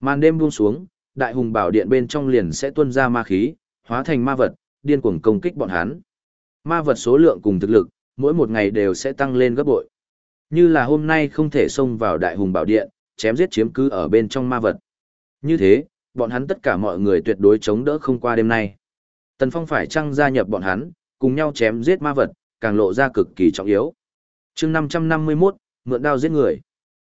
Màn đêm buông xuống, đại hùng bảo điện bên trong liền sẽ tuôn ra ma khí, hóa thành ma vật, điên cuồng công kích bọn hắn. Ma vật số lượng cùng thực lực, mỗi một ngày đều sẽ tăng lên gấp bội. Như là hôm nay không thể xông vào đại hùng bảo điện, chém giết chiếm cứ ở bên trong ma vật. Như thế, bọn hắn tất cả mọi người tuyệt đối chống đỡ không qua đêm nay. Tần Phong phải chăng gia nhập bọn hắn, cùng nhau chém giết ma vật, càng lộ ra cực kỳ trọng yếu. chương 551, mượn đao giết người.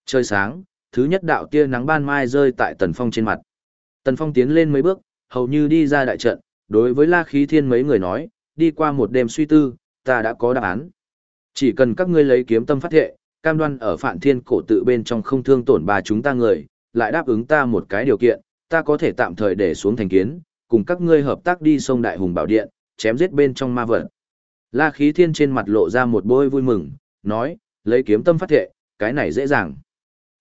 Trời sáng, thứ nhất đạo tia nắng ban mai rơi tại Tần Phong trên mặt. Tần Phong tiến lên mấy bước, hầu như đi ra đại trận, đối với La Khí Thiên mấy người nói, đi qua một đêm suy tư, ta đã có đáp án. Chỉ cần các ngươi lấy kiếm tâm phát thệ, cam đoan ở Phạn Thiên cổ tự bên trong không thương tổn bà chúng ta người, lại đáp ứng ta một cái điều kiện, ta có thể tạm thời để xuống thành kiến, cùng các ngươi hợp tác đi sông Đại Hùng Bảo Điện, chém giết bên trong ma vật. La Khí Thiên trên mặt lộ ra một bôi vui mừng, nói, lấy kiếm tâm phát thệ, cái này dễ dàng.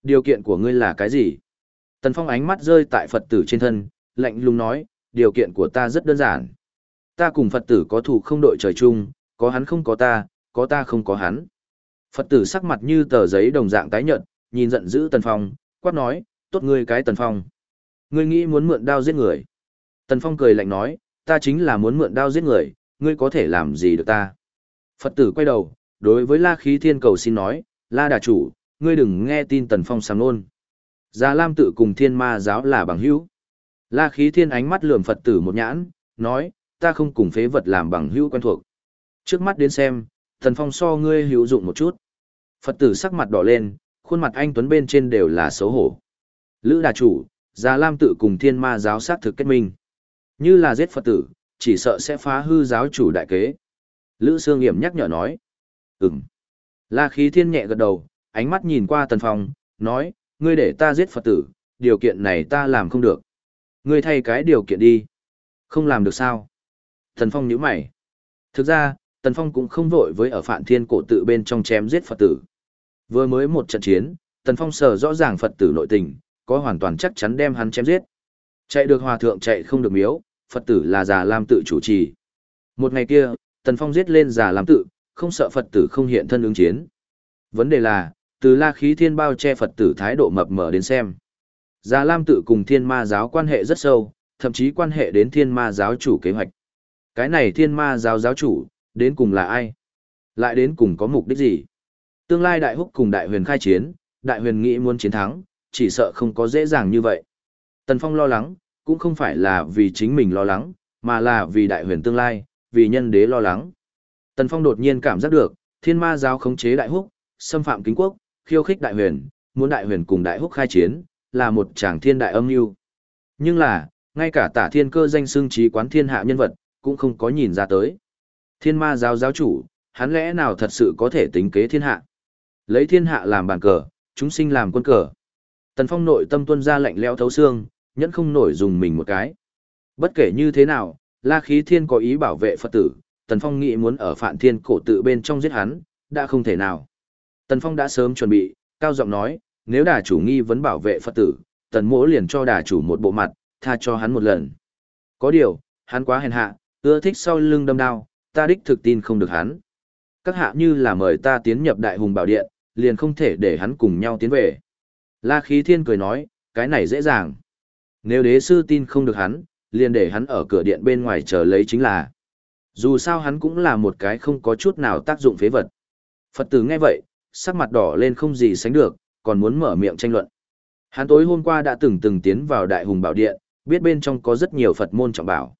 Điều kiện của ngươi là cái gì? Tần Phong ánh mắt rơi tại Phật tử trên thân, lạnh lùng nói, điều kiện của ta rất đơn giản. Ta cùng Phật tử có thủ không đội trời chung, có hắn không có ta, có ta không có hắn. Phật tử sắc mặt như tờ giấy đồng dạng tái nhợt, nhìn giận dữ Tần Phong, quát nói, tốt ngươi cái Tần Phong. Ngươi nghĩ muốn mượn đao giết người. Tần Phong cười lạnh nói, ta chính là muốn mượn đao giết người, ngươi có thể làm gì được ta. Phật tử quay đầu, đối với La Khí Thiên cầu xin nói, La Đà Chủ, ngươi đừng nghe tin Tần Phong sàng nôn. Già Lam tự cùng thiên ma giáo là bằng hữu. La Khí Thiên ánh mắt lườm Phật tử một nhãn, nói, ta không cùng phế vật làm bằng hữu quen thuộc. Trước mắt đến xem, Tần Phong so ngươi hữu dụng một chút. Phật tử sắc mặt đỏ lên, khuôn mặt anh Tuấn bên trên đều là xấu hổ. Lữ Đà Chủ, Già Lam tự cùng thiên ma giáo sát thực kết minh. Như là giết Phật tử, chỉ sợ sẽ phá hư giáo chủ đại kế. Lữ Sương Hiểm nhắc nhở nói. Ừm. La khí thiên nhẹ gật đầu, ánh mắt nhìn qua Tần Phong, nói, ngươi để ta giết Phật tử, điều kiện này ta làm không được. Ngươi thay cái điều kiện đi. Không làm được sao? Tần Phong nhíu mày. Thực ra, Tần Phong cũng không vội với ở Phạn Thiên cổ tự bên trong chém giết Phật tử. Vừa mới một trận chiến, Tần Phong sở rõ ràng Phật tử nội tình, có hoàn toàn chắc chắn đem hắn chém giết. Chạy được hòa thượng chạy không được miếu, Phật tử là già Lam tự chủ trì. Một ngày kia, Tần Phong giết lên già Lam tự, không sợ Phật tử không hiện thân ứng chiến. Vấn đề là, từ la khí thiên bao che Phật tử thái độ mập mờ đến xem. Già Lam tự cùng thiên ma giáo quan hệ rất sâu, thậm chí quan hệ đến thiên ma giáo chủ kế hoạch. Cái này thiên ma giáo giáo chủ, đến cùng là ai? Lại đến cùng có mục đích gì? Tương lai đại húc cùng đại huyền khai chiến, đại huyền nghĩ muốn chiến thắng, chỉ sợ không có dễ dàng như vậy. Tần Phong lo lắng, cũng không phải là vì chính mình lo lắng, mà là vì đại huyền tương lai, vì nhân đế lo lắng. Tần Phong đột nhiên cảm giác được, thiên ma giáo khống chế đại húc, xâm phạm kính quốc, khiêu khích đại huyền, muốn đại huyền cùng đại húc khai chiến, là một chàng thiên đại âm mưu. Nhưng là, ngay cả tả thiên cơ danh xưng trí quán thiên hạ nhân vật, cũng không có nhìn ra tới. Thiên ma giáo giáo chủ, hắn lẽ nào thật sự có thể tính kế thiên hạ? Lấy thiên hạ làm bàn cờ, chúng sinh làm quân cờ. Tần Phong nội tâm tuân ra lạnh lẽo thấu xương, nhẫn không nổi dùng mình một cái. Bất kể như thế nào, La Khí Thiên có ý bảo vệ Phật tử, Tần Phong nghĩ muốn ở Phạn Thiên cổ tự bên trong giết hắn, đã không thể nào. Tần Phong đã sớm chuẩn bị, cao giọng nói, nếu đà chủ nghi vấn bảo vệ Phật tử, Tần Mỗ liền cho đà chủ một bộ mặt, tha cho hắn một lần. Có điều, hắn quá hèn hạ, ưa thích sau lưng đâm đao, ta đích thực tin không được hắn. Các hạ như là mời ta tiến nhập đại hùng bảo điện, liền không thể để hắn cùng nhau tiến về. La Khí Thiên cười nói, cái này dễ dàng. Nếu đế sư tin không được hắn, liền để hắn ở cửa điện bên ngoài chờ lấy chính là. Dù sao hắn cũng là một cái không có chút nào tác dụng phế vật. Phật tử nghe vậy, sắc mặt đỏ lên không gì sánh được, còn muốn mở miệng tranh luận. Hắn tối hôm qua đã từng từng tiến vào đại hùng bảo điện, biết bên trong có rất nhiều Phật môn trọng bảo.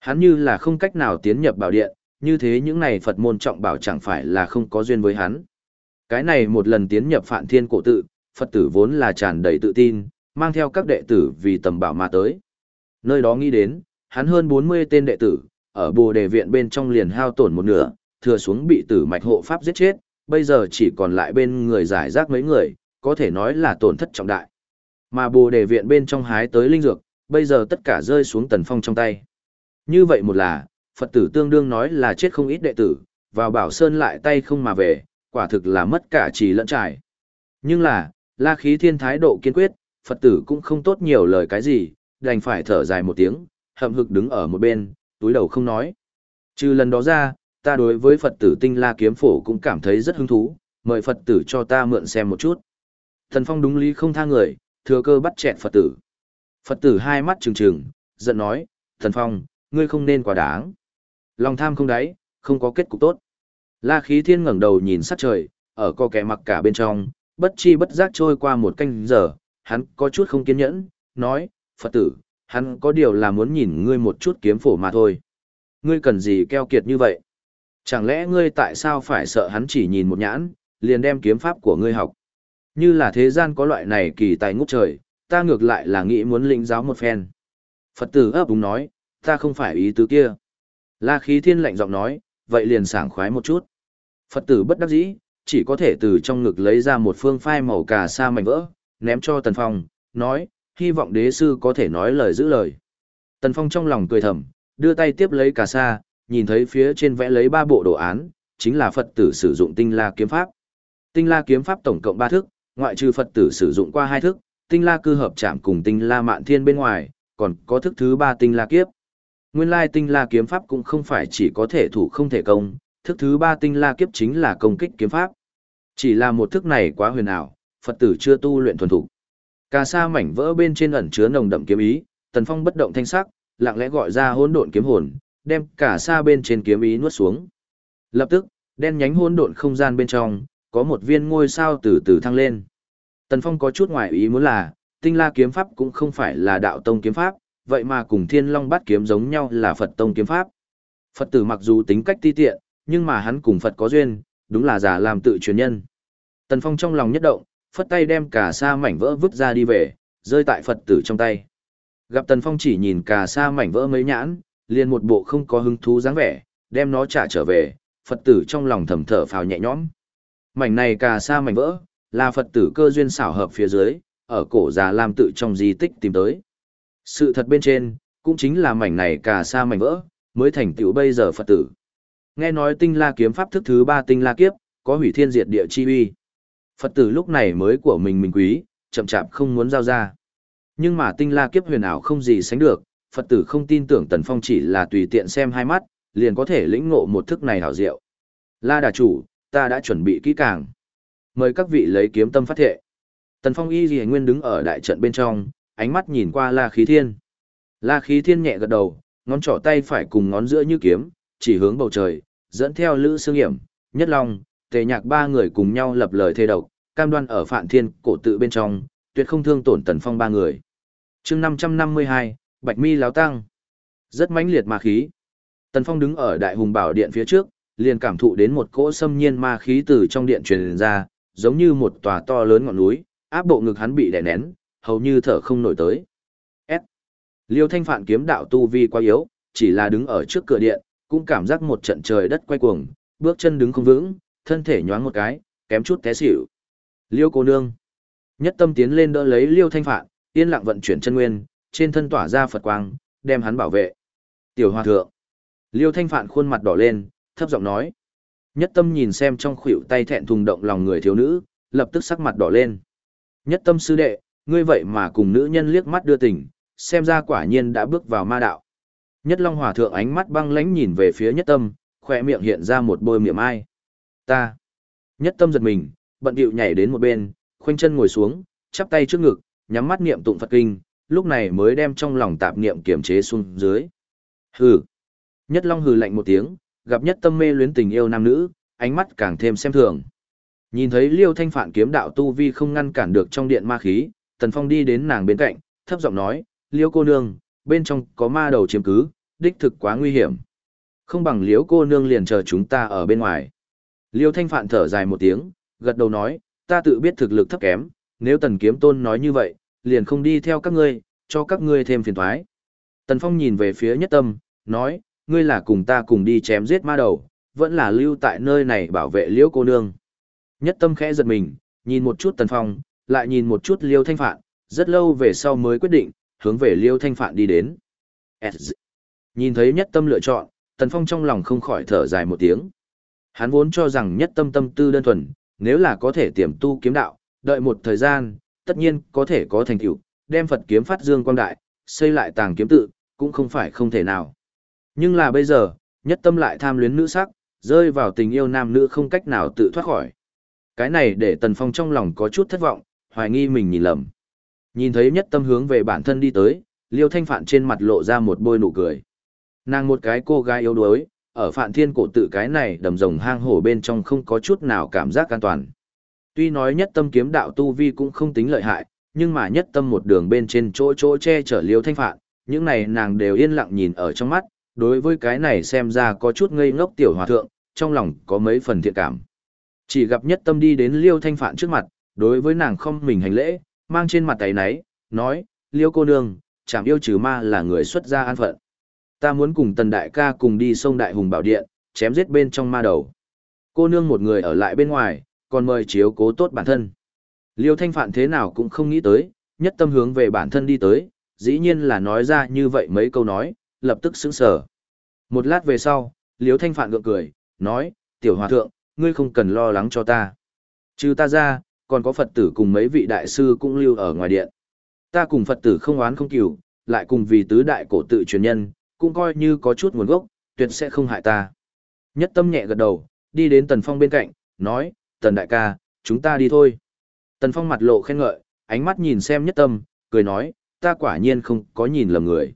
Hắn như là không cách nào tiến nhập bảo điện, như thế những này Phật môn trọng bảo chẳng phải là không có duyên với hắn. Cái này một lần tiến nhập phạn thiên cổ tự, Phật tử vốn là tràn đầy tự tin, mang theo các đệ tử vì tầm bảo mà tới. Nơi đó nghĩ đến, hắn hơn 40 tên đệ tử, ở bồ đề viện bên trong liền hao tổn một nửa, thừa xuống bị tử mạch hộ pháp giết chết, bây giờ chỉ còn lại bên người giải rác mấy người, có thể nói là tổn thất trọng đại. Mà bồ đề viện bên trong hái tới linh dược, bây giờ tất cả rơi xuống tần phong trong tay. Như vậy một là, Phật tử tương đương nói là chết không ít đệ tử, vào bảo sơn lại tay không mà về, quả thực là mất cả trì lẫn trải. Nhưng là, la khí thiên thái độ kiên quyết, Phật tử cũng không tốt nhiều lời cái gì, đành phải thở dài một tiếng, hậm hực đứng ở một bên, túi đầu không nói. Trừ lần đó ra, ta đối với Phật tử tinh la kiếm phổ cũng cảm thấy rất hứng thú, mời Phật tử cho ta mượn xem một chút. Thần Phong đúng lý không tha người, thừa cơ bắt chẹn Phật tử. Phật tử hai mắt trừng trừng, giận nói, Thần Phong, ngươi không nên quá đáng. Lòng tham không đáy, không có kết cục tốt. La khí thiên ngẩng đầu nhìn sát trời, ở co kẻ mặc cả bên trong, bất chi bất giác trôi qua một canh giờ, hắn có chút không kiên nhẫn, nói, Phật tử, hắn có điều là muốn nhìn ngươi một chút kiếm phổ mà thôi. Ngươi cần gì keo kiệt như vậy? Chẳng lẽ ngươi tại sao phải sợ hắn chỉ nhìn một nhãn, liền đem kiếm pháp của ngươi học? Như là thế gian có loại này kỳ tài ngút trời, ta ngược lại là nghĩ muốn lĩnh giáo một phen. Phật tử ấp úng nói, ta không phải ý tứ kia. La khí thiên lạnh giọng nói, vậy liền sảng khoái một chút. Phật tử bất đắc dĩ, chỉ có thể từ trong ngực lấy ra một phương phai màu cà sa mảnh vỡ, ném cho Tần Phong, nói, hy vọng đế sư có thể nói lời giữ lời. Tần Phong trong lòng cười thầm, đưa tay tiếp lấy cà sa, nhìn thấy phía trên vẽ lấy ba bộ đồ án, chính là Phật tử sử dụng tinh la kiếm pháp. Tinh la kiếm pháp tổng cộng ba thức, ngoại trừ Phật tử sử dụng qua hai thức, tinh la cư hợp chạm cùng tinh la mạn thiên bên ngoài, còn có thức thứ ba tinh la kiếp. Nguyên lai tinh la kiếm pháp cũng không phải chỉ có thể thủ không thể công, thức thứ ba tinh la kiếp chính là công kích kiếm pháp. Chỉ là một thức này quá huyền ảo, Phật tử chưa tu luyện thuần thục. Cà sa mảnh vỡ bên trên ẩn chứa nồng đậm kiếm ý, Tần Phong bất động thanh sắc, lặng lẽ gọi ra hỗn độn kiếm hồn, đem cả sa bên trên kiếm ý nuốt xuống. Lập tức, đen nhánh hỗn độn không gian bên trong, có một viên ngôi sao từ từ thăng lên. Tần Phong có chút ngoài ý muốn là, tinh la kiếm pháp cũng không phải là đạo tông kiếm pháp, vậy mà cùng thiên long bát kiếm giống nhau là Phật tông kiếm pháp. Phật tử mặc dù tính cách ti tiện, nhưng mà hắn cùng Phật có duyên, đúng là giả làm tự truyền nhân. Tần Phong trong lòng nhất động, phất tay đem cả sa mảnh vỡ vứt ra đi về, rơi tại Phật tử trong tay. Gặp Tần Phong chỉ nhìn cả sa mảnh vỡ mấy nhãn, liền một bộ không có hứng thú dáng vẻ, đem nó trả trở về, Phật tử trong lòng thầm thở phào nhẹ nhõm. Mảnh này cả sa mảnh vỡ, là Phật tử cơ duyên xảo hợp phía dưới, ở cổ già làm tự trong di tích tìm tới. Sự thật bên trên, cũng chính là mảnh này cả sa mảnh vỡ, mới thành tựu bây giờ Phật tử. Nghe nói tinh la kiếm pháp thức thứ ba tinh la kiếp, có hủy thiên diệt địa chi uy. Phật tử lúc này mới của mình mình quý, chậm chạp không muốn giao ra. Nhưng mà tinh la kiếp huyền ảo không gì sánh được, Phật tử không tin tưởng Tần Phong chỉ là tùy tiện xem hai mắt, liền có thể lĩnh ngộ một thức này hảo diệu. La đà chủ, ta đã chuẩn bị kỹ càng. Mời các vị lấy kiếm tâm phát thệ. Tần Phong y gì nguyên đứng ở đại trận bên trong, ánh mắt nhìn qua La Khí Thiên. La Khí Thiên nhẹ gật đầu, ngón trỏ tay phải cùng ngón giữa như kiếm, chỉ hướng bầu trời, dẫn theo Lữ Sương Hiểm, Nhất Long, Tề Nhạc ba người cùng nhau lập lời thề độc, cam đoan ở Phạn Thiên cổ tự bên trong, tuyệt không thương tổn Tần Phong ba người. Chương 552, Bạch Mi láo tăng. Rất mãnh liệt ma khí. Tần Phong đứng ở Đại Hùng Bảo Điện phía trước, liền cảm thụ đến một cỗ xâm nhiên ma khí từ trong điện truyền ra, giống như một tòa to lớn ngọn núi, áp bộ ngực hắn bị đè nén, hầu như thở không nổi tới. S. Liêu Thanh Phạn kiếm đạo tu vi quá yếu, chỉ là đứng ở trước cửa điện, cũng cảm giác một trận trời đất quay cuồng, bước chân đứng không vững, thân thể nhoáng một cái, kém chút té xỉu. Liêu cô nương. Nhất tâm tiến lên đỡ lấy Liêu Thanh Phạn, yên lặng vận chuyển chân nguyên, trên thân tỏa ra Phật quang, đem hắn bảo vệ. Tiểu Hòa thượng. Liêu Thanh Phạn khuôn mặt đỏ lên, thấp giọng nói. Nhất tâm nhìn xem trong khuỷu tay thẹn thùng động lòng người thiếu nữ, lập tức sắc mặt đỏ lên. Nhất tâm sư đệ, ngươi vậy mà cùng nữ nhân liếc mắt đưa tình, xem ra quả nhiên đã bước vào ma đạo. Nhất Long Hòa thượng ánh mắt băng lãnh nhìn về phía Nhất Tâm, khỏe miệng hiện ra một bôi miệng ai. Ta. Nhất Tâm giật mình, bận điệu nhảy đến một bên, khoanh chân ngồi xuống, chắp tay trước ngực, nhắm mắt niệm tụng Phật kinh, lúc này mới đem trong lòng tạp niệm kiềm chế xuống dưới. Hừ. Nhất Long hừ lạnh một tiếng, gặp Nhất Tâm mê luyến tình yêu nam nữ, ánh mắt càng thêm xem thường. Nhìn thấy Liêu Thanh Phạn kiếm đạo tu vi không ngăn cản được trong điện ma khí, Tần Phong đi đến nàng bên cạnh, thấp giọng nói, Liêu cô nương, bên trong có ma đầu chiếm cứ, đích thực quá nguy hiểm. Không bằng Liêu cô nương liền chờ chúng ta ở bên ngoài. Liêu Thanh Phạn thở dài một tiếng, gật đầu nói, ta tự biết thực lực thấp kém, nếu Tần Kiếm Tôn nói như vậy, liền không đi theo các ngươi, cho các ngươi thêm phiền toái. Tần Phong nhìn về phía Nhất Tâm, nói, ngươi là cùng ta cùng đi chém giết ma đầu, vẫn là lưu tại nơi này bảo vệ Liễu cô nương. Nhất tâm khẽ giật mình, nhìn một chút Tần Phong, lại nhìn một chút Liêu Thanh Phạn, rất lâu về sau mới quyết định, hướng về Liêu Thanh Phạn đi đến. Nhìn thấy nhất tâm lựa chọn, Tần Phong trong lòng không khỏi thở dài một tiếng. Hắn vốn cho rằng nhất tâm tâm tư đơn thuần, nếu là có thể tiềm tu kiếm đạo, đợi một thời gian, tất nhiên có thể có thành tựu, đem Phật kiếm phát dương quang đại, xây lại tàng kiếm tự, cũng không phải không thể nào. Nhưng là bây giờ, nhất tâm lại tham luyến nữ sắc, rơi vào tình yêu nam nữ không cách nào tự thoát khỏi. Cái này để Tần Phong trong lòng có chút thất vọng, hoài nghi mình nhìn lầm. Nhìn thấy nhất tâm hướng về bản thân đi tới, Liêu Thanh Phạn trên mặt lộ ra một bôi nụ cười. Nàng một cái cô gái yếu đuối, ở Phạn Thiên cổ tự cái này đầm rồng hang hổ bên trong không có chút nào cảm giác an toàn. Tuy nói nhất tâm kiếm đạo tu vi cũng không tính lợi hại, nhưng mà nhất tâm một đường bên trên chỗ chỗ che chở Liêu Thanh Phạn, những này nàng đều yên lặng nhìn ở trong mắt, đối với cái này xem ra có chút ngây ngốc tiểu hòa thượng, trong lòng có mấy phần thiện cảm. Chỉ gặp nhất tâm đi đến Liêu Thanh Phạn trước mặt, đối với nàng không mình hành lễ, mang trên mặt tay náy, nói, Liêu cô nương, chảm yêu trừ ma là người xuất gia an phận. Ta muốn cùng tần đại ca cùng đi sông Đại Hùng Bảo Điện, chém giết bên trong ma đầu. Cô nương một người ở lại bên ngoài, còn mời chiếu cố tốt bản thân. Liêu Thanh Phạn thế nào cũng không nghĩ tới, nhất tâm hướng về bản thân đi tới, dĩ nhiên là nói ra như vậy mấy câu nói, lập tức sững sờ. Một lát về sau, Liêu Thanh Phạn gượng cười, nói, tiểu hòa thượng, ngươi không cần lo lắng cho ta. Trừ ta ra, còn có Phật tử cùng mấy vị đại sư cũng lưu ở ngoài điện. Ta cùng Phật tử không oán không cửu, lại cùng vì tứ đại cổ tự truyền nhân, cũng coi như có chút nguồn gốc, tuyệt sẽ không hại ta. Nhất tâm nhẹ gật đầu, đi đến Tần Phong bên cạnh, nói, Tần đại ca, chúng ta đi thôi. Tần Phong mặt lộ khen ngợi, ánh mắt nhìn xem nhất tâm, cười nói, ta quả nhiên không có nhìn lầm người.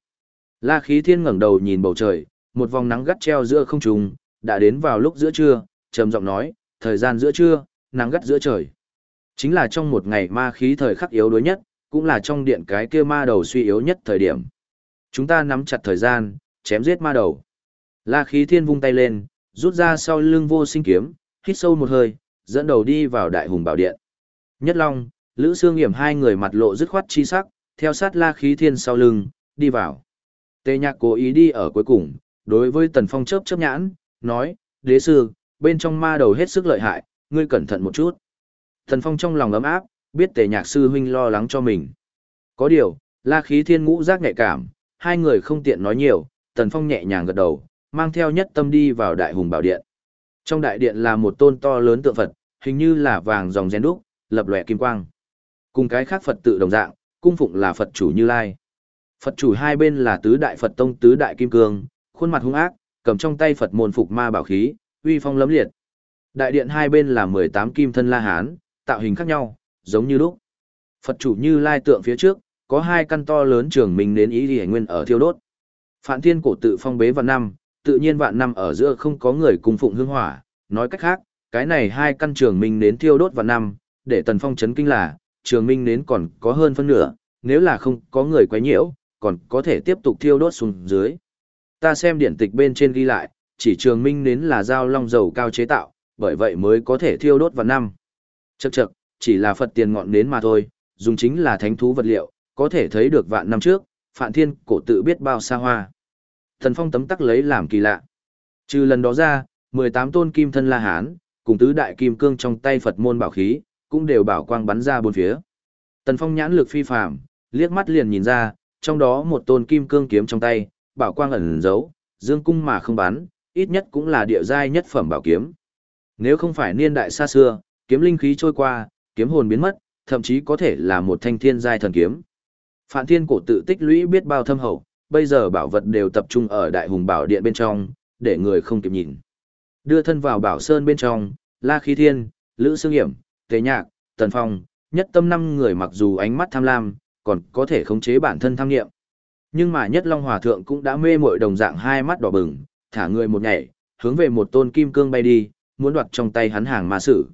La khí thiên ngẩng đầu nhìn bầu trời, một vòng nắng gắt treo giữa không trung, đã đến vào lúc giữa trưa, trầm giọng nói, thời gian giữa trưa, nắng gắt giữa trời. Chính là trong một ngày ma khí thời khắc yếu đuối nhất, cũng là trong điện cái kia ma đầu suy yếu nhất thời điểm. Chúng ta nắm chặt thời gian, chém giết ma đầu. La khí thiên vung tay lên, rút ra sau lưng vô sinh kiếm, hít sâu một hơi, dẫn đầu đi vào đại hùng bảo điện. Nhất Long, Lữ Sương nghiễm hai người mặt lộ dứt khoát chi sắc, theo sát La khí thiên sau lưng, đi vào. Tề nhạc cố ý đi ở cuối cùng, đối với Tần Phong chớp chớp nhãn, nói, đế sư, bên trong ma đầu hết sức lợi hại, ngươi cẩn thận một chút. Tần Phong trong lòng ấm áp, biết tề nhạc sư huynh lo lắng cho mình. Có điều, la khí thiên ngũ giác nhạy cảm, hai người không tiện nói nhiều, Tần Phong nhẹ nhàng gật đầu, mang theo nhất tâm đi vào đại hùng bảo điện. Trong đại điện là một tôn to lớn tượng Phật, hình như là vàng dòng rèn đúc, lập lòe kim quang. Cùng cái khác Phật tự đồng dạng, cung phụng là Phật chủ Như Lai. Phật chủ hai bên là tứ đại Phật tông tứ đại kim cương, khuôn mặt hung ác, cầm trong tay Phật môn phục ma bảo khí, uy phong lấm liệt. Đại điện hai bên là 18 kim thân La Hán, tạo hình khác nhau, giống như lúc. Phật chủ Như Lai tượng phía trước, có hai căn to lớn trường mình đến ý đi nguyên ở thiêu đốt. Phạn Thiên cổ tự phong bế vào năm, tự nhiên vạn năm ở giữa không có người cung phụng hương hỏa, nói cách khác, cái này hai căn trường minh đến thiêu đốt vạn năm, để Tần Phong chấn kinh là, trường minh đến còn có hơn phân nửa, nếu là không có người quấy nhiễu, còn có thể tiếp tục thiêu đốt xuống dưới. Ta xem điển tịch bên trên ghi lại, chỉ trường minh đến là dao long dầu cao chế tạo, bởi vậy mới có thể thiêu đốt vạn năm. Chậc chậc, chỉ là Phật tiền ngọn đến mà thôi, dùng chính là thánh thú vật liệu, có thể thấy được vạn năm trước, Phạn Thiên cổ tự biết bao xa hoa. Thần Phong tấm tắc lấy làm kỳ lạ. Trừ lần đó ra, 18 tôn kim thân La Hán, cùng tứ đại kim cương trong tay Phật môn bảo khí, cũng đều bảo quang bắn ra bốn phía. Tần Phong nhãn lực phi phàm, liếc mắt liền nhìn ra, trong đó một tôn kim cương kiếm trong tay, bảo quang ẩn giấu, dương cung mà không bắn, ít nhất cũng là địa giai nhất phẩm bảo kiếm. Nếu không phải niên đại xa xưa, kiếm linh khí trôi qua, kiếm hồn biến mất, thậm chí có thể là một thanh thiên giai thần kiếm. Phạm Thiên cổ tự tích lũy biết bao thâm hậu, bây giờ bảo vật đều tập trung ở Đại Hùng Bảo Điện bên trong, để người không kịp nhìn. Đưa thân vào Bảo Sơn bên trong, La Khí Thiên, Lữ Sương Hiểm, Tế Nhạc, Tần Phong, nhất tâm năm người mặc dù ánh mắt tham lam, còn có thể khống chế bản thân tham nghiệm. Nhưng mà nhất Long Hòa Thượng cũng đã mê muội đồng dạng hai mắt đỏ bừng, thả người một nhảy, hướng về một tôn kim cương bay đi, muốn đoạt trong tay hắn hàng ma sử.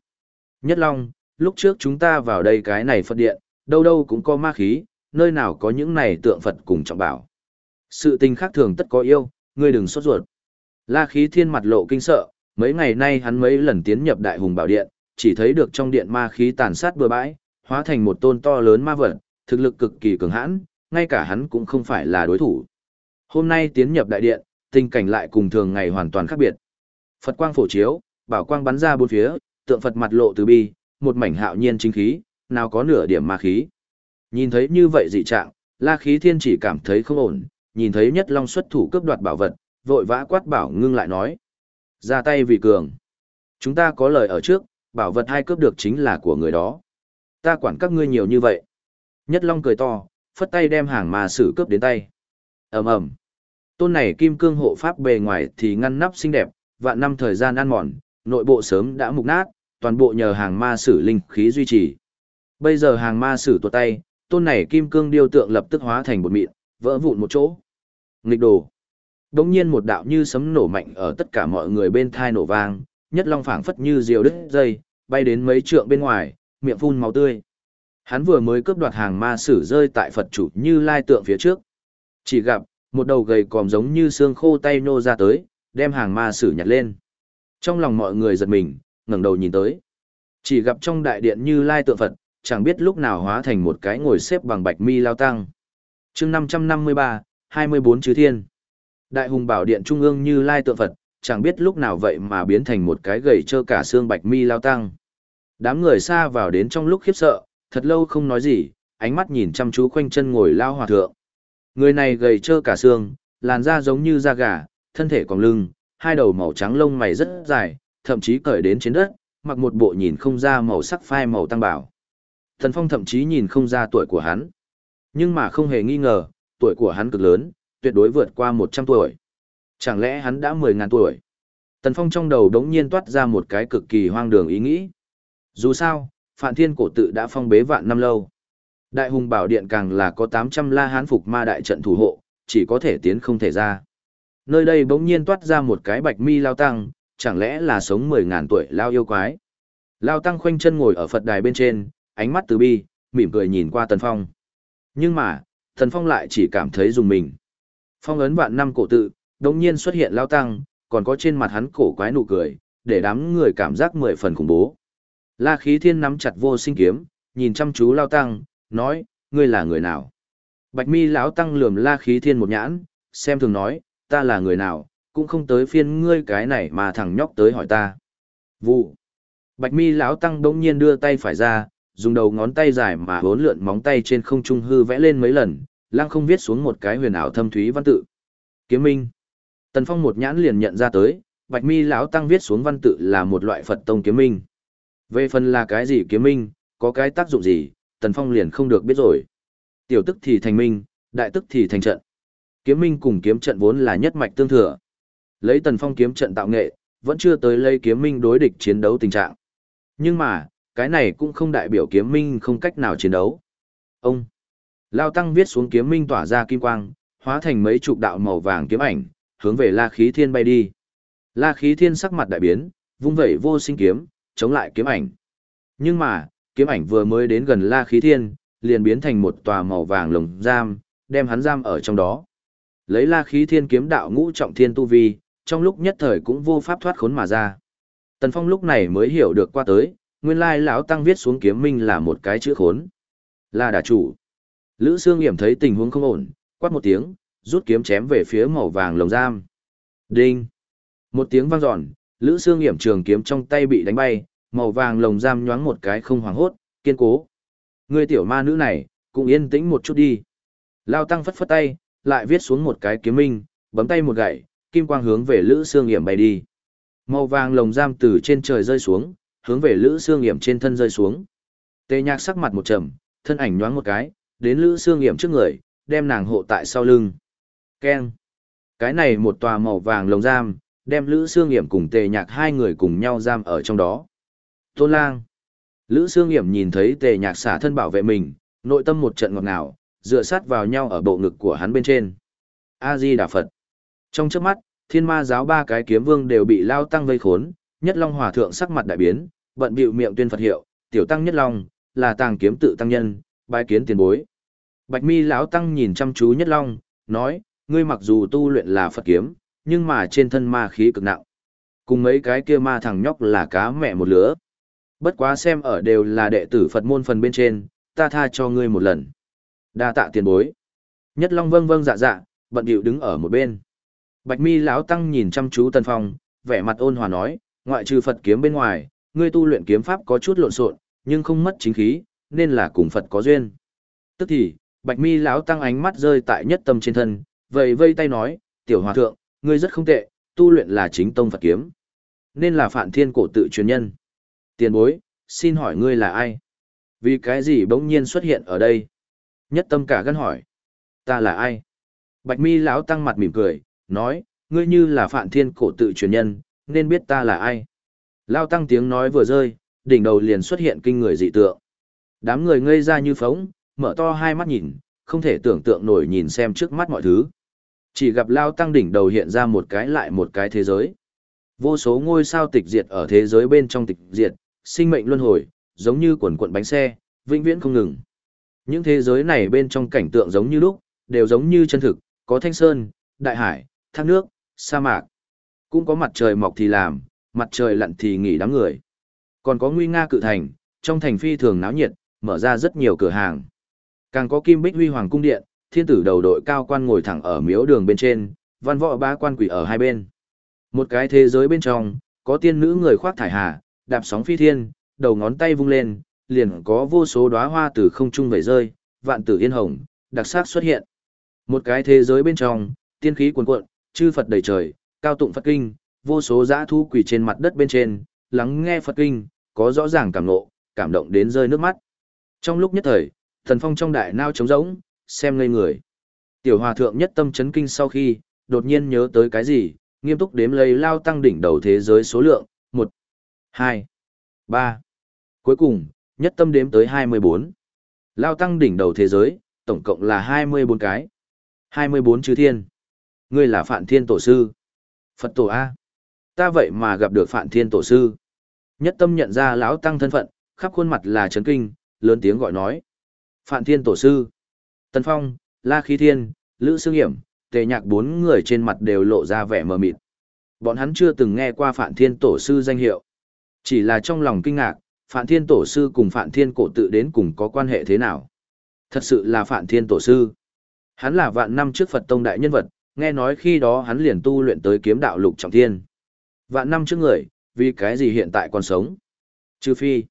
Nhất Long, lúc trước chúng ta vào đây cái này Phật điện, đâu đâu cũng có ma khí, nơi nào có những này tượng Phật cùng trọng bảo. Sự tình khác thường tất có yêu, ngươi đừng sốt ruột. La khí thiên mặt lộ kinh sợ, mấy ngày nay hắn mấy lần tiến nhập đại hùng bảo điện, chỉ thấy được trong điện ma khí tàn sát bừa bãi, hóa thành một tôn to lớn ma vật, thực lực cực kỳ cường hãn, ngay cả hắn cũng không phải là đối thủ. Hôm nay tiến nhập đại điện, tình cảnh lại cùng thường ngày hoàn toàn khác biệt. Phật quang phổ chiếu, bảo quang bắn ra bốn phía, tượng Phật mặt lộ từ bi, một mảnh hạo nhiên chính khí, nào có nửa điểm ma khí. Nhìn thấy như vậy dị trạng, La Khí Thiên chỉ cảm thấy không ổn, nhìn thấy Nhất Long xuất thủ cướp đoạt bảo vật, vội vã quát bảo ngưng lại nói: "Ra tay vì cường. Chúng ta có lời ở trước, bảo vật hai cướp được chính là của người đó. Ta quản các ngươi nhiều như vậy." Nhất Long cười to, phất tay đem hàng ma sử cướp đến tay. Ầm ầm. Tôn này kim cương hộ pháp bề ngoài thì ngăn nắp xinh đẹp, vạn năm thời gian ăn mòn, nội bộ sớm đã mục nát, toàn bộ nhờ hàng ma sử linh khí duy trì. Bây giờ hàng ma sử tuột tay, tôn này kim cương điêu tượng lập tức hóa thành bột mịn, vỡ vụn một chỗ. Nghịch đồ. Đống nhiên một đạo như sấm nổ mạnh ở tất cả mọi người bên thai nổ vang, nhất long phảng phất như diều đứt dây, bay đến mấy trượng bên ngoài, miệng phun máu tươi. Hắn vừa mới cướp đoạt hàng ma sử rơi tại Phật chủ như lai tượng phía trước. Chỉ gặp, một đầu gầy còm giống như xương khô tay nô ra tới, đem hàng ma sử nhặt lên. Trong lòng mọi người giật mình, ngẩng đầu nhìn tới. Chỉ gặp trong đại điện như lai tượng Phật, chẳng biết lúc nào hóa thành một cái ngồi xếp bằng bạch mi lao tăng. chương 553, 24 chư thiên. Đại hùng bảo điện trung ương như lai tượng Phật, chẳng biết lúc nào vậy mà biến thành một cái gầy trơ cả xương bạch mi lao tăng. Đám người xa vào đến trong lúc khiếp sợ, thật lâu không nói gì, ánh mắt nhìn chăm chú quanh chân ngồi lao hòa thượng. Người này gầy trơ cả xương, làn da giống như da gà, thân thể còn lưng, hai đầu màu trắng lông mày rất dài, thậm chí cởi đến trên đất, mặc một bộ nhìn không ra màu sắc phai màu tăng bảo. Thần Phong thậm chí nhìn không ra tuổi của hắn. Nhưng mà không hề nghi ngờ, tuổi của hắn cực lớn, tuyệt đối vượt qua 100 tuổi. Chẳng lẽ hắn đã 10.000 tuổi? Tần Phong trong đầu đống nhiên toát ra một cái cực kỳ hoang đường ý nghĩ. Dù sao, Phạn Thiên cổ tự đã phong bế vạn năm lâu. Đại hùng bảo điện càng là có 800 la hán phục ma đại trận thủ hộ, chỉ có thể tiến không thể ra. Nơi đây bỗng nhiên toát ra một cái bạch mi lao tăng, chẳng lẽ là sống 10.000 tuổi lao yêu quái. Lao tăng khoanh chân ngồi ở Phật đài bên trên, ánh mắt từ bi, mỉm cười nhìn qua Tần Phong. Nhưng mà, Thần Phong lại chỉ cảm thấy dùng mình. Phong ấn vạn năm cổ tự, đột nhiên xuất hiện lao tăng, còn có trên mặt hắn cổ quái nụ cười, để đám người cảm giác mười phần khủng bố. La khí thiên nắm chặt vô sinh kiếm, nhìn chăm chú lao tăng, nói, ngươi là người nào? Bạch mi lão tăng lườm la khí thiên một nhãn, xem thường nói, ta là người nào, cũng không tới phiên ngươi cái này mà thằng nhóc tới hỏi ta. Vụ. Bạch mi lão tăng đống nhiên đưa tay phải ra, dùng đầu ngón tay dài mà hốn lượn móng tay trên không trung hư vẽ lên mấy lần, lăng không viết xuống một cái huyền ảo thâm thúy văn tự. Kiếm minh. Tần Phong một nhãn liền nhận ra tới, Bạch Mi lão tăng viết xuống văn tự là một loại Phật tông kiếm minh. Về phần là cái gì kiếm minh, có cái tác dụng gì, Tần Phong liền không được biết rồi. Tiểu tức thì thành minh, đại tức thì thành trận. Kiếm minh cùng kiếm trận vốn là nhất mạch tương thừa. Lấy Tần Phong kiếm trận tạo nghệ, vẫn chưa tới lấy kiếm minh đối địch chiến đấu tình trạng. Nhưng mà, cái này cũng không đại biểu kiếm minh không cách nào chiến đấu. Ông Lao Tăng viết xuống kiếm minh tỏa ra kim quang, hóa thành mấy chục đạo màu vàng kiếm ảnh, hướng về La Khí Thiên bay đi. La Khí Thiên sắc mặt đại biến, vung vẩy vô sinh kiếm, chống lại kiếm ảnh. Nhưng mà, kiếm ảnh vừa mới đến gần La Khí Thiên, liền biến thành một tòa màu vàng lồng giam, đem hắn giam ở trong đó. Lấy La Khí Thiên kiếm đạo ngũ trọng thiên tu vi, trong lúc nhất thời cũng vô pháp thoát khốn mà ra. Tần Phong lúc này mới hiểu được qua tới, nguyên lai lão tăng viết xuống kiếm minh là một cái chữ khốn. là đà chủ. Lữ xương nghiệm thấy tình huống không ổn, quát một tiếng, rút kiếm chém về phía màu vàng lồng giam. Đinh. Một tiếng vang dọn, Lữ xương nghiệm trường kiếm trong tay bị đánh bay, màu vàng lồng giam nhoáng một cái không hoảng hốt, kiên cố. Người tiểu ma nữ này, cũng yên tĩnh một chút đi. Lao tăng phất phất tay, lại viết xuống một cái kiếm minh, bấm tay một gậy, kim quang hướng về Lữ xương nghiệm bay đi. Màu vàng lồng giam từ trên trời rơi xuống, hướng về Lữ Sương Nghiễm trên thân rơi xuống. Tề Nhạc sắc mặt một trầm, thân ảnh nhoáng một cái, đến Lữ Sương Nghiễm trước người, đem nàng hộ tại sau lưng. Keng. Cái này một tòa màu vàng lồng giam, đem Lữ Sương Nghiễm cùng Tề Nhạc hai người cùng nhau giam ở trong đó. Tôn Lang. Lữ Sương Nghiễm nhìn thấy Tề Nhạc xả thân bảo vệ mình, nội tâm một trận ngọt ngào, dựa sát vào nhau ở bộ ngực của hắn bên trên. A Di Đà Phật. Trong chớp mắt, Thiên Ma giáo ba cái kiếm vương đều bị lao tăng vây khốn, Nhất Long Hòa thượng sắc mặt đại biến, bận bịu miệng tuyên Phật hiệu, "Tiểu tăng Nhất Long, là tàng kiếm tự tăng nhân, bái kiến tiền bối." Bạch Mi lão tăng nhìn chăm chú Nhất Long, nói, ngươi mặc dù tu luyện là Phật kiếm, nhưng mà trên thân ma khí cực nặng. Cùng mấy cái kia ma thằng nhóc là cá mẹ một lứa. Bất quá xem ở đều là đệ tử Phật môn phần bên trên, ta tha cho ngươi một lần. Đa tạ tiền bối. Nhất Long vâng vâng dạ dạ, bận điệu đứng ở một bên. Bạch Mi lão tăng nhìn chăm chú Tần Phong, vẻ mặt ôn hòa nói, ngoại trừ Phật kiếm bên ngoài, ngươi tu luyện kiếm pháp có chút lộn xộn, nhưng không mất chính khí, nên là cùng Phật có duyên. Tức thì, Bạch Mi lão tăng ánh mắt rơi tại nhất tâm trên thân, vậy vây tay nói, tiểu hòa thượng, ngươi rất không tệ, tu luyện là chính tông Phật kiếm. Nên là Phạn thiên cổ tự truyền nhân. Tiền bối, xin hỏi ngươi là ai? Vì cái gì bỗng nhiên xuất hiện ở đây? Nhất tâm cả gân hỏi. Ta là ai? Bạch mi lão tăng mặt mỉm cười, nói, ngươi như là Phạn thiên cổ tự truyền nhân, nên biết ta là ai. Lao tăng tiếng nói vừa rơi, đỉnh đầu liền xuất hiện kinh người dị tượng. Đám người ngây ra như phóng, mở to hai mắt nhìn, không thể tưởng tượng nổi nhìn xem trước mắt mọi thứ. Chỉ gặp Lao Tăng đỉnh đầu hiện ra một cái lại một cái thế giới. Vô số ngôi sao tịch diệt ở thế giới bên trong tịch diệt, sinh mệnh luân hồi, giống như quần cuộn bánh xe, vĩnh viễn không ngừng. Những thế giới này bên trong cảnh tượng giống như lúc, đều giống như chân thực, có thanh sơn, đại hải, thác nước, sa mạc. Cũng có mặt trời mọc thì làm, mặt trời lặn thì nghỉ đám người. Còn có nguy nga cự thành, trong thành phi thường náo nhiệt, mở ra rất nhiều cửa hàng. Càng có kim bích huy hoàng cung điện, thiên tử đầu đội cao quan ngồi thẳng ở miếu đường bên trên, văn võ ba quan quỷ ở hai bên. Một cái thế giới bên trong, có tiên nữ người khoác thải hà, đạp sóng phi thiên, đầu ngón tay vung lên, liền có vô số đóa hoa từ không trung vẩy rơi, vạn tử yên hồng, đặc sắc xuất hiện. Một cái thế giới bên trong, tiên khí cuồn cuộn, chư Phật đầy trời, cao tụng Phật kinh, vô số dã thu quỷ trên mặt đất bên trên, lắng nghe Phật kinh, có rõ ràng cảm ngộ, cảm động đến rơi nước mắt. Trong lúc nhất thời, thần phong trong đại nao trống rỗng, xem ngây người. Tiểu hòa thượng nhất tâm chấn kinh sau khi, đột nhiên nhớ tới cái gì, nghiêm túc đếm lấy lao tăng đỉnh đầu thế giới số lượng, 1, 2, 3. Cuối cùng, nhất tâm đếm tới 24. Lao tăng đỉnh đầu thế giới, tổng cộng là 24 cái. 24 chư thiên. Ngươi là Phạn Thiên Tổ Sư. Phật Tổ A. Ta vậy mà gặp được Phạn Thiên Tổ Sư. Nhất tâm nhận ra lão tăng thân phận, khắp khuôn mặt là chấn kinh, lớn tiếng gọi nói. Phạn Thiên Tổ Sư. Tân Phong, La Khí Thiên, Lữ Sương Hiểm, tề nhạc bốn người trên mặt đều lộ ra vẻ mờ mịt. Bọn hắn chưa từng nghe qua Phạn Thiên Tổ Sư danh hiệu. Chỉ là trong lòng kinh ngạc, Phạn Thiên Tổ Sư cùng Phạn Thiên Cổ tự đến cùng có quan hệ thế nào? Thật sự là Phạn Thiên Tổ Sư. Hắn là vạn năm trước Phật Tông Đại nhân vật, nghe nói khi đó hắn liền tu luyện tới kiếm đạo lục trọng thiên. Vạn năm trước người, vì cái gì hiện tại còn sống? Trừ phi,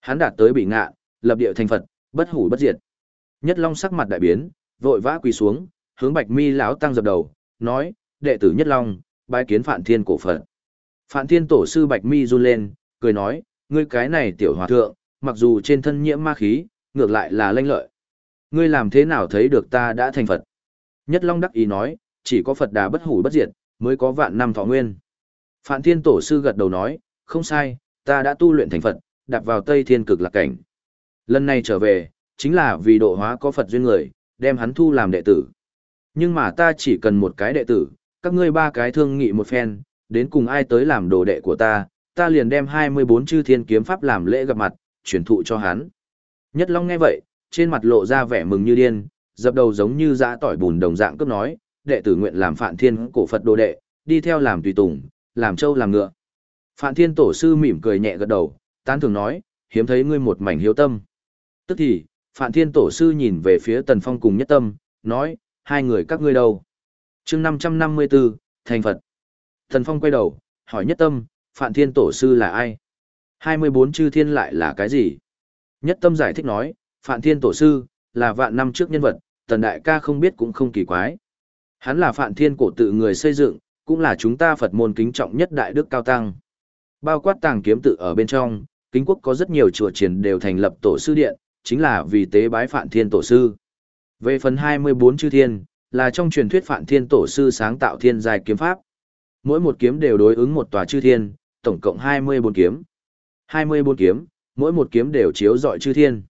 hắn đạt tới bị ngạ, lập địa thành Phật, bất hủ bất diệt. Nhất Long sắc mặt đại biến, vội vã quỳ xuống, hướng Bạch Mi lão tăng dập đầu, nói: "Đệ tử Nhất Long, bái kiến Phạn Thiên cổ Phật." Phạn Thiên tổ sư Bạch Mi run lên, cười nói: "Ngươi cái này tiểu hòa thượng, mặc dù trên thân nhiễm ma khí, ngược lại là lanh lợi. Ngươi làm thế nào thấy được ta đã thành Phật?" Nhất Long đắc ý nói: "Chỉ có Phật Đà bất hủ bất diệt, mới có vạn năm thọ nguyên." Phạn Thiên tổ sư gật đầu nói: "Không sai, ta đã tu luyện thành Phật, đạp vào Tây Thiên cực lạc cảnh. Lần này trở về, chính là vì độ hóa có Phật duyên người, đem hắn thu làm đệ tử. Nhưng mà ta chỉ cần một cái đệ tử, các ngươi ba cái thương nghị một phen, đến cùng ai tới làm đồ đệ của ta, ta liền đem 24 chư thiên kiếm pháp làm lễ gặp mặt, truyền thụ cho hắn. Nhất Long nghe vậy, trên mặt lộ ra vẻ mừng như điên, dập đầu giống như dã tỏi bùn đồng dạng cấp nói, đệ tử nguyện làm Phạn Thiên cổ Phật đồ đệ, đi theo làm tùy tùng, làm châu làm ngựa. Phạn Thiên tổ sư mỉm cười nhẹ gật đầu, tán thường nói, hiếm thấy ngươi một mảnh hiếu tâm. Tức thì, Phạn Thiên Tổ Sư nhìn về phía Tần Phong cùng Nhất Tâm, nói, hai người các ngươi đâu? chương 554, Thành Phật. Tần Phong quay đầu, hỏi Nhất Tâm, Phạn Thiên Tổ Sư là ai? 24 chư thiên lại là cái gì? Nhất Tâm giải thích nói, Phạn Thiên Tổ Sư, là vạn năm trước nhân vật, Tần Đại ca không biết cũng không kỳ quái. Hắn là Phạn Thiên cổ tự người xây dựng, cũng là chúng ta Phật môn kính trọng nhất đại đức cao tăng. Bao quát tàng kiếm tự ở bên trong, kính quốc có rất nhiều chùa triển đều thành lập tổ sư điện, chính là vì tế bái Phạn Thiên Tổ Sư. Về phần 24 chư thiên, là trong truyền thuyết Phạn Thiên Tổ Sư sáng tạo thiên giai kiếm pháp. Mỗi một kiếm đều đối ứng một tòa chư thiên, tổng cộng 24 kiếm. 24 kiếm, mỗi một kiếm đều chiếu dọi chư thiên.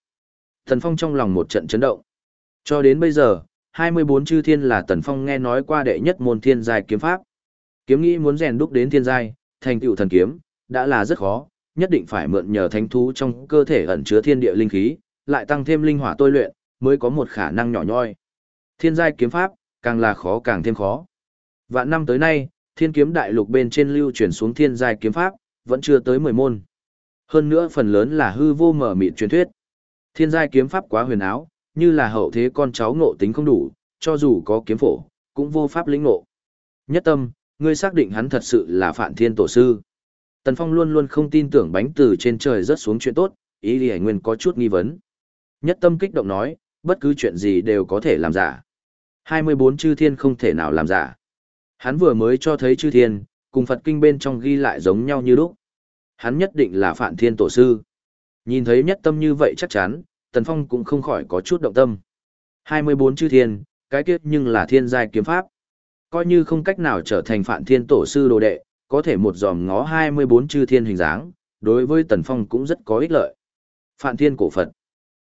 Thần Phong trong lòng một trận chấn động. Cho đến bây giờ, 24 chư thiên là Tần Phong nghe nói qua đệ nhất môn thiên giai kiếm pháp. Kiếm nghĩ muốn rèn đúc đến thiên giai, thành tựu thần kiếm, đã là rất khó, nhất định phải mượn nhờ thánh thú trong cơ thể ẩn chứa thiên địa linh khí, lại tăng thêm linh hỏa tôi luyện, mới có một khả năng nhỏ nhoi. Thiên giai kiếm pháp, càng là khó càng thêm khó. Vạn năm tới nay, thiên kiếm đại lục bên trên lưu truyền xuống thiên giai kiếm pháp, vẫn chưa tới 10 môn. Hơn nữa phần lớn là hư vô mở mịt truyền thuyết. Thiên giai kiếm pháp quá huyền áo, như là hậu thế con cháu ngộ tính không đủ, cho dù có kiếm phổ, cũng vô pháp lĩnh ngộ. Nhất tâm, ngươi xác định hắn thật sự là Phạn Thiên Tổ Sư. Tần Phong luôn luôn không tin tưởng bánh từ trên trời rớt xuống chuyện tốt, ý đi nguyên có chút nghi vấn. Nhất tâm kích động nói, bất cứ chuyện gì đều có thể làm giả. 24 chư thiên không thể nào làm giả. Hắn vừa mới cho thấy chư thiên, cùng Phật kinh bên trong ghi lại giống nhau như lúc. Hắn nhất định là Phạn Thiên Tổ Sư. Nhìn thấy nhất tâm như vậy chắc chắn, Tần Phong cũng không khỏi có chút động tâm. 24 chư thiên, cái kiếp nhưng là thiên giai kiếm pháp. Coi như không cách nào trở thành Phạn Thiên Tổ Sư đồ đệ, có thể một dòm ngó 24 chư thiên hình dáng, đối với Tần Phong cũng rất có ích lợi. Phạn Thiên cổ Phật.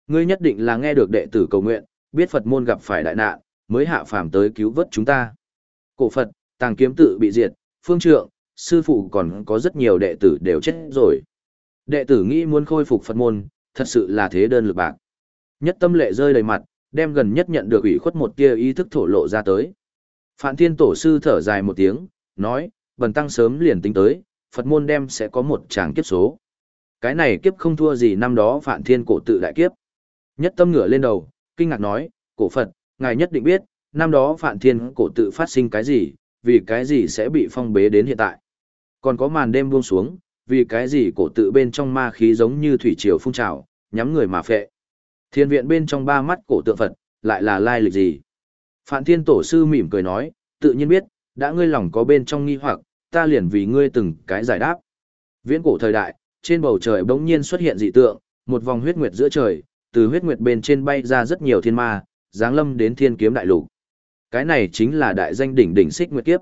Ngươi nhất định là nghe được đệ tử cầu nguyện, biết Phật môn gặp phải đại nạn, mới hạ phàm tới cứu vớt chúng ta. Cổ Phật, tàng kiếm tự bị diệt, phương trượng, sư phụ còn có rất nhiều đệ tử đều chết rồi. Đệ tử nghĩ muốn khôi phục Phật môn, thật sự là thế đơn lực bạc. Nhất tâm lệ rơi đầy mặt, đem gần nhất nhận được ủy khuất một tia ý thức thổ lộ ra tới. Phạn Thiên Tổ sư thở dài một tiếng, nói, bần tăng sớm liền tính tới, Phật môn đem sẽ có một tràng kiếp số. Cái này kiếp không thua gì năm đó Phạn Thiên cổ tự đại kiếp. Nhất tâm ngửa lên đầu, kinh ngạc nói, cổ Phật, ngài nhất định biết, năm đó Phạn Thiên cổ tự phát sinh cái gì, vì cái gì sẽ bị phong bế đến hiện tại. Còn có màn đêm buông xuống, vì cái gì cổ tự bên trong ma khí giống như thủy triều phun trào, nhắm người mà phệ. Thiên viện bên trong ba mắt cổ tượng Phật, lại là lai lịch gì? Phạn Thiên Tổ sư mỉm cười nói, tự nhiên biết, đã ngươi lòng có bên trong nghi hoặc, ta liền vì ngươi từng cái giải đáp. Viễn cổ thời đại, trên bầu trời bỗng nhiên xuất hiện dị tượng, một vòng huyết nguyệt giữa trời, từ huyết nguyệt bên trên bay ra rất nhiều thiên ma, giáng lâm đến thiên kiếm đại lục. Cái này chính là đại danh đỉnh đỉnh xích nguyệt kiếp.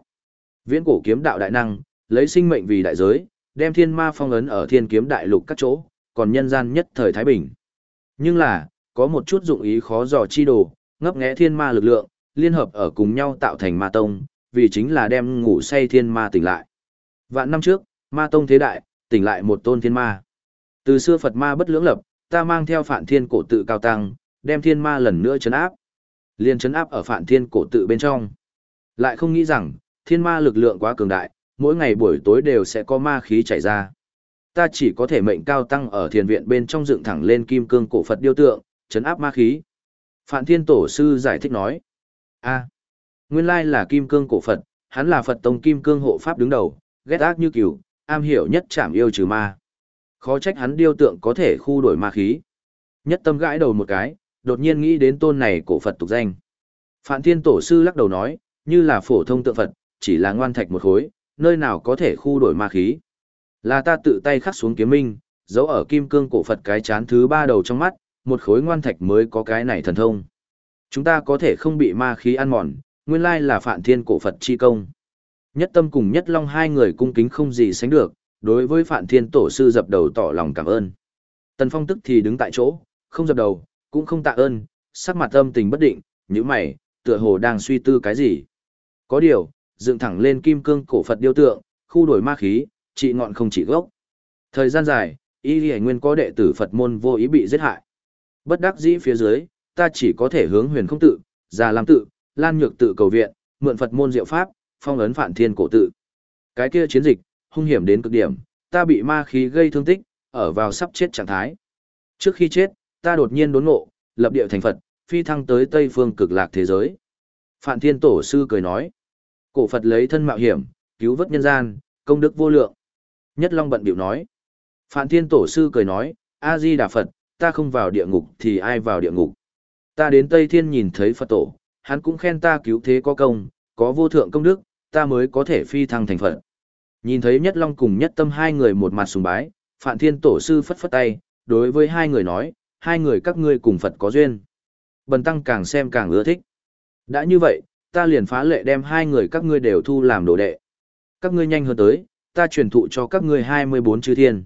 Viễn cổ kiếm đạo đại năng, lấy sinh mệnh vì đại giới, đem thiên ma phong ấn ở thiên kiếm đại lục các chỗ, còn nhân gian nhất thời thái bình. Nhưng là, có một chút dụng ý khó dò chi đồ, ngấp nghé thiên ma lực lượng, liên hợp ở cùng nhau tạo thành ma tông, vì chính là đem ngủ say thiên ma tỉnh lại. Vạn năm trước, ma tông thế đại, tỉnh lại một tôn thiên ma. Từ xưa Phật ma bất lưỡng lập, ta mang theo phản thiên cổ tự cao tăng, đem thiên ma lần nữa chấn áp. Liên chấn áp ở phản thiên cổ tự bên trong. Lại không nghĩ rằng, thiên ma lực lượng quá cường đại, mỗi ngày buổi tối đều sẽ có ma khí chảy ra. Ta chỉ có thể mệnh cao tăng ở thiền viện bên trong dựng thẳng lên kim cương cổ Phật điêu tượng, chấn áp ma khí. Phạn Thiên Tổ Sư giải thích nói. a nguyên lai là kim cương cổ Phật, hắn là Phật tông kim cương hộ pháp đứng đầu, ghét ác như cừu, am hiểu nhất chảm yêu trừ ma. Khó trách hắn điêu tượng có thể khu đổi ma khí. Nhất tâm gãi đầu một cái, đột nhiên nghĩ đến tôn này cổ Phật tục danh. Phạn Thiên Tổ Sư lắc đầu nói, như là phổ thông tượng Phật, chỉ là ngoan thạch một khối, nơi nào có thể khu đổi ma khí. Là ta tự tay khắc xuống kiếm minh, giấu ở kim cương cổ Phật cái chán thứ ba đầu trong mắt, một khối ngoan thạch mới có cái này thần thông. Chúng ta có thể không bị ma khí ăn mòn, nguyên lai là phản thiên cổ Phật chi công. Nhất tâm cùng nhất long hai người cung kính không gì sánh được, đối với phản thiên tổ sư dập đầu tỏ lòng cảm ơn. Tần phong tức thì đứng tại chỗ, không dập đầu, cũng không tạ ơn, sắc mặt âm tình bất định, như mày, tựa hồ đang suy tư cái gì. Có điều, dựng thẳng lên kim cương cổ Phật điêu tượng, khu đổi ma khí, trị ngọn không chỉ gốc. Thời gian dài, y lì nguyên có đệ tử Phật môn vô ý bị giết hại. Bất đắc dĩ phía dưới, ta chỉ có thể hướng huyền không tự, già làm tự, lan nhược tự cầu viện, mượn Phật môn diệu pháp, phong ấn phản thiên cổ tự. Cái kia chiến dịch, hung hiểm đến cực điểm, ta bị ma khí gây thương tích, ở vào sắp chết trạng thái. Trước khi chết, ta đột nhiên đốn ngộ, lập địa thành Phật, phi thăng tới Tây phương cực lạc thế giới. Phạn Thiên Tổ sư cười nói, cổ Phật lấy thân mạo hiểm, cứu vớt nhân gian, công đức vô lượng. Nhất Long bận biểu nói, Phạn Thiên Tổ sư cười nói, A Di Đà Phật, ta không vào địa ngục thì ai vào địa ngục. Ta đến Tây Thiên nhìn thấy Phật tổ, hắn cũng khen ta cứu thế có công, có vô thượng công đức, ta mới có thể phi thăng thành Phật. Nhìn thấy Nhất Long cùng Nhất Tâm hai người một mặt sùng bái, Phạn Thiên Tổ sư phất phất tay, đối với hai người nói, hai người các ngươi cùng Phật có duyên. Bần tăng càng xem càng ưa thích. Đã như vậy, ta liền phá lệ đem hai người các ngươi đều thu làm đồ đệ. Các ngươi nhanh hơn tới, ta truyền thụ cho các ngươi 24 chư thiên.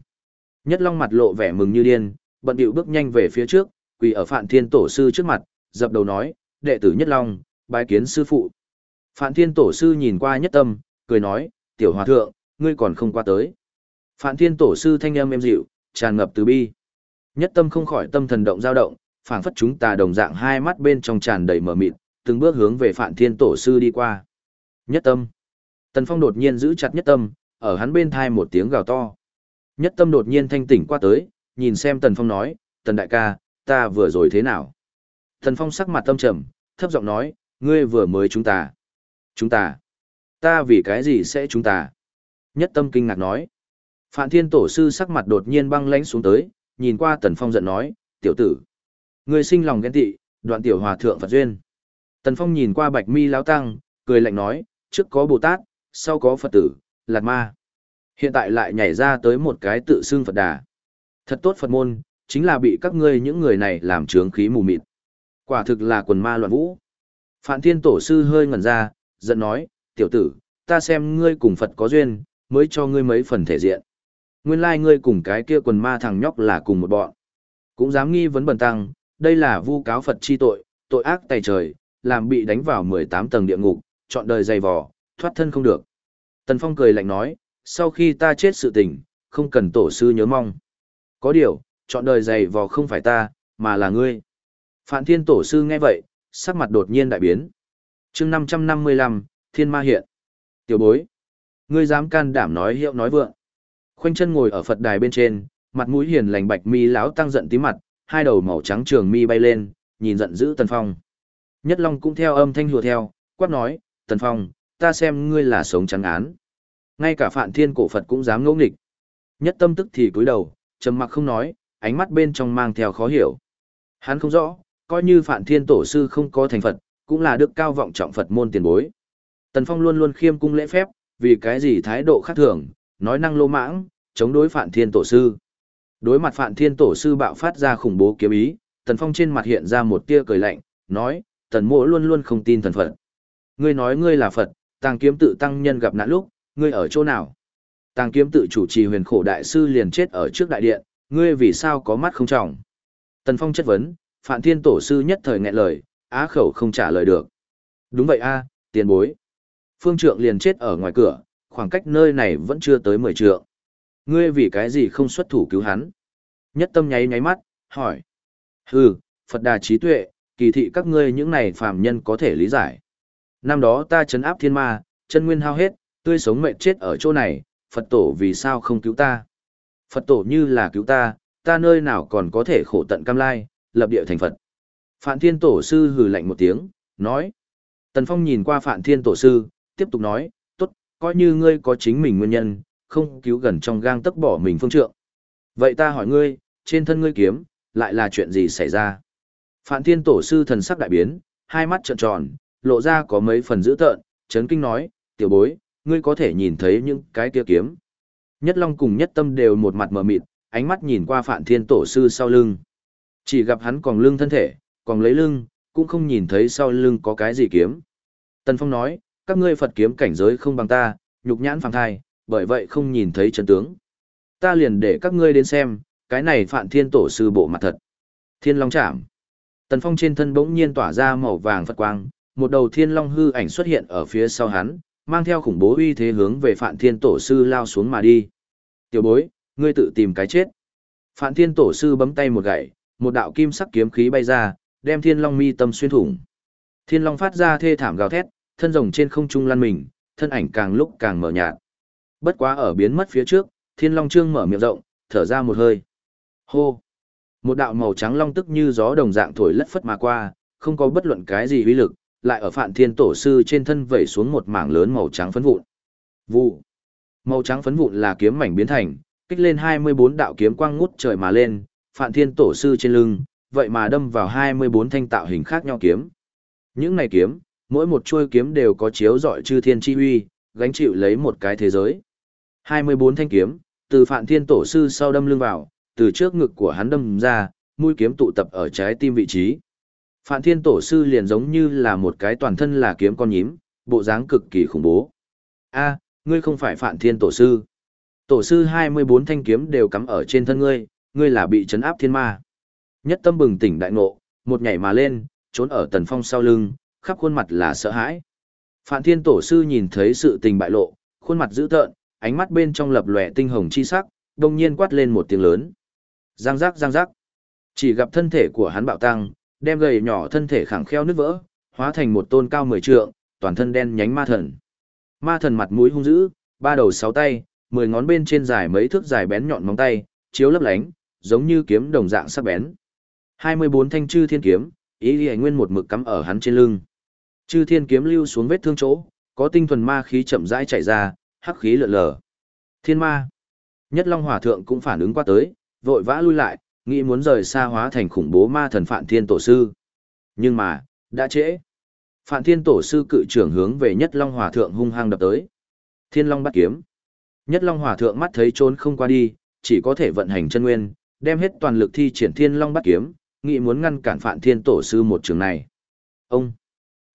Nhất Long mặt lộ vẻ mừng như điên, bận điệu bước nhanh về phía trước, quỳ ở Phạn Thiên Tổ sư trước mặt, dập đầu nói, đệ tử Nhất Long, bái kiến sư phụ. Phạn Thiên Tổ sư nhìn qua Nhất Tâm, cười nói, tiểu hòa thượng, ngươi còn không qua tới. Phạn Thiên Tổ sư thanh âm êm dịu, tràn ngập từ bi. Nhất Tâm không khỏi tâm thần động dao động, phảng phất chúng ta đồng dạng hai mắt bên trong tràn đầy mở mịt, từng bước hướng về Phạn Thiên Tổ sư đi qua. Nhất Tâm. Tần Phong đột nhiên giữ chặt Nhất Tâm, ở hắn bên thai một tiếng gào to. Nhất Tâm đột nhiên thanh tỉnh qua tới, nhìn xem Tần Phong nói, Tần đại ca, ta vừa rồi thế nào? Tần Phong sắc mặt tâm trầm, thấp giọng nói, ngươi vừa mới chúng ta. Chúng ta? Ta vì cái gì sẽ chúng ta? Nhất tâm kinh ngạc nói. Phạm Thiên Tổ sư sắc mặt đột nhiên băng lãnh xuống tới, nhìn qua Tần Phong giận nói, tiểu tử. Ngươi sinh lòng ghen tị, đoạn tiểu hòa thượng Phật duyên. Tần Phong nhìn qua Bạch Mi lão tăng, cười lạnh nói, trước có Bồ Tát, sau có Phật tử, Lạt Ma. Hiện tại lại nhảy ra tới một cái tự xưng Phật Đà. Thật tốt Phật môn, chính là bị các ngươi những người này làm trướng khí mù mịt. Quả thực là quần ma loạn vũ. Phạn Thiên Tổ sư hơi ngẩn ra, giận nói, tiểu tử, ta xem ngươi cùng Phật có duyên, mới cho ngươi mấy phần thể diện. Nguyên lai like ngươi cùng cái kia quần ma thằng nhóc là cùng một bọn. Cũng dám nghi vấn bần tăng, đây là vu cáo Phật chi tội, tội ác tày trời, làm bị đánh vào 18 tầng địa ngục, chọn đời dày vò, thoát thân không được. Tần Phong cười lạnh nói, sau khi ta chết sự tình, không cần tổ sư nhớ mong. Có điều, chọn đời dày vò không phải ta, mà là ngươi. Phạn Thiên Tổ sư nghe vậy, sắc mặt đột nhiên đại biến. chương 555, Thiên Ma hiện. Tiểu bối. Ngươi dám can đảm nói hiệu nói vượng. Khoanh chân ngồi ở Phật đài bên trên, mặt mũi hiền lành bạch mi lão tăng giận tí mặt, hai đầu màu trắng trường mi bay lên, nhìn giận dữ Tần Phong. Nhất Long cũng theo âm thanh hùa theo, quát nói, Tần Phong, ta xem ngươi là sống trắng án. Ngay cả Phạn Thiên cổ Phật cũng dám ngỗ nghịch. Nhất tâm tức thì cúi đầu, trầm mặc không nói, ánh mắt bên trong mang theo khó hiểu. Hắn không rõ, coi như Phạn Thiên tổ sư không có thành Phật, cũng là đức cao vọng trọng Phật môn tiền bối. Tần Phong luôn luôn khiêm cung lễ phép, vì cái gì thái độ khác thường, nói năng lô mãng, chống đối Phạn Thiên tổ sư. Đối mặt Phạn Thiên tổ sư bạo phát ra khủng bố kiếm ý, Tần Phong trên mặt hiện ra một tia cười lạnh, nói, Tần mỗ luôn luôn không tin thần Phật. Ngươi nói ngươi là Phật, tàng kiếm tự tăng nhân gặp nạn lúc, ngươi ở chỗ nào? Tàng kiếm tự chủ trì huyền khổ đại sư liền chết ở trước đại điện, ngươi vì sao có mắt không trọng? Tần Phong chất vấn, Phạn Thiên tổ sư nhất thời nghẹn lời, á khẩu không trả lời được. Đúng vậy a, tiền bối. Phương trượng liền chết ở ngoài cửa, khoảng cách nơi này vẫn chưa tới 10 trượng. Ngươi vì cái gì không xuất thủ cứu hắn? Nhất tâm nháy nháy mắt, hỏi. Hừ, Phật đà trí tuệ, kỳ thị các ngươi những này phàm nhân có thể lý giải. Năm đó ta chấn áp thiên ma, chân nguyên hao hết, tươi sống mệt chết ở chỗ này, Phật tổ vì sao không cứu ta? Phật tổ như là cứu ta, ta nơi nào còn có thể khổ tận cam lai, lập địa thành Phật. Phạn Thiên Tổ sư hừ lạnh một tiếng, nói. Tần Phong nhìn qua Phạn Thiên Tổ sư, tiếp tục nói, tốt, coi như ngươi có chính mình nguyên nhân, không cứu gần trong gang tấc bỏ mình phương trượng. Vậy ta hỏi ngươi, trên thân ngươi kiếm, lại là chuyện gì xảy ra? Phạn Thiên Tổ sư thần sắc đại biến, hai mắt trợn tròn, lộ ra có mấy phần dữ tợn, chấn kinh nói, tiểu bối, ngươi có thể nhìn thấy những cái kia kiếm. Nhất Long cùng Nhất Tâm đều một mặt mờ mịt, ánh mắt nhìn qua Phạn Thiên Tổ sư sau lưng. Chỉ gặp hắn còn lưng thân thể, còn lấy lưng, cũng không nhìn thấy sau lưng có cái gì kiếm. Tần Phong nói, các ngươi Phật kiếm cảnh giới không bằng ta, nhục nhãn phàm thai, bởi vậy không nhìn thấy chân tướng. Ta liền để các ngươi đến xem, cái này Phạn Thiên Tổ sư bộ mặt thật. Thiên Long chạm. Tần Phong trên thân bỗng nhiên tỏa ra màu vàng Phật quang, một đầu Thiên Long hư ảnh xuất hiện ở phía sau hắn, mang theo khủng bố uy thế hướng về Phạn Thiên Tổ sư lao xuống mà đi. Tiểu bối, ngươi tự tìm cái chết. Phạn Thiên Tổ sư bấm tay một gậy, một đạo kim sắc kiếm khí bay ra, đem Thiên Long mi tâm xuyên thủng. Thiên Long phát ra thê thảm gào thét, thân rồng trên không trung lăn mình, thân ảnh càng lúc càng mở nhạt. Bất quá ở biến mất phía trước, Thiên Long trương mở miệng rộng, thở ra một hơi. Hô! Một đạo màu trắng long tức như gió đồng dạng thổi lất phất mà qua, không có bất luận cái gì uy lực, lại ở Phạn Thiên Tổ sư trên thân vẩy xuống một mảng lớn màu trắng phấn vụn. Vụ. Màu trắng phấn vụn là kiếm mảnh biến thành, kích lên 24 đạo kiếm quang ngút trời mà lên, Phạn Thiên Tổ sư trên lưng, vậy mà đâm vào 24 thanh tạo hình khác nhau kiếm. Những này kiếm, mỗi một chuôi kiếm đều có chiếu rọi chư thiên chi uy, gánh chịu lấy một cái thế giới. 24 thanh kiếm, từ Phạn Thiên Tổ sư sau đâm lưng vào, từ trước ngực của hắn đâm ra, mũi kiếm tụ tập ở trái tim vị trí. Phạn Thiên Tổ sư liền giống như là một cái toàn thân là kiếm con nhím, bộ dáng cực kỳ khủng bố. A, ngươi không phải Phạn Thiên Tổ sư. Tổ sư 24 thanh kiếm đều cắm ở trên thân ngươi, ngươi là bị chấn áp thiên ma. Nhất tâm bừng tỉnh đại ngộ, một nhảy mà lên, trốn ở tần phong sau lưng, khắp khuôn mặt là sợ hãi. Phạn Thiên Tổ sư nhìn thấy sự tình bại lộ, khuôn mặt dữ tợn, ánh mắt bên trong lập lòe tinh hồng chi sắc, đồng nhiên quát lên một tiếng lớn. Giang giác giang giác. Chỉ gặp thân thể của hắn bạo tăng, đem gầy nhỏ thân thể khẳng kheo nứt vỡ, hóa thành một tôn cao mười trượng, toàn thân đen nhánh ma thần. Ma thần mặt mũi hung dữ, ba đầu sáu tay, mười ngón bên trên dài mấy thước dài bén nhọn móng tay, chiếu lấp lánh, giống như kiếm đồng dạng sắc bén. 24 thanh chư thiên kiếm, ý liễu nguyên một mực cắm ở hắn trên lưng. Chư thiên kiếm lưu xuống vết thương chỗ, có tinh thuần ma khí chậm rãi chảy ra, hắc khí lượn lờ. Thiên ma. Nhất Long Hỏa thượng cũng phản ứng qua tới, vội vã lui lại, nghĩ muốn rời xa hóa thành khủng bố ma thần Phạn Thiên Tổ Sư. Nhưng mà, đã trễ. Phạn Thiên Tổ Sư cự trưởng hướng về Nhất Long Hòa Thượng hung hăng đập tới. Thiên Long bắt kiếm. Nhất Long Hòa Thượng mắt thấy trốn không qua đi, chỉ có thể vận hành chân nguyên, đem hết toàn lực thi triển Thiên Long bắt kiếm, nghĩ muốn ngăn cản Phạn Thiên Tổ Sư một trường này. Ông.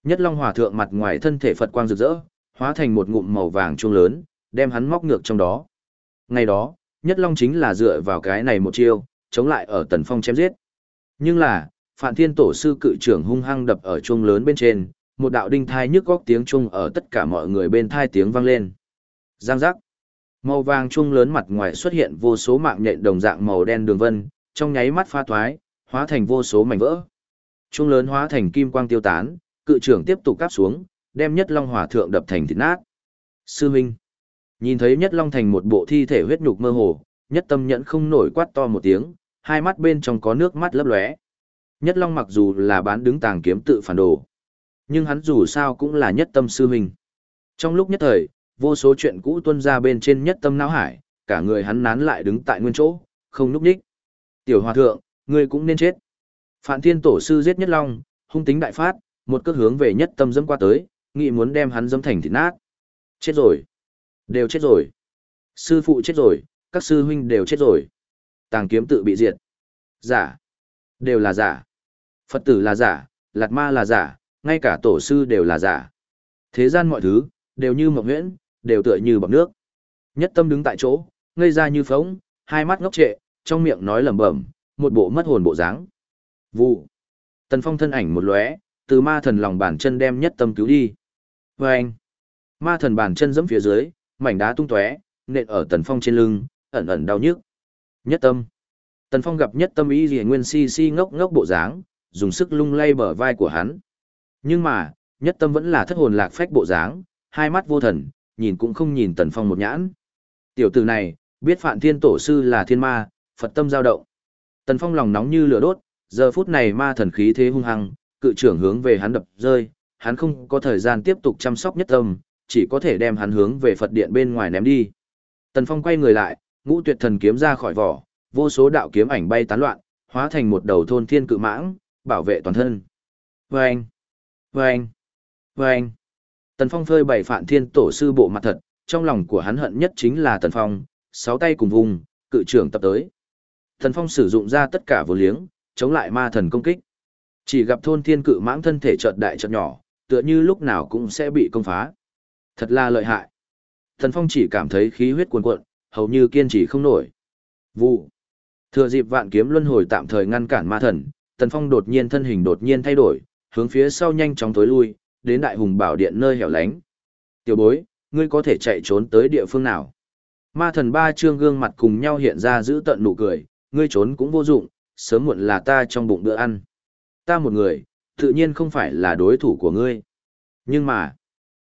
Nhất Long Hòa Thượng mặt ngoài thân thể Phật quang rực rỡ, hóa thành một ngụm màu vàng chuông lớn, đem hắn móc ngược trong đó. Ngày đó, Nhất Long chính là dựa vào cái này một chiêu, chống lại ở Tần Phong chém giết. Nhưng là, Phạn Thiên Tổ sư cự trưởng hung hăng đập ở chuông lớn bên trên, một đạo đinh thai nhức góc tiếng chuông ở tất cả mọi người bên thai tiếng vang lên. Giang giác. Màu vàng chuông lớn mặt ngoài xuất hiện vô số mạng nhện đồng dạng màu đen đường vân, trong nháy mắt pha thoái, hóa thành vô số mảnh vỡ. Chuông lớn hóa thành kim quang tiêu tán, cự trưởng tiếp tục cắp xuống, đem Nhất Long Hỏa thượng đập thành thịt nát. Sư Minh. Nhìn thấy Nhất Long thành một bộ thi thể huyết nhục mơ hồ, Nhất Tâm nhẫn không nổi quát to một tiếng, hai mắt bên trong có nước mắt lấp lóe. Nhất Long mặc dù là bán đứng tàng kiếm tự phản đồ, nhưng hắn dù sao cũng là Nhất Tâm sư huynh. Trong lúc nhất thời, vô số chuyện cũ tuôn ra bên trên Nhất Tâm não hải, cả người hắn nán lại đứng tại nguyên chỗ, không núp đích. Tiểu hòa thượng, ngươi cũng nên chết. Phạn Thiên Tổ sư giết Nhất Long, hung tính đại phát, một cước hướng về Nhất Tâm dẫm qua tới, nghĩ muốn đem hắn dẫm thành thịt nát. Chết rồi. Đều chết rồi. Sư phụ chết rồi, các sư huynh đều chết rồi. Tàng kiếm tự bị diệt. Giả. Đều là giả. Phật tử là giả, Lạt Ma là giả, ngay cả tổ sư đều là giả. Thế gian mọi thứ, đều như mộng huyễn, đều tựa như bọc nước. Nhất tâm đứng tại chỗ, ngây ra như phóng, hai mắt ngốc trệ, trong miệng nói lẩm bẩm, một bộ mất hồn bộ dáng. Vụ. Tần Phong thân ảnh một lóe, từ ma thần lòng bàn chân đem nhất tâm cứu đi. Và anh. Ma thần bàn chân giẫm phía dưới, mảnh đá tung tóe, nện ở Tần Phong trên lưng, ẩn ẩn đau nhức. Nhất tâm. Tần Phong gặp nhất tâm ý gì nguyên si si ngốc ngốc bộ dáng, dùng sức lung lay bờ vai của hắn. Nhưng mà, nhất tâm vẫn là thất hồn lạc phách bộ dáng, hai mắt vô thần, nhìn cũng không nhìn Tần Phong một nhãn. Tiểu tử này, biết Phạn Thiên Tổ Sư là thiên ma, Phật tâm giao động. Tần Phong lòng nóng như lửa đốt, giờ phút này ma thần khí thế hung hăng, cự trưởng hướng về hắn đập rơi, hắn không có thời gian tiếp tục chăm sóc nhất tâm, chỉ có thể đem hắn hướng về Phật điện bên ngoài ném đi. Tần Phong quay người lại, ngũ tuyệt thần kiếm ra khỏi vỏ, vô số đạo kiếm ảnh bay tán loạn, hóa thành một đầu thôn thiên cự mãng, bảo vệ toàn thân. Vâng! Vâng! Vâng! Tần Phong phơi bảy phạn thiên tổ sư bộ mặt thật, trong lòng của hắn hận nhất chính là Tần Phong, sáu tay cùng vùng, cự trưởng tập tới. Tần Phong sử dụng ra tất cả vô liếng, chống lại ma thần công kích. Chỉ gặp thôn thiên cự mãng thân thể chợt đại chợt nhỏ, tựa như lúc nào cũng sẽ bị công phá. Thật là lợi hại. Tần Phong chỉ cảm thấy khí huyết cuồn cuộn, hầu như kiên trì không nổi. Vụ. Thừa dịp vạn kiếm luân hồi tạm thời ngăn cản ma thần, Tần Phong đột nhiên thân hình đột nhiên thay đổi, hướng phía sau nhanh chóng tối lui, đến đại hùng bảo điện nơi hẻo lánh. Tiểu bối, ngươi có thể chạy trốn tới địa phương nào? Ma thần ba trương gương mặt cùng nhau hiện ra giữ tận nụ cười, ngươi trốn cũng vô dụng, sớm muộn là ta trong bụng bữa ăn. Ta một người, tự nhiên không phải là đối thủ của ngươi. Nhưng mà,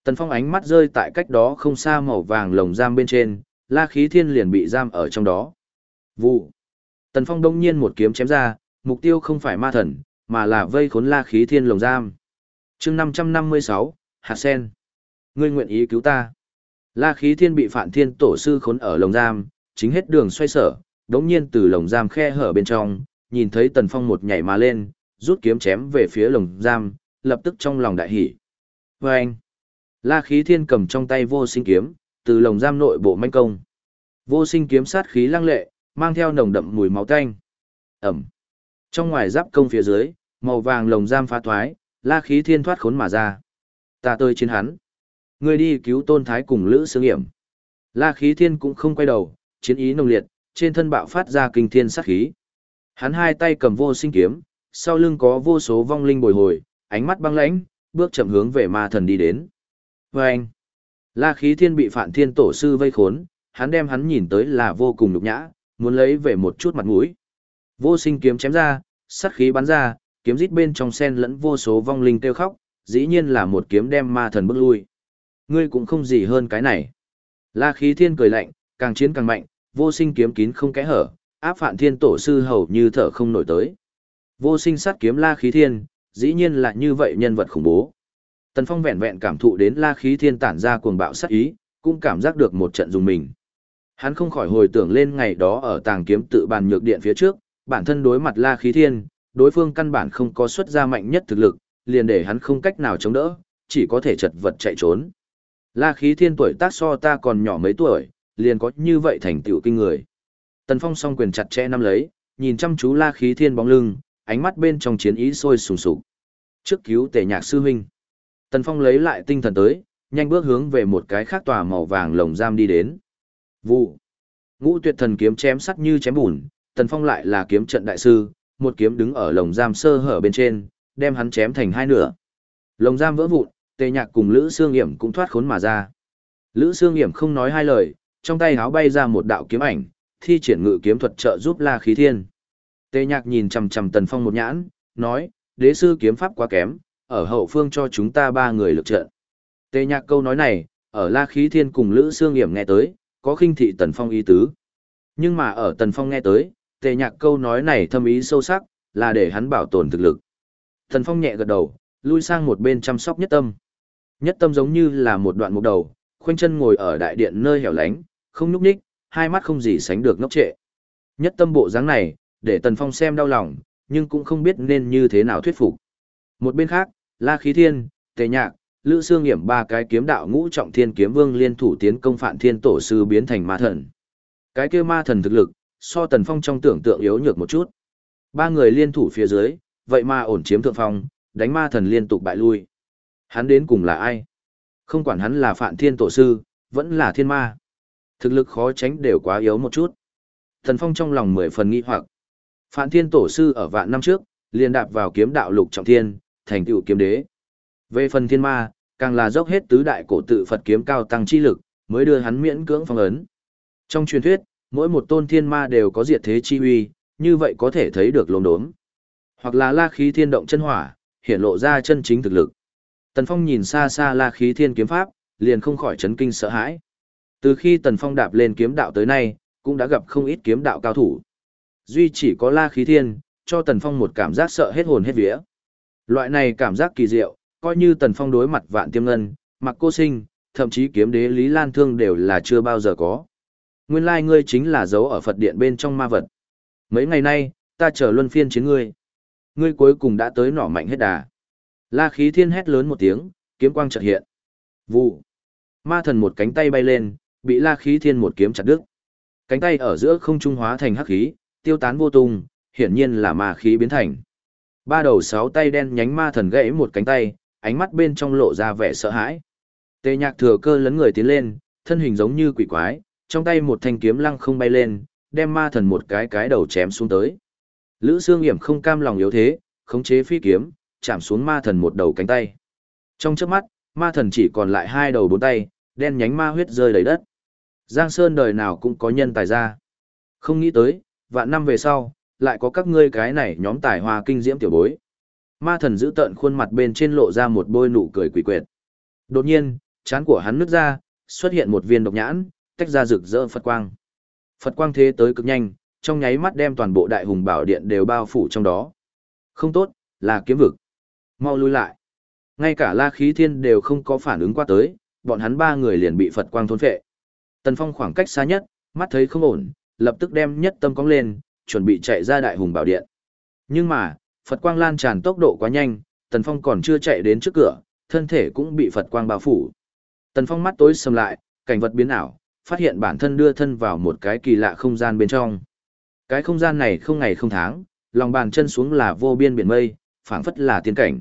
Tần Phong ánh mắt rơi tại cách đó không xa màu vàng lồng giam bên trên, la khí thiên liền bị giam ở trong đó. Vụ. Tần Phong đông nhiên một kiếm chém ra, mục tiêu không phải ma thần, mà là vây khốn la khí thiên lồng giam. chương 556, Hạt Sen. Ngươi nguyện ý cứu ta. La khí thiên bị phản thiên tổ sư khốn ở lồng giam, chính hết đường xoay sở, đống nhiên từ lồng giam khe hở bên trong, nhìn thấy Tần Phong một nhảy mà lên, rút kiếm chém về phía lồng giam, lập tức trong lòng đại hỉ. anh La khí thiên cầm trong tay vô sinh kiếm, từ lồng giam nội bộ manh công. Vô sinh kiếm sát khí lăng lệ, mang theo nồng đậm mùi máu tanh. Ẩm. Trong ngoài giáp công phía dưới, màu vàng lồng giam phá thoái, la khí thiên thoát khốn mà ra. Ta tơi chiến hắn. Người đi cứu tôn thái cùng lữ sướng hiểm. La khí thiên cũng không quay đầu, chiến ý nồng liệt, trên thân bạo phát ra kinh thiên sát khí. Hắn hai tay cầm vô sinh kiếm, sau lưng có vô số vong linh bồi hồi, ánh mắt băng lãnh, bước chậm hướng về ma thần đi đến. Vâng! anh, la khí thiên bị phản thiên tổ sư vây khốn, hắn đem hắn nhìn tới là vô cùng nhục nhã, muốn lấy về một chút mặt mũi. Vô sinh kiếm chém ra, sát khí bắn ra, kiếm rít bên trong sen lẫn vô số vong linh kêu khóc, dĩ nhiên là một kiếm đem ma thần bước lui. Ngươi cũng không gì hơn cái này. La khí thiên cười lạnh, càng chiến càng mạnh, vô sinh kiếm kín không kẽ hở, áp phản thiên tổ sư hầu như thở không nổi tới. Vô sinh sát kiếm la khí thiên, dĩ nhiên là như vậy nhân vật khủng bố. Tần Phong vẹn vẹn cảm thụ đến la khí thiên tản ra cuồng bạo sát ý, cũng cảm giác được một trận dùng mình. Hắn không khỏi hồi tưởng lên ngày đó ở tàng kiếm tự bàn nhược điện phía trước, bản thân đối mặt la khí thiên, đối phương căn bản không có xuất ra mạnh nhất thực lực, liền để hắn không cách nào chống đỡ, chỉ có thể chật vật chạy trốn. La khí thiên tuổi tác so ta còn nhỏ mấy tuổi, liền có như vậy thành tựu kinh người. Tần Phong song quyền chặt chẽ nắm lấy, nhìn chăm chú la khí thiên bóng lưng, ánh mắt bên trong chiến ý sôi sùng sục. Trước cứu tề nhạc sư huynh. Tần Phong lấy lại tinh thần tới, nhanh bước hướng về một cái khác tòa màu vàng lồng giam đi đến. Vụ. Ngũ tuyệt thần kiếm chém sắt như chém bùn, Tần Phong lại là kiếm trận đại sư, một kiếm đứng ở lồng giam sơ hở bên trên, đem hắn chém thành hai nửa. Lồng giam vỡ vụn, Tề Nhạc cùng Lữ Xương Nghiễm cũng thoát khốn mà ra. Lữ Xương Nghiễm không nói hai lời, trong tay háo bay ra một đạo kiếm ảnh, thi triển ngự kiếm thuật trợ giúp La Khí Thiên. Tề Nhạc nhìn chằm chằm Tần Phong một nhãn, nói: "Đế sư kiếm pháp quá kém, ở hậu phương cho chúng ta ba người lực trận." Tề Nhạc câu nói này, ở La Khí Thiên cùng Lữ Sương Hiểm nghe tới, có khinh thị Tần Phong ý tứ. Nhưng mà ở Tần Phong nghe tới, Tề Nhạc câu nói này thâm ý sâu sắc, là để hắn bảo tồn thực lực. Tần Phong nhẹ gật đầu, lui sang một bên chăm sóc nhất tâm. Nhất tâm giống như là một đoạn mục đầu, khoanh chân ngồi ở đại điện nơi hẻo lánh, không nhúc nhích, hai mắt không gì sánh được ngốc trệ. Nhất tâm bộ dáng này, để Tần Phong xem đau lòng, nhưng cũng không biết nên như thế nào thuyết phục. Một bên khác, La Khí Thiên, Tề Nhạc, Lữ Sương Nghiễm ba cái kiếm đạo ngũ trọng thiên kiếm vương liên thủ tiến công Phạn Thiên Tổ sư biến thành ma thần. Cái kia ma thần thực lực, so Tần Phong trong tưởng tượng yếu nhược một chút. Ba người liên thủ phía dưới, vậy mà ổn chiếm thượng phong, đánh ma thần liên tục bại lui. Hắn đến cùng là ai? Không quản hắn là Phạn Thiên Tổ sư, vẫn là thiên ma. Thực lực khó tránh đều quá yếu một chút. Tần Phong trong lòng mười phần nghi hoặc. Phạn Thiên Tổ sư ở vạn năm trước, liền đạp vào kiếm đạo lục trọng thiên, thành tựu kiếm đế. Về phần thiên ma, càng là dốc hết tứ đại cổ tự Phật kiếm cao tăng chi lực, mới đưa hắn miễn cưỡng phong ấn. Trong truyền thuyết, mỗi một tôn thiên ma đều có diệt thế chi uy, như vậy có thể thấy được lồn đốm. Hoặc là la khí thiên động chân hỏa, hiện lộ ra chân chính thực lực. Tần Phong nhìn xa xa la khí thiên kiếm pháp, liền không khỏi chấn kinh sợ hãi. Từ khi Tần Phong đạp lên kiếm đạo tới nay, cũng đã gặp không ít kiếm đạo cao thủ. Duy chỉ có la khí thiên, cho Tần Phong một cảm giác sợ hết hồn hết vía. Loại này cảm giác kỳ diệu, coi như Tần Phong đối mặt vạn tiêm ngân, mặc cô sinh, thậm chí kiếm đế Lý Lan Thương đều là chưa bao giờ có. Nguyên lai ngươi chính là dấu ở Phật điện bên trong ma vật. Mấy ngày nay, ta chờ luân phiên chiến ngươi. Ngươi cuối cùng đã tới nỏ mạnh hết đà. La khí thiên hét lớn một tiếng, kiếm quang chợt hiện. Vụ. Ma thần một cánh tay bay lên, bị la khí thiên một kiếm chặt đứt. Cánh tay ở giữa không trung hóa thành hắc khí, tiêu tán vô tung, hiển nhiên là ma khí biến thành. Ba đầu sáu tay đen nhánh ma thần gãy một cánh tay, ánh mắt bên trong lộ ra vẻ sợ hãi. Tề nhạc thừa cơ lấn người tiến lên, thân hình giống như quỷ quái, trong tay một thanh kiếm lăng không bay lên, đem ma thần một cái cái đầu chém xuống tới. Lữ Sương Hiểm không cam lòng yếu thế, khống chế phi kiếm, chạm xuống ma thần một đầu cánh tay. Trong chớp mắt, ma thần chỉ còn lại hai đầu bốn tay, đen nhánh ma huyết rơi đầy đất. Giang Sơn đời nào cũng có nhân tài ra. Không nghĩ tới, vạn năm về sau, lại có các ngươi cái này nhóm tài hoa kinh diễm tiểu bối. Ma thần giữ tận khuôn mặt bên trên lộ ra một bôi nụ cười quỷ quyệt. Đột nhiên, chán của hắn nứt ra, xuất hiện một viên độc nhãn, tách ra rực rỡ Phật quang. Phật quang thế tới cực nhanh, trong nháy mắt đem toàn bộ đại hùng bảo điện đều bao phủ trong đó. Không tốt, là kiếm vực. Mau lui lại. Ngay cả La Khí Thiên đều không có phản ứng qua tới, bọn hắn ba người liền bị Phật quang thôn phệ. Tần Phong khoảng cách xa nhất, mắt thấy không ổn, lập tức đem nhất tâm cong lên, chuẩn bị chạy ra đại hùng bảo điện. Nhưng mà, Phật quang lan tràn tốc độ quá nhanh, Tần Phong còn chưa chạy đến trước cửa, thân thể cũng bị Phật quang bao phủ. Tần Phong mắt tối sầm lại, cảnh vật biến ảo, phát hiện bản thân đưa thân vào một cái kỳ lạ không gian bên trong. Cái không gian này không ngày không tháng, lòng bàn chân xuống là vô biên biển mây, phảng phất là tiên cảnh.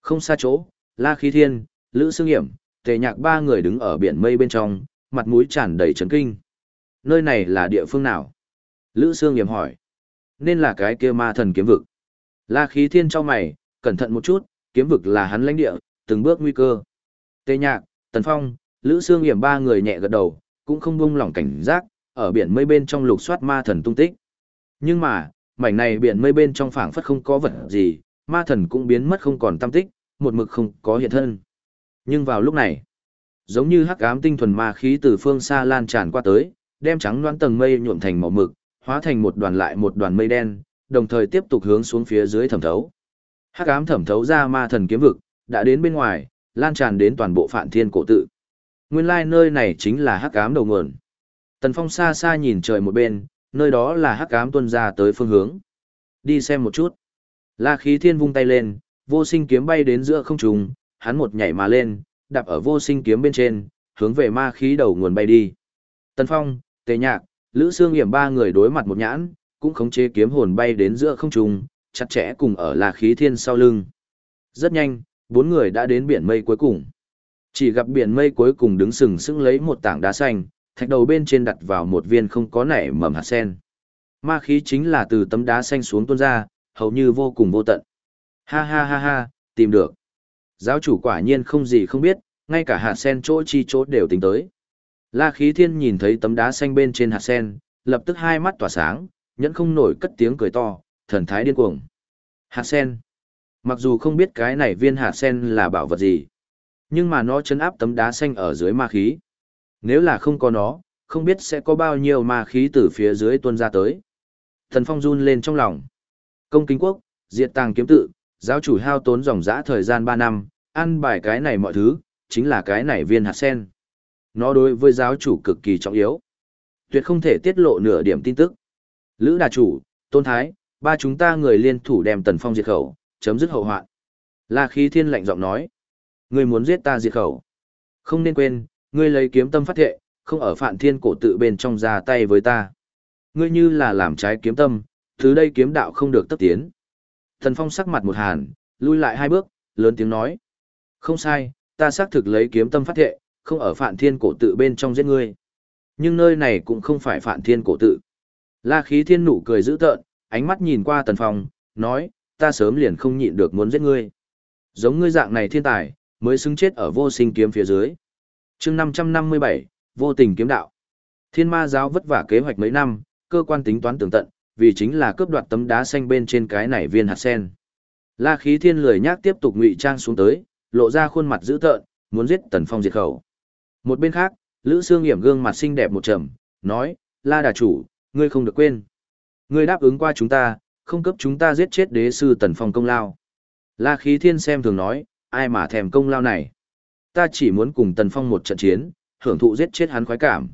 Không xa chỗ, La Khí Thiên, Lữ Sương Nghiễm, Tề Nhạc ba người đứng ở biển mây bên trong, mặt mũi tràn đầy chấn kinh. Nơi này là địa phương nào? Lữ Sương Nghiệm hỏi. Nên là cái kia ma thần kiếm vực. La Khí Thiên cho mày, cẩn thận một chút, kiếm vực là hắn lãnh địa, từng bước nguy cơ. Tề Nhạc, Tần Phong, Lữ Sương Nghiệm ba người nhẹ gật đầu, cũng không buông lỏng cảnh giác, ở biển mây bên trong lục soát ma thần tung tích. Nhưng mà, mảnh này biển mây bên trong phảng phất không có vật gì, ma thần cũng biến mất không còn tâm tích, một mực không có hiện thân. Nhưng vào lúc này, giống như hắc ám tinh thuần ma khí từ phương xa lan tràn qua tới, đem trắng loãng tầng mây nhuộm thành màu mực, hóa thành một đoàn lại một đoàn mây đen, đồng thời tiếp tục hướng xuống phía dưới thẩm thấu. Hắc ám thẩm thấu ra ma thần kiếm vực, đã đến bên ngoài, lan tràn đến toàn bộ Phạn thiên cổ tự. Nguyên lai nơi này chính là hắc ám đầu nguồn. Tần Phong xa xa nhìn trời một bên, nơi đó là hắc ám tuân ra tới phương hướng. Đi xem một chút. La khí thiên vung tay lên, vô sinh kiếm bay đến giữa không trung, hắn một nhảy mà lên, đạp ở vô sinh kiếm bên trên, hướng về ma khí đầu nguồn bay đi. Tần Phong, Tề Nhạc, Lữ Sương Hiểm ba người đối mặt một nhãn, cũng khống chế kiếm hồn bay đến giữa không trung, chặt chẽ cùng ở La khí thiên sau lưng. Rất nhanh, bốn người đã đến biển mây cuối cùng. Chỉ gặp biển mây cuối cùng đứng sừng sững lấy một tảng đá xanh, thạch đầu bên trên đặt vào một viên không có nảy mầm hạt sen. Ma khí chính là từ tấm đá xanh xuống tuôn ra, hầu như vô cùng vô tận. Ha ha ha ha, tìm được. Giáo chủ quả nhiên không gì không biết, ngay cả hạt sen chỗ chi chỗ đều tính tới. La khí thiên nhìn thấy tấm đá xanh bên trên hạt sen, lập tức hai mắt tỏa sáng, nhẫn không nổi cất tiếng cười to, thần thái điên cuồng. Hạt sen. Mặc dù không biết cái này viên hạt sen là bảo vật gì, nhưng mà nó chấn áp tấm đá xanh ở dưới ma khí. Nếu là không có nó, không biết sẽ có bao nhiêu ma khí từ phía dưới tuôn ra tới. Thần Phong run lên trong lòng. Công kính quốc, diệt tàng kiếm tự, giáo chủ hao tốn dòng dã thời gian 3 năm, ăn bài cái này mọi thứ, chính là cái này viên hạt sen. Nó đối với giáo chủ cực kỳ trọng yếu. Tuyệt không thể tiết lộ nửa điểm tin tức. Lữ đà chủ, tôn thái, ba chúng ta người liên thủ đem tần phong diệt khẩu, chấm dứt hậu hoạn. La khí thiên lạnh giọng nói. Ngươi muốn giết ta diệt khẩu. Không nên quên, ngươi lấy kiếm tâm phát thệ, không ở phạn thiên cổ tự bên trong ra tay với ta. Ngươi như là làm trái kiếm tâm, thứ đây kiếm đạo không được tất tiến. Thần Phong sắc mặt một hàn, lui lại hai bước, lớn tiếng nói. Không sai, ta xác thực lấy kiếm tâm phát thệ, không ở phạn thiên cổ tự bên trong giết ngươi. Nhưng nơi này cũng không phải phạn thiên cổ tự. La khí thiên nụ cười dữ tợn, ánh mắt nhìn qua tần phong, nói, ta sớm liền không nhịn được muốn giết ngươi. Giống ngươi dạng này thiên tài, mới xứng chết ở vô sinh kiếm phía dưới. chương 557, vô tình kiếm đạo. Thiên ma giáo vất vả kế hoạch mấy năm, cơ quan tính toán tường tận, vì chính là cướp đoạt tấm đá xanh bên trên cái này viên hạt sen. La khí thiên lười nhác tiếp tục ngụy trang xuống tới, lộ ra khuôn mặt dữ tợn, muốn giết tần phong diệt khẩu. Một bên khác, Lữ Sương Hiểm gương mặt xinh đẹp một trầm, nói, La đà chủ, ngươi không được quên. Ngươi đáp ứng qua chúng ta, không cấp chúng ta giết chết đế sư tần phong công lao. La khí thiên xem thường nói, ai mà thèm công lao này. Ta chỉ muốn cùng tần phong một trận chiến, hưởng thụ giết chết hắn khoái cảm.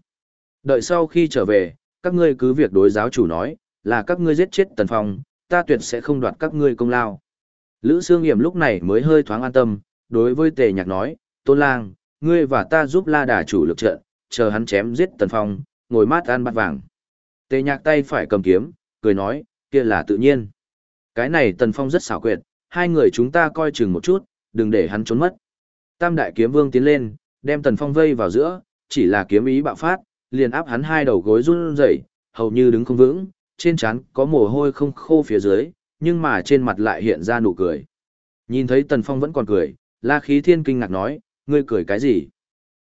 Đợi sau khi trở về, các ngươi cứ việc đối giáo chủ nói, là các ngươi giết chết tần phong, ta tuyệt sẽ không đoạt các ngươi công lao. Lữ Sương Hiểm lúc này mới hơi thoáng an tâm, đối với tề nhạc nói, Tôn Lang, ngươi và ta giúp la đà chủ lực trận, chờ hắn chém giết tần phong, ngồi mát ăn bát vàng. Tề nhạc tay phải cầm kiếm, cười nói, kia là tự nhiên. Cái này tần phong rất xảo quyệt, hai người chúng ta coi chừng một chút, đừng để hắn trốn mất. Tam đại kiếm vương tiến lên, đem tần phong vây vào giữa, chỉ là kiếm ý bạo phát, liền áp hắn hai đầu gối run rẩy, hầu như đứng không vững, trên trán có mồ hôi không khô phía dưới, nhưng mà trên mặt lại hiện ra nụ cười. Nhìn thấy tần phong vẫn còn cười, la khí thiên kinh ngạc nói, ngươi cười cái gì?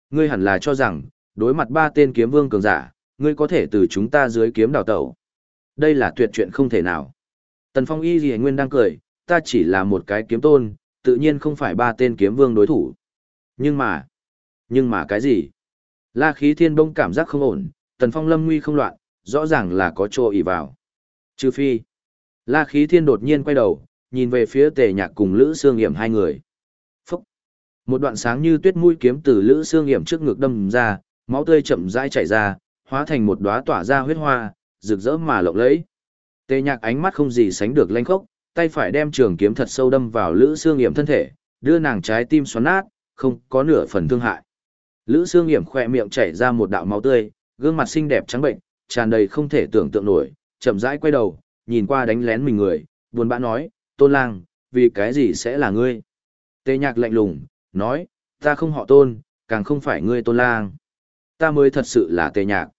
Ngươi hẳn là cho rằng, đối mặt ba tên kiếm vương cường giả, ngươi có thể từ chúng ta dưới kiếm đào tẩu. Đây là tuyệt chuyện không thể nào. Tần Phong y gì nguyên đang cười, ta chỉ là một cái kiếm tôn, tự nhiên không phải ba tên kiếm vương đối thủ. Nhưng mà, nhưng mà cái gì? La khí thiên bông cảm giác không ổn, Tần Phong lâm nguy không loạn, rõ ràng là có trô ỉ vào. Trừ phi, La khí thiên đột nhiên quay đầu, nhìn về phía tề nhạc cùng Lữ Sương Hiểm hai người. Một đoạn sáng như tuyết mũi kiếm từ lữ xương hiểm trước ngực đâm ra, máu tươi chậm rãi chảy ra, hóa thành một đóa tỏa ra huyết hoa, rực rỡ mà lộng lẫy. Tề Nhạc ánh mắt không gì sánh được lanh khốc, tay phải đem trường kiếm thật sâu đâm vào Lữ Xương Nghiễm thân thể, đưa nàng trái tim xoắn nát, không có nửa phần thương hại. Lữ Xương Nghiễm khỏe miệng chảy ra một đạo máu tươi, gương mặt xinh đẹp trắng bệnh, tràn đầy không thể tưởng tượng nổi, chậm rãi quay đầu, nhìn qua đánh lén mình người, buồn bã nói, "Tôn Lang, vì cái gì sẽ là ngươi?" Tề Nhạc lạnh lùng, nói, ta không họ tôn, càng không phải ngươi tôn lang. Ta mới thật sự là tề nhạc.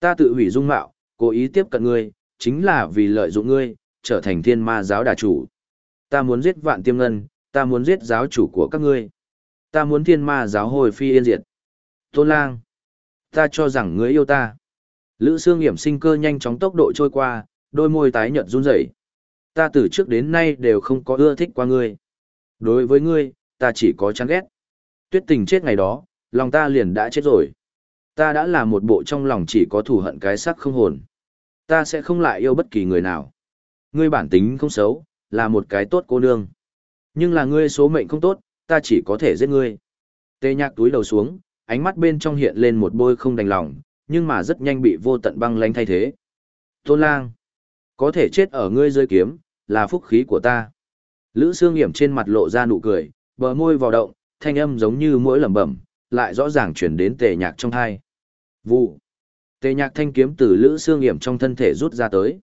Ta tự hủy dung mạo, cố ý tiếp cận ngươi, chính là vì lợi dụng ngươi, trở thành thiên ma giáo đà chủ. Ta muốn giết vạn tiêm ngân, ta muốn giết giáo chủ của các ngươi. Ta muốn thiên ma giáo hồi phi yên diệt. Tôn lang, ta cho rằng ngươi yêu ta. Lữ xương hiểm sinh cơ nhanh chóng tốc độ trôi qua, đôi môi tái nhợt run rẩy. Ta từ trước đến nay đều không có ưa thích qua ngươi. Đối với ngươi, ta chỉ có chán ghét. Tuyết tình chết ngày đó, lòng ta liền đã chết rồi. Ta đã là một bộ trong lòng chỉ có thù hận cái sắc không hồn. Ta sẽ không lại yêu bất kỳ người nào. Ngươi bản tính không xấu, là một cái tốt cô nương. Nhưng là ngươi số mệnh không tốt, ta chỉ có thể giết ngươi. Tê nhạc túi đầu xuống, ánh mắt bên trong hiện lên một bôi không đành lòng, nhưng mà rất nhanh bị vô tận băng lánh thay thế. Tôn lang, có thể chết ở ngươi rơi kiếm, là phúc khí của ta. Lữ xương Hiểm trên mặt lộ ra nụ cười, bờ môi vào động, thanh âm giống như mỗi lẩm bẩm, lại rõ ràng chuyển đến tề nhạc trong thai. Vụ. Tề nhạc thanh kiếm từ lữ xương hiểm trong thân thể rút ra tới.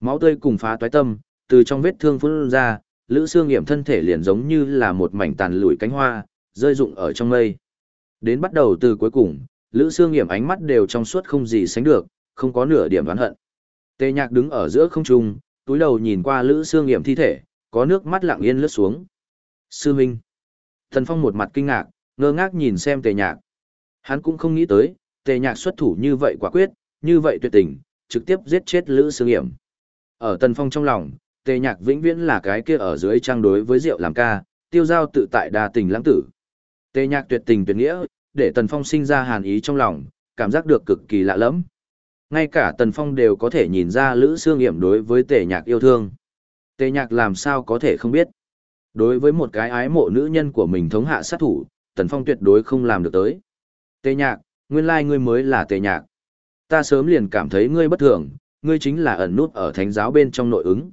Máu tươi cùng phá toái tâm, từ trong vết thương phun ra, lữ xương hiểm thân thể liền giống như là một mảnh tàn lụi cánh hoa, rơi rụng ở trong mây. Đến bắt đầu từ cuối cùng, lữ xương hiểm ánh mắt đều trong suốt không gì sánh được, không có nửa điểm oán hận. Tề nhạc đứng ở giữa không trung, túi đầu nhìn qua Lữ xương hiểm thi thể, có nước mắt lặng yên lướt xuống. Sư Minh. Tần Phong một mặt kinh ngạc, ngơ ngác nhìn xem tề nhạc. Hắn cũng không nghĩ tới, tề nhạc xuất thủ như vậy quả quyết, như vậy tuyệt tình, trực tiếp giết chết Lữ Sương Nghiệm. Ở Tần Phong trong lòng, tề nhạc vĩnh viễn là cái kia ở dưới trang đối với rượu làm ca, tiêu giao tự tại đa tình lãng tử. Tề nhạc tuyệt tình tuyệt nghĩa, để Tần Phong sinh ra hàn ý trong lòng, cảm giác được cực kỳ lạ lẫm. Ngay cả Tần Phong đều có thể nhìn ra Lữ Sương Nghiệm đối với tề nhạc yêu thương. Tề nhạc làm sao có thể không biết. Đối với một cái ái mộ nữ nhân của mình thống hạ sát thủ, Tần Phong tuyệt đối không làm được tới. Tề nhạc, nguyên lai ngươi mới là tề nhạc. Ta sớm liền cảm thấy ngươi bất thường, ngươi chính là ẩn nút ở thánh giáo bên trong nội ứng.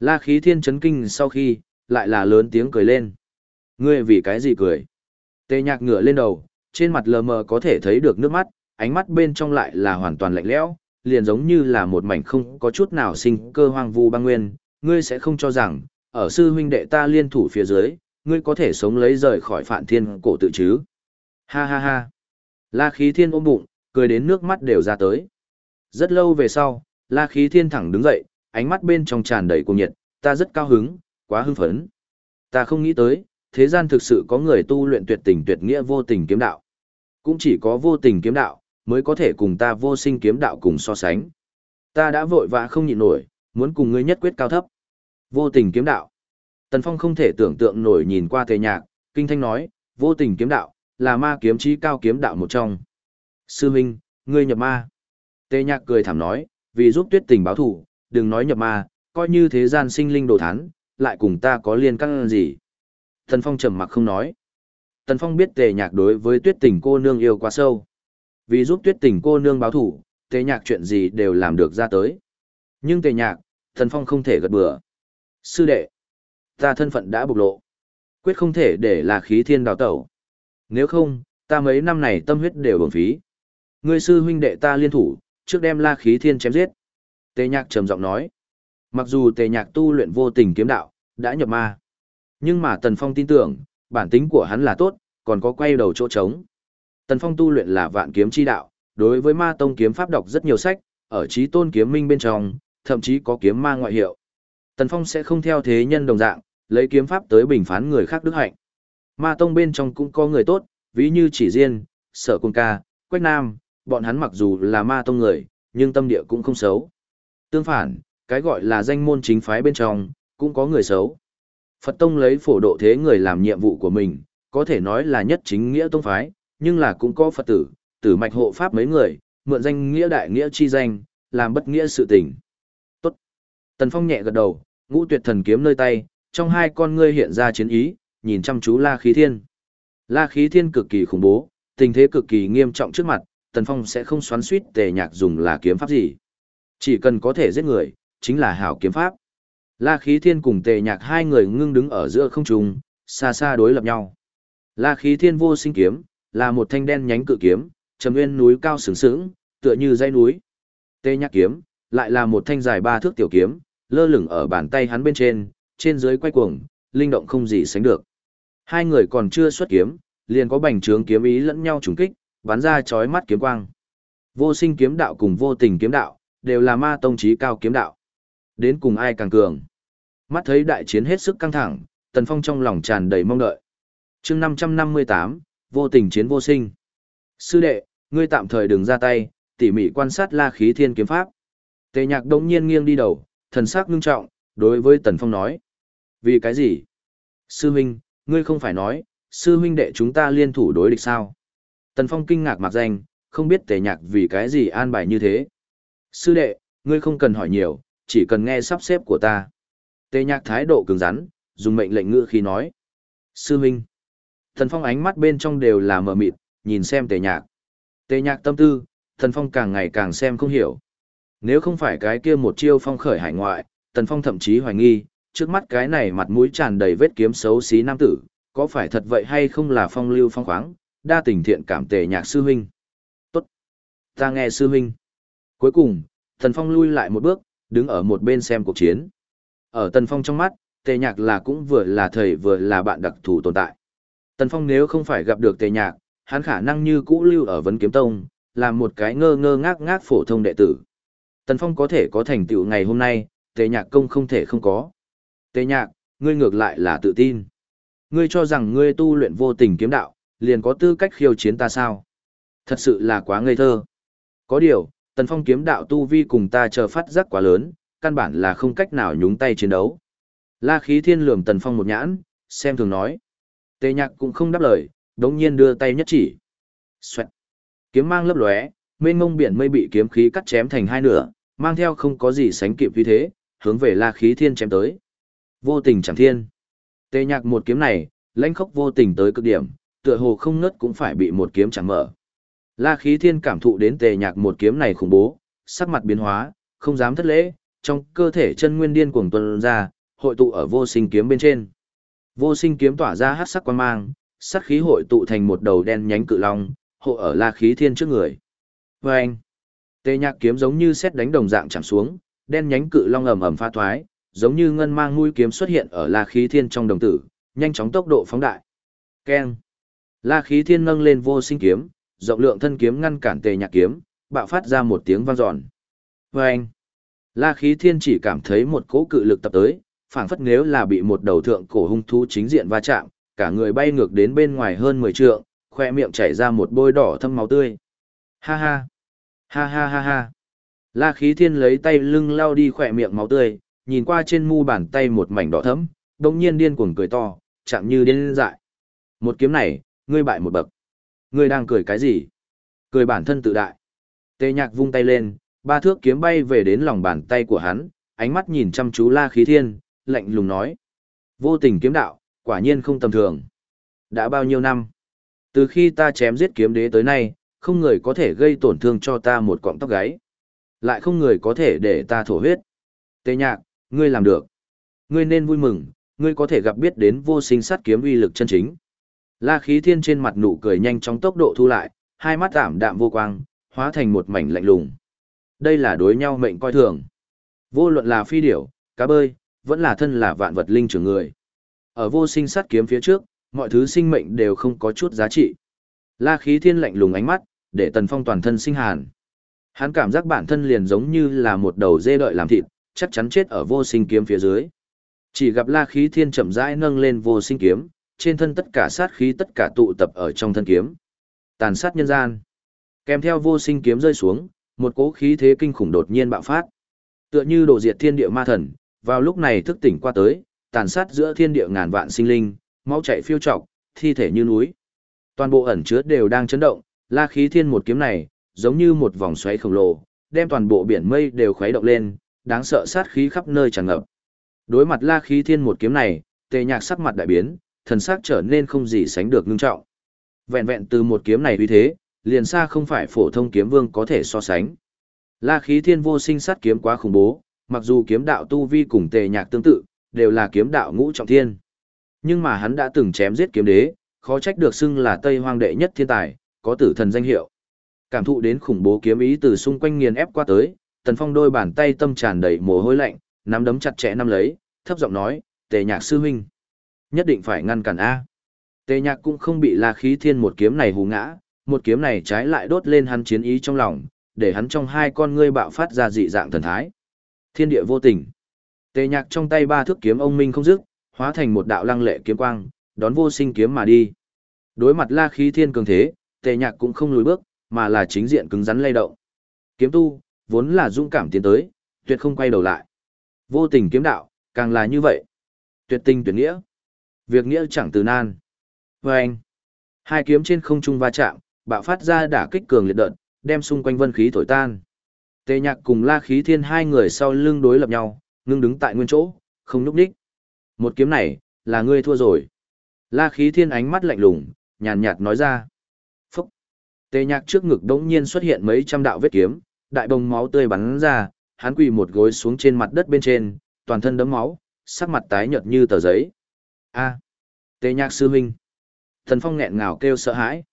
La khí thiên chấn kinh sau khi, lại là lớn tiếng cười lên. Ngươi vì cái gì cười? Tề nhạc ngửa lên đầu, trên mặt lờ mờ có thể thấy được nước mắt, ánh mắt bên trong lại là hoàn toàn lạnh lẽo, liền giống như là một mảnh không có chút nào sinh cơ hoang vu băng nguyên. Ngươi sẽ không cho rằng, ở sư huynh đệ ta liên thủ phía dưới, ngươi có thể sống lấy rời khỏi phản thiên cổ tự chứ. Ha ha ha. La khí thiên ôm bụng, cười đến nước mắt đều ra tới. Rất lâu về sau, la khí thiên thẳng đứng dậy, ánh mắt bên trong tràn đầy cuồng nhiệt, ta rất cao hứng, quá hưng phấn. Ta không nghĩ tới, thế gian thực sự có người tu luyện tuyệt tình tuyệt nghĩa vô tình kiếm đạo. Cũng chỉ có vô tình kiếm đạo, mới có thể cùng ta vô sinh kiếm đạo cùng so sánh. Ta đã vội vã không nhịn nổi, muốn cùng ngươi nhất quyết cao thấp. Vô tình kiếm đạo. Tần Phong không thể tưởng tượng nổi nhìn qua tề nhạc, kinh thanh nói, vô tình kiếm đạo, là ma kiếm trí cao kiếm đạo một trong. Sư Minh, ngươi nhập ma. Tề nhạc cười thảm nói, vì giúp tuyết tình báo thủ, đừng nói nhập ma, coi như thế gian sinh linh đồ thán, lại cùng ta có liên căn gì. Tần Phong trầm mặc không nói. Tần Phong biết tề nhạc đối với tuyết tình cô nương yêu quá sâu. Vì giúp tuyết tình cô nương báo thủ, tề nhạc chuyện gì đều làm được ra tới. Nhưng tề nhạc, Tần Phong không thể gật bừa. Sư đệ, ta thân phận đã bộc lộ. Quyết không thể để là khí thiên đào tẩu. Nếu không, ta mấy năm này tâm huyết đều bổng phí. Ngươi sư huynh đệ ta liên thủ, trước đem la khí thiên chém giết. Tề nhạc trầm giọng nói. Mặc dù tề nhạc tu luyện vô tình kiếm đạo, đã nhập ma. Nhưng mà Tần Phong tin tưởng, bản tính của hắn là tốt, còn có quay đầu chỗ trống. Tần Phong tu luyện là vạn kiếm chi đạo, đối với ma tông kiếm pháp đọc rất nhiều sách, ở trí tôn kiếm minh bên trong, thậm chí có kiếm ma ngoại hiệu. Tần Phong sẽ không theo thế nhân đồng dạng, lấy kiếm pháp tới bình phán người khác đức hạnh. Ma tông bên trong cũng có người tốt, ví như chỉ riêng, sở cung ca, quách nam, bọn hắn mặc dù là ma tông người, nhưng tâm địa cũng không xấu. Tương phản, cái gọi là danh môn chính phái bên trong, cũng có người xấu. Phật tông lấy phổ độ thế người làm nhiệm vụ của mình, có thể nói là nhất chính nghĩa tông phái, nhưng là cũng có Phật tử, tử mạch hộ pháp mấy người, mượn danh nghĩa đại nghĩa chi danh, làm bất nghĩa sự tình. Tốt. Tần Phong nhẹ gật đầu, ngũ tuyệt thần kiếm nơi tay, trong hai con ngươi hiện ra chiến ý, nhìn chăm chú La Khí Thiên. La Khí Thiên cực kỳ khủng bố, tình thế cực kỳ nghiêm trọng trước mặt, Tần Phong sẽ không xoắn suýt tề nhạc dùng là kiếm pháp gì. Chỉ cần có thể giết người, chính là hảo kiếm pháp. La Khí Thiên cùng tề nhạc hai người ngưng đứng ở giữa không trung, xa xa đối lập nhau. La Khí Thiên vô sinh kiếm, là một thanh đen nhánh cự kiếm, trầm nguyên núi cao sướng sướng, tựa như dãy núi. Tề nhạc kiếm, lại là một thanh dài ba thước tiểu kiếm, lơ lửng ở bàn tay hắn bên trên, trên dưới quay cuồng, linh động không gì sánh được. Hai người còn chưa xuất kiếm, liền có bành trướng kiếm ý lẫn nhau trùng kích, bắn ra chói mắt kiếm quang. Vô sinh kiếm đạo cùng vô tình kiếm đạo, đều là ma tông chí cao kiếm đạo. Đến cùng ai càng cường. Mắt thấy đại chiến hết sức căng thẳng, Tần Phong trong lòng tràn đầy mong đợi. chương 558, vô tình chiến vô sinh. Sư đệ, ngươi tạm thời đừng ra tay, tỉ mỉ quan sát la khí thiên kiếm pháp. Tề nhạc đống nhiên nghiêng đi đầu, thần sắc ngưng trọng, đối với Tần Phong nói. Vì cái gì? Sư huynh, ngươi không phải nói, sư huynh đệ chúng ta liên thủ đối địch sao? Tần Phong kinh ngạc mặc danh, không biết tề nhạc vì cái gì an bài như thế. Sư đệ, ngươi không cần hỏi nhiều, chỉ cần nghe sắp xếp của ta. Tề nhạc thái độ cứng rắn, dùng mệnh lệnh ngữ khi nói. Sư huynh. Tần Phong ánh mắt bên trong đều là mờ mịt, nhìn xem tề nhạc. Tề nhạc tâm tư, Tần Phong càng ngày càng xem không hiểu. Nếu không phải cái kia một chiêu phong khởi hải ngoại, Tần Phong thậm chí hoài nghi, trước mắt cái này mặt mũi tràn đầy vết kiếm xấu xí nam tử, có phải thật vậy hay không là phong lưu phong khoáng, đa tình thiện cảm tề nhạc sư huynh. Tốt. Ta nghe sư huynh. Cuối cùng, Tần Phong lui lại một bước, đứng ở một bên xem cuộc chiến. Ở Tần Phong trong mắt, tề nhạc là cũng vừa là thầy vừa là bạn đặc thù tồn tại. Tần Phong nếu không phải gặp được tề nhạc, hắn khả năng như cũ lưu ở vấn kiếm tông, làm một cái ngơ ngơ ngác ngác phổ thông đệ tử. Tần Phong có thể có thành tựu ngày hôm nay, tề nhạc công không thể không có. Tề nhạc, ngươi ngược lại là tự tin. Ngươi cho rằng ngươi tu luyện vô tình kiếm đạo, liền có tư cách khiêu chiến ta sao? Thật sự là quá ngây thơ. Có điều, tần phong kiếm đạo tu vi cùng ta chờ phát giác quá lớn, căn bản là không cách nào nhúng tay chiến đấu. La khí thiên lườm tần phong một nhãn, xem thường nói. Tề nhạc cũng không đáp lời, đống nhiên đưa tay nhất chỉ. Xoẹt. Kiếm mang lấp lóe, mênh mông biển mây bị kiếm khí cắt chém thành hai nửa, mang theo không có gì sánh kịp vì thế, hướng về La khí thiên chém tới. Vô tình chẳng thiên. Tề nhạc một kiếm này, lãnh khốc vô tình tới cực điểm, tựa hồ không ngất cũng phải bị một kiếm chẳng mở. La khí thiên cảm thụ đến tề nhạc một kiếm này khủng bố, sắc mặt biến hóa, không dám thất lễ, trong cơ thể chân nguyên điên cuồng tuôn ra, hội tụ ở vô sinh kiếm bên trên. Vô sinh kiếm tỏa ra hắc sắc quang mang, sắc khí hội tụ thành một đầu đen nhánh cự long, hộ ở La khí thiên trước người. Và anh, tề nhạc kiếm giống như xét đánh đồng dạng chạm xuống, đen nhánh cự long ầm ầm pha thoái, giống như ngân mang mũi kiếm xuất hiện ở La khí thiên trong đồng tử, nhanh chóng tốc độ phóng đại. Keng. La khí thiên nâng lên vô sinh kiếm, rộng lượng thân kiếm ngăn cản tề nhạc kiếm, bạo phát ra một tiếng vang dọn. Oeng. La khí thiên chỉ cảm thấy một cỗ cự lực tập tới, phảng phất nếu là bị một đầu thượng cổ hung thú chính diện va chạm, cả người bay ngược đến bên ngoài hơn 10 trượng, khoe miệng chảy ra một bôi đỏ thâm máu tươi. Ha ha. Ha ha ha ha. La khí thiên lấy tay lưng lao đi khỏe miệng máu tươi, nhìn qua trên mu bàn tay một mảnh đỏ thẫm, đồng nhiên điên cuồng cười to, chạm như điên dại. Một kiếm này, ngươi bại một bậc. Ngươi đang cười cái gì? Cười bản thân tự đại. Tề nhạc vung tay lên, ba thước kiếm bay về đến lòng bàn tay của hắn, ánh mắt nhìn chăm chú la khí thiên, lạnh lùng nói. Vô tình kiếm đạo, quả nhiên không tầm thường. Đã bao nhiêu năm? Từ khi ta chém giết kiếm đế tới nay, không người có thể gây tổn thương cho ta một cọng tóc gáy. Lại không người có thể để ta thổ huyết. Tề nhạc, ngươi làm được. Ngươi nên vui mừng, ngươi có thể gặp biết đến vô sinh sát kiếm uy lực chân chính. La khí thiên trên mặt nụ cười nhanh chóng tốc độ thu lại, hai mắt ảm đạm vô quang, hóa thành một mảnh lạnh lùng. Đây là đối nhau mệnh coi thường. Vô luận là phi điểu, cá bơi, vẫn là thân là vạn vật linh trưởng người. Ở vô sinh sát kiếm phía trước, mọi thứ sinh mệnh đều không có chút giá trị. La khí thiên lạnh lùng ánh mắt, để tần phong toàn thân sinh hàn. Hắn cảm giác bản thân liền giống như là một đầu dê đợi làm thịt, chắc chắn chết ở vô sinh kiếm phía dưới. Chỉ gặp la khí thiên chậm rãi nâng lên vô sinh kiếm, trên thân tất cả sát khí tất cả tụ tập ở trong thân kiếm. Tàn sát nhân gian. Kèm theo vô sinh kiếm rơi xuống, một cỗ khí thế kinh khủng đột nhiên bạo phát. Tựa như đổ diệt thiên địa ma thần, vào lúc này thức tỉnh qua tới, tàn sát giữa thiên địa ngàn vạn sinh linh, máu chảy phiêu trọc, thi thể như núi. Toàn bộ ẩn chứa đều đang chấn động, la khí thiên một kiếm này, giống như một vòng xoáy khổng lồ, đem toàn bộ biển mây đều khuấy động lên, đáng sợ sát khí khắp nơi tràn ngập. Đối mặt la khí thiên một kiếm này, tề nhạc sắc mặt đại biến, thần sắc trở nên không gì sánh được ngưng trọng. Vẹn vẹn từ một kiếm này uy thế, liền xa không phải phổ thông kiếm vương có thể so sánh. La khí thiên vô sinh sát kiếm quá khủng bố, mặc dù kiếm đạo tu vi cùng tề nhạc tương tự, đều là kiếm đạo ngũ trọng thiên. Nhưng mà hắn đã từng chém giết kiếm đế, khó trách được xưng là Tây Hoang đệ nhất thiên tài, có tử thần danh hiệu. Cảm thụ đến khủng bố kiếm ý từ xung quanh nghiền ép qua tới, Tần Phong đôi bàn tay tâm tràn đầy mồ hôi lạnh, nắm đấm chặt chẽ nắm lấy, thấp giọng nói, "Tề Nhạc sư huynh, nhất định phải ngăn cản a." Tề Nhạc cũng không bị La Khí Thiên một kiếm này hù ngã, một kiếm này trái lại đốt lên hắn chiến ý trong lòng, để hắn trong hai con ngươi bạo phát ra dị dạng thần thái. Thiên địa vô tình. Tề Nhạc trong tay ba thước kiếm ông minh không dứt, hóa thành một đạo lăng lệ kiếm quang, đón vô sinh kiếm mà đi. Đối mặt La Khí Thiên cường thế, Tề Nhạc cũng không lùi bước, mà là chính diện cứng rắn lay động. Kiếm tu, vốn là dũng cảm tiến tới, tuyệt không quay đầu lại. Vô tình kiếm đạo, càng là như vậy. Tuyệt tình tuyệt nghĩa. Việc nghĩa chẳng từ nan. Và anh, hai kiếm trên không trung va chạm, bạo phát ra đả kích cường liệt đợt, đem xung quanh vân khí thổi tan. Tề nhạc cùng la khí thiên hai người sau lưng đối lập nhau, ngưng đứng tại nguyên chỗ, không núp đích. Một kiếm này, là ngươi thua rồi. La khí thiên ánh mắt lạnh lùng, nhàn nhạt nói ra. Tề nhạc trước ngực đống nhiên xuất hiện mấy trăm đạo vết kiếm, đại bồng máu tươi bắn ra, hắn quỳ một gối xuống trên mặt đất bên trên, toàn thân đấm máu, sắc mặt tái nhợt như tờ giấy. A, Tề Nhạc sư huynh. Thần Phong nghẹn ngào kêu sợ hãi.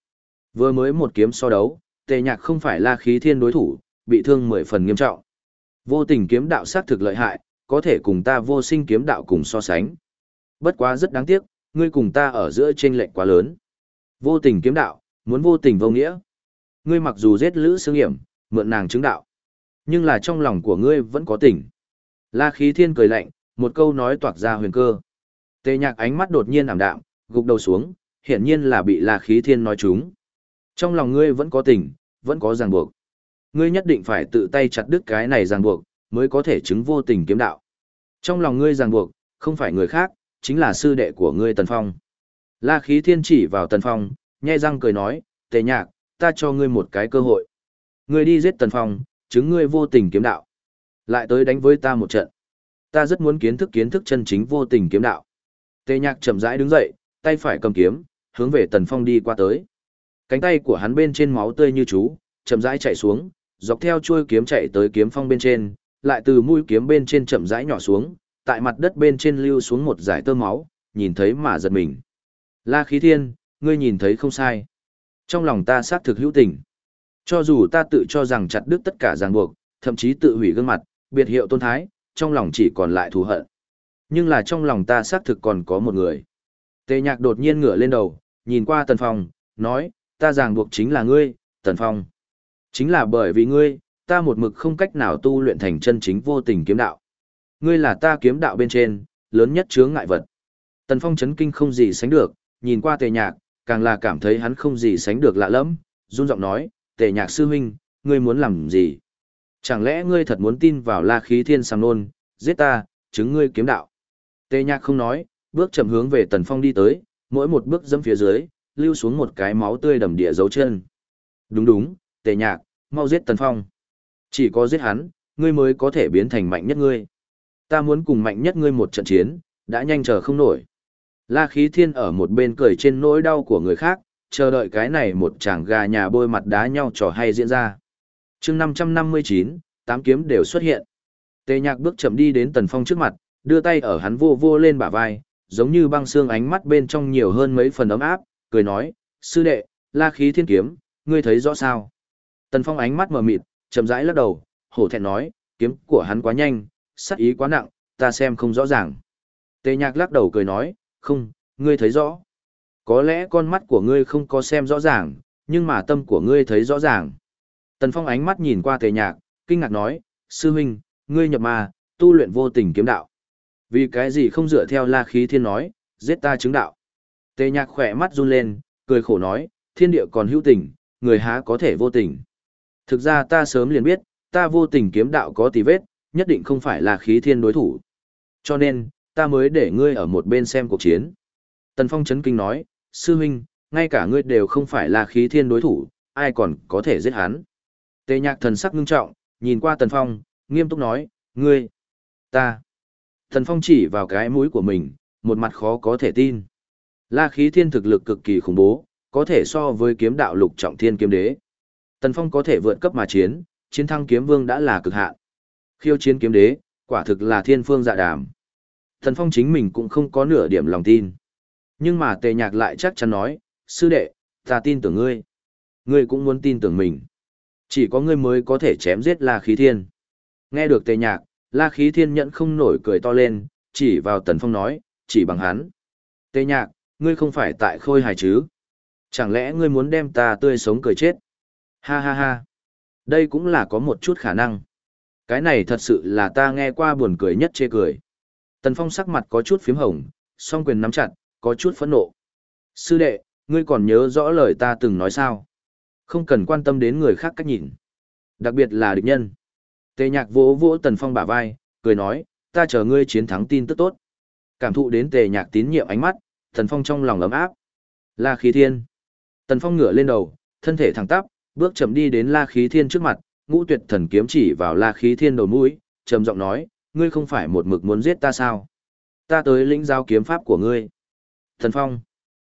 Vừa mới một kiếm so đấu, Tề Nhạc không phải là khí thiên đối thủ, bị thương mười phần nghiêm trọng. Vô tình kiếm đạo sát thực lợi hại, có thể cùng ta vô sinh kiếm đạo cùng so sánh. Bất quá rất đáng tiếc, ngươi cùng ta ở giữa chênh lệch quá lớn. Vô tình kiếm đạo, muốn vô tình vô nghĩa. Ngươi mặc dù giết Lữ Sương Hiểm, mượn nàng chứng đạo. Nhưng là trong lòng của ngươi vẫn có tình. La khí thiên cười lạnh, một câu nói toạc ra huyền cơ. Tề nhạc ánh mắt đột nhiên ảm đạm, gục đầu xuống, hiển nhiên là bị la khí thiên nói trúng. Trong lòng ngươi vẫn có tình, vẫn có ràng buộc. Ngươi nhất định phải tự tay chặt đứt cái này ràng buộc, mới có thể chứng vô tình kiếm đạo. Trong lòng ngươi ràng buộc, không phải người khác, chính là sư đệ của ngươi Tần Phong. La khí thiên chỉ vào Tần Phong, nhai răng cười nói, tề nhạc, ta cho ngươi một cái cơ hội. Ngươi đi giết Tần Phong, chứng ngươi vô tình kiếm đạo. Lại tới đánh với ta một trận. Ta rất muốn kiến thức kiến thức chân chính vô tình kiếm đạo. Tề nhạc chậm rãi đứng dậy, tay phải cầm kiếm, hướng về Tần Phong đi qua tới. Cánh tay của hắn bên trên máu tươi như chú, chậm rãi chạy xuống, dọc theo chuôi kiếm chạy tới kiếm phong bên trên, lại từ mũi kiếm bên trên chậm rãi nhỏ xuống, tại mặt đất bên trên lưu xuống một dải tơ máu, nhìn thấy mà giật mình. La khí thiên, ngươi nhìn thấy không sai. Trong lòng ta xác thực hữu tình. Cho dù ta tự cho rằng chặt đứt tất cả ràng buộc, thậm chí tự hủy gương mặt, biệt hiệu tôn thái, trong lòng chỉ còn lại thù hận. Nhưng là trong lòng ta xác thực còn có một người. Tề nhạc đột nhiên ngửa lên đầu, nhìn qua Tần Phong, nói, ta ràng buộc chính là ngươi, Tần Phong. Chính là bởi vì ngươi, ta một mực không cách nào tu luyện thành chân chính vô tình kiếm đạo. Ngươi là ta kiếm đạo bên trên, lớn nhất chướng ngại vật. Tần Phong chấn kinh không gì sánh được, nhìn qua tề nhạc, càng là cảm thấy hắn không gì sánh được lạ lẫm, run giọng nói, tề nhạc sư huynh, ngươi muốn làm gì? Chẳng lẽ ngươi thật muốn tin vào la khí thiên sàng nôn, giết ta, chứng ngươi kiếm đạo? Tề nhạc không nói, bước chậm hướng về tần phong đi tới, mỗi một bước dẫm phía dưới, lưu xuống một cái máu tươi đầm địa dấu chân. Đúng đúng, tề nhạc, mau giết tần phong. Chỉ có giết hắn, ngươi mới có thể biến thành mạnh nhất ngươi. Ta muốn cùng mạnh nhất ngươi một trận chiến, đã nhanh chờ không nổi. La khí thiên ở một bên cười trên nỗi đau của người khác, chờ đợi cái này một chàng gà nhà bôi mặt đá nhau trò hay diễn ra. chương 559, tám kiếm đều xuất hiện. Tề nhạc bước chậm đi đến tần phong trước mặt, đưa tay ở hắn vô vô lên bả vai, giống như băng xương ánh mắt bên trong nhiều hơn mấy phần ấm áp, cười nói, sư đệ, la khí thiên kiếm, ngươi thấy rõ sao? Tần phong ánh mắt mờ mịt, chậm rãi lắc đầu, hổ thẹn nói, kiếm của hắn quá nhanh, sắc ý quá nặng, ta xem không rõ ràng. Tề nhạc lắc đầu cười nói, không, ngươi thấy rõ. Có lẽ con mắt của ngươi không có xem rõ ràng, nhưng mà tâm của ngươi thấy rõ ràng. Tần Phong ánh mắt nhìn qua tề nhạc, kinh ngạc nói, sư huynh, ngươi nhập ma, tu luyện vô tình kiếm đạo. Vì cái gì không dựa theo la khí thiên nói, giết ta chứng đạo. Tề nhạc khỏe mắt run lên, cười khổ nói, thiên địa còn hữu tình, người há có thể vô tình. Thực ra ta sớm liền biết, ta vô tình kiếm đạo có tì vết, nhất định không phải là khí thiên đối thủ. Cho nên, ta mới để ngươi ở một bên xem cuộc chiến. Tần Phong chấn kinh nói, sư huynh, ngay cả ngươi đều không phải là khí thiên đối thủ, ai còn có thể giết hắn. Tề nhạc thần sắc ngưng trọng, nhìn qua Tần Phong, nghiêm túc nói, ngươi, ta. Tần Phong chỉ vào cái mũi của mình, một mặt khó có thể tin. La khí thiên thực lực cực kỳ khủng bố, có thể so với kiếm đạo lục trọng thiên kiếm đế. Tần Phong có thể vượt cấp mà chiến, chiến thắng kiếm vương đã là cực hạn. Khiêu chiến kiếm đế, quả thực là thiên phương dạ đàm. Tần Phong chính mình cũng không có nửa điểm lòng tin. Nhưng mà tề nhạc lại chắc chắn nói, sư đệ, ta tin tưởng ngươi. Ngươi cũng muốn tin tưởng mình. Chỉ có ngươi mới có thể chém giết La Khí Thiên. Nghe được tề nhạc, La Khí Thiên nhận không nổi cười to lên, chỉ vào Tần Phong nói, chỉ bằng hắn. Tề nhạc, ngươi không phải tại khôi hài chứ? Chẳng lẽ ngươi muốn đem ta tươi sống cười chết? Ha ha ha. Đây cũng là có một chút khả năng. Cái này thật sự là ta nghe qua buồn cười nhất chê cười. Tần Phong sắc mặt có chút phím hồng, song quyền nắm chặt, có chút phẫn nộ. Sư đệ, ngươi còn nhớ rõ lời ta từng nói sao? Không cần quan tâm đến người khác cách nhìn. Đặc biệt là địch nhân. Tề nhạc vỗ vỗ Tần Phong bả vai, cười nói, ta chờ ngươi chiến thắng tin tức tốt. Cảm thụ đến tề nhạc tín nhiệm ánh mắt, Tần Phong trong lòng ấm áp. La khí thiên. Tần Phong ngửa lên đầu, thân thể thẳng tắp, bước chậm đi đến La khí thiên trước mặt, ngũ tuyệt thần kiếm chỉ vào La khí thiên đầu mũi, trầm giọng nói, ngươi không phải một mực muốn giết ta sao? Ta tới lĩnh giao kiếm pháp của ngươi. Thần Phong.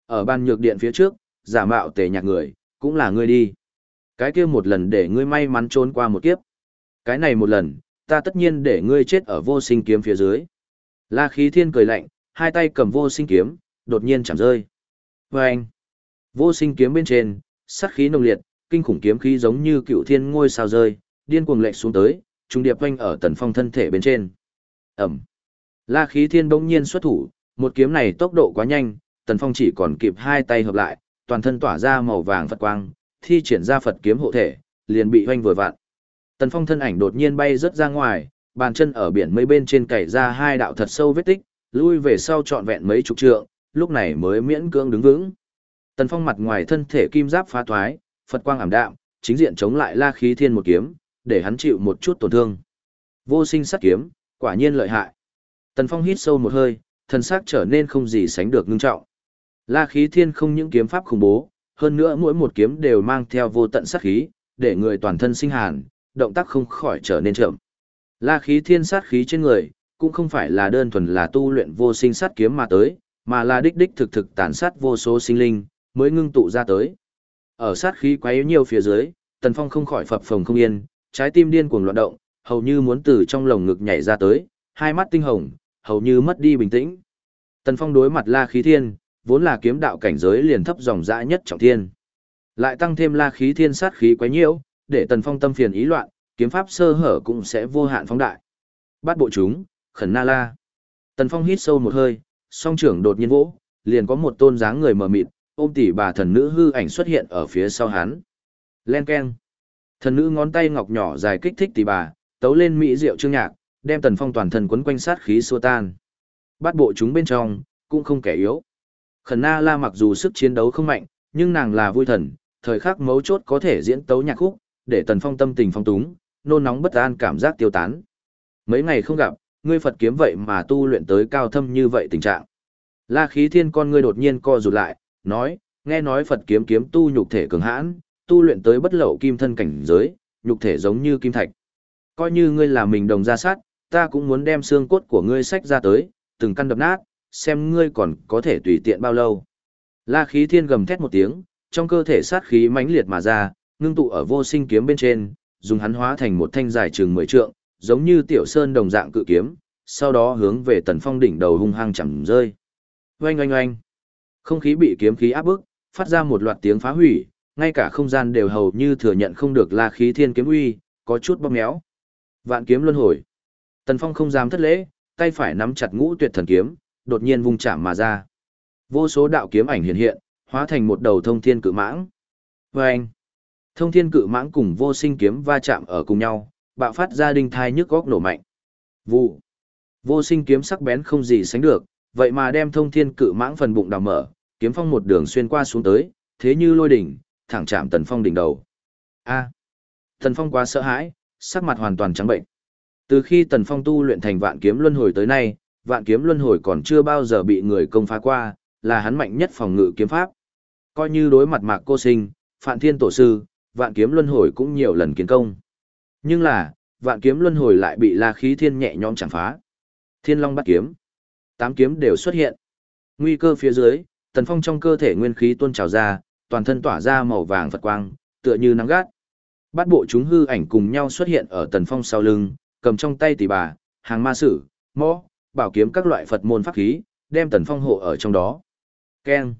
Ở ban nhược điện phía trước, giả mạo tề nhạc người, cũng là ngươi đi. Cái kia một lần để ngươi may mắn trốn qua một kiếp. Cái này một lần, ta tất nhiên để ngươi chết ở vô sinh kiếm phía dưới. La khí thiên cười lạnh, hai tay cầm vô sinh kiếm, đột nhiên chạm rơi. Và anh, vô sinh kiếm bên trên, sát khí nồng liệt, kinh khủng kiếm khí giống như cựu thiên ngôi sao rơi, điên cuồng lệch xuống tới, trung điệp quanh ở tần phong thân thể bên trên. Ẩm. La khí thiên bỗng nhiên xuất thủ, một kiếm này tốc độ quá nhanh, tần phong chỉ còn kịp hai tay hợp lại, toàn thân tỏa ra màu vàng Phật quang, thi triển ra Phật kiếm hộ thể, liền bị oanh vừa vặn. Tần phong thân ảnh đột nhiên bay rớt ra ngoài, Bàn chân ở biển mây bên trên cày ra hai đạo thật sâu vết tích, lui về sau trọn vẹn mấy chục trượng, lúc này mới miễn cưỡng đứng vững. Tần Phong mặt ngoài thân thể kim giáp phá thoái, Phật quang ảm đạm, chính diện chống lại La Khí Thiên một kiếm, để hắn chịu một chút tổn thương. Vô sinh sát kiếm, quả nhiên lợi hại. Tần Phong hít sâu một hơi, thần sắc trở nên không gì sánh được ngưng trọng. La Khí Thiên không những kiếm pháp khủng bố, hơn nữa mỗi một kiếm đều mang theo vô tận sát khí, để người toàn thân sinh hàn, động tác không khỏi trở nên chậm. La Khí Thiên sát khí trên người, cũng không phải là đơn thuần là tu luyện vô sinh sát kiếm mà tới, mà là đích đích thực thực tàn sát vô số sinh linh, mới ngưng tụ ra tới. Ở sát khí quá yếu nhiều phía dưới, Tần Phong không khỏi phập phồng không yên, trái tim điên cuồng loạn động, hầu như muốn từ trong lồng ngực nhảy ra tới, hai mắt tinh hồng, hầu như mất đi bình tĩnh. Tần Phong đối mặt La Khí Thiên, vốn là kiếm đạo cảnh giới liền thấp dòng dã nhất trọng thiên. Lại tăng thêm La Khí Thiên sát khí quấy nhiễu, để Tần Phong tâm phiền ý loạn, kiếm pháp sơ hở cũng sẽ vô hạn phóng đại. Bắt bộ chúng, khẩn na la. Tần Phong hít sâu một hơi, song trưởng đột nhiên vỗ, liền có một tôn dáng người mờ mịt, ôm tỷ bà thần nữ hư ảnh xuất hiện ở phía sau hắn. Len keng. Thần nữ ngón tay ngọc nhỏ dài kích thích tỷ bà, tấu lên mỹ diệu chương nhạc, đem Tần Phong toàn thân quấn quanh sát khí xua tan. Bắt bộ chúng bên trong, cũng không kẻ yếu. Khẩn Na La mặc dù sức chiến đấu không mạnh, nhưng nàng là vui thần, thời khắc mấu chốt có thể diễn tấu nhạc khúc, để Tần Phong tâm tình phong túng, nôn nóng bất an cảm giác tiêu tán. Mấy ngày không gặp, ngươi Phật kiếm vậy mà tu luyện tới cao thâm như vậy tình trạng. La khí thiên con ngươi đột nhiên co rụt lại, nói, nghe nói Phật kiếm kiếm tu nhục thể cường hãn, tu luyện tới bất lậu kim thân cảnh giới, nhục thể giống như kim thạch. Coi như ngươi là mình đồng ra sát, ta cũng muốn đem xương cốt của ngươi sách ra tới, từng căn đập nát, xem ngươi còn có thể tùy tiện bao lâu. La khí thiên gầm thét một tiếng, trong cơ thể sát khí mãnh liệt mà ra, ngưng tụ ở vô sinh kiếm bên trên, dùng hắn hóa thành một thanh dài chừng 10 trượng, giống như tiểu sơn đồng dạng cự kiếm, sau đó hướng về tần phong đỉnh đầu hung hăng chẳng rơi. Oanh oanh oanh. Không khí bị kiếm khí áp bức, phát ra một loạt tiếng phá hủy, ngay cả không gian đều hầu như thừa nhận không được la khí thiên kiếm uy, có chút bóp méo. Vạn kiếm luân hồi. Tần Phong không dám thất lễ, tay phải nắm chặt ngũ tuyệt thần kiếm, đột nhiên vung chạm mà ra. Vô số đạo kiếm ảnh hiện hiện, hóa thành một đầu thông thiên cự mãng. Và anh, thông thiên cự mãng cùng vô sinh kiếm va chạm ở cùng nhau, bạo phát ra đinh thai nhức góc nổ mạnh. Vụ. Vô sinh kiếm sắc bén không gì sánh được, vậy mà đem thông thiên cự mãng phần bụng đào mở, kiếm phong một đường xuyên qua xuống tới, thế như lôi đỉnh, thẳng chạm tần phong đỉnh đầu. A. Tần phong quá sợ hãi, sắc mặt hoàn toàn trắng bệnh. Từ khi tần phong tu luyện thành vạn kiếm luân hồi tới nay, vạn kiếm luân hồi còn chưa bao giờ bị người công phá qua, là hắn mạnh nhất phòng ngự kiếm pháp. Coi như đối mặt mạc cô sinh, phạn thiên tổ sư, vạn kiếm luân hồi cũng nhiều lần kiến công. Nhưng là, vạn kiếm luân hồi lại bị la khí thiên nhẹ nhõm chẳng phá. Thiên long bắt kiếm. Tám kiếm đều xuất hiện. Nguy cơ phía dưới, tần phong trong cơ thể nguyên khí tuôn trào ra, toàn thân tỏa ra màu vàng phật quang, tựa như nắng gắt. Bát bộ chúng hư ảnh cùng nhau xuất hiện ở tần phong sau lưng, cầm trong tay tỷ bà, hàng ma sử, mõ, bảo kiếm các loại Phật môn pháp khí, đem tần phong hộ ở trong đó. Keng.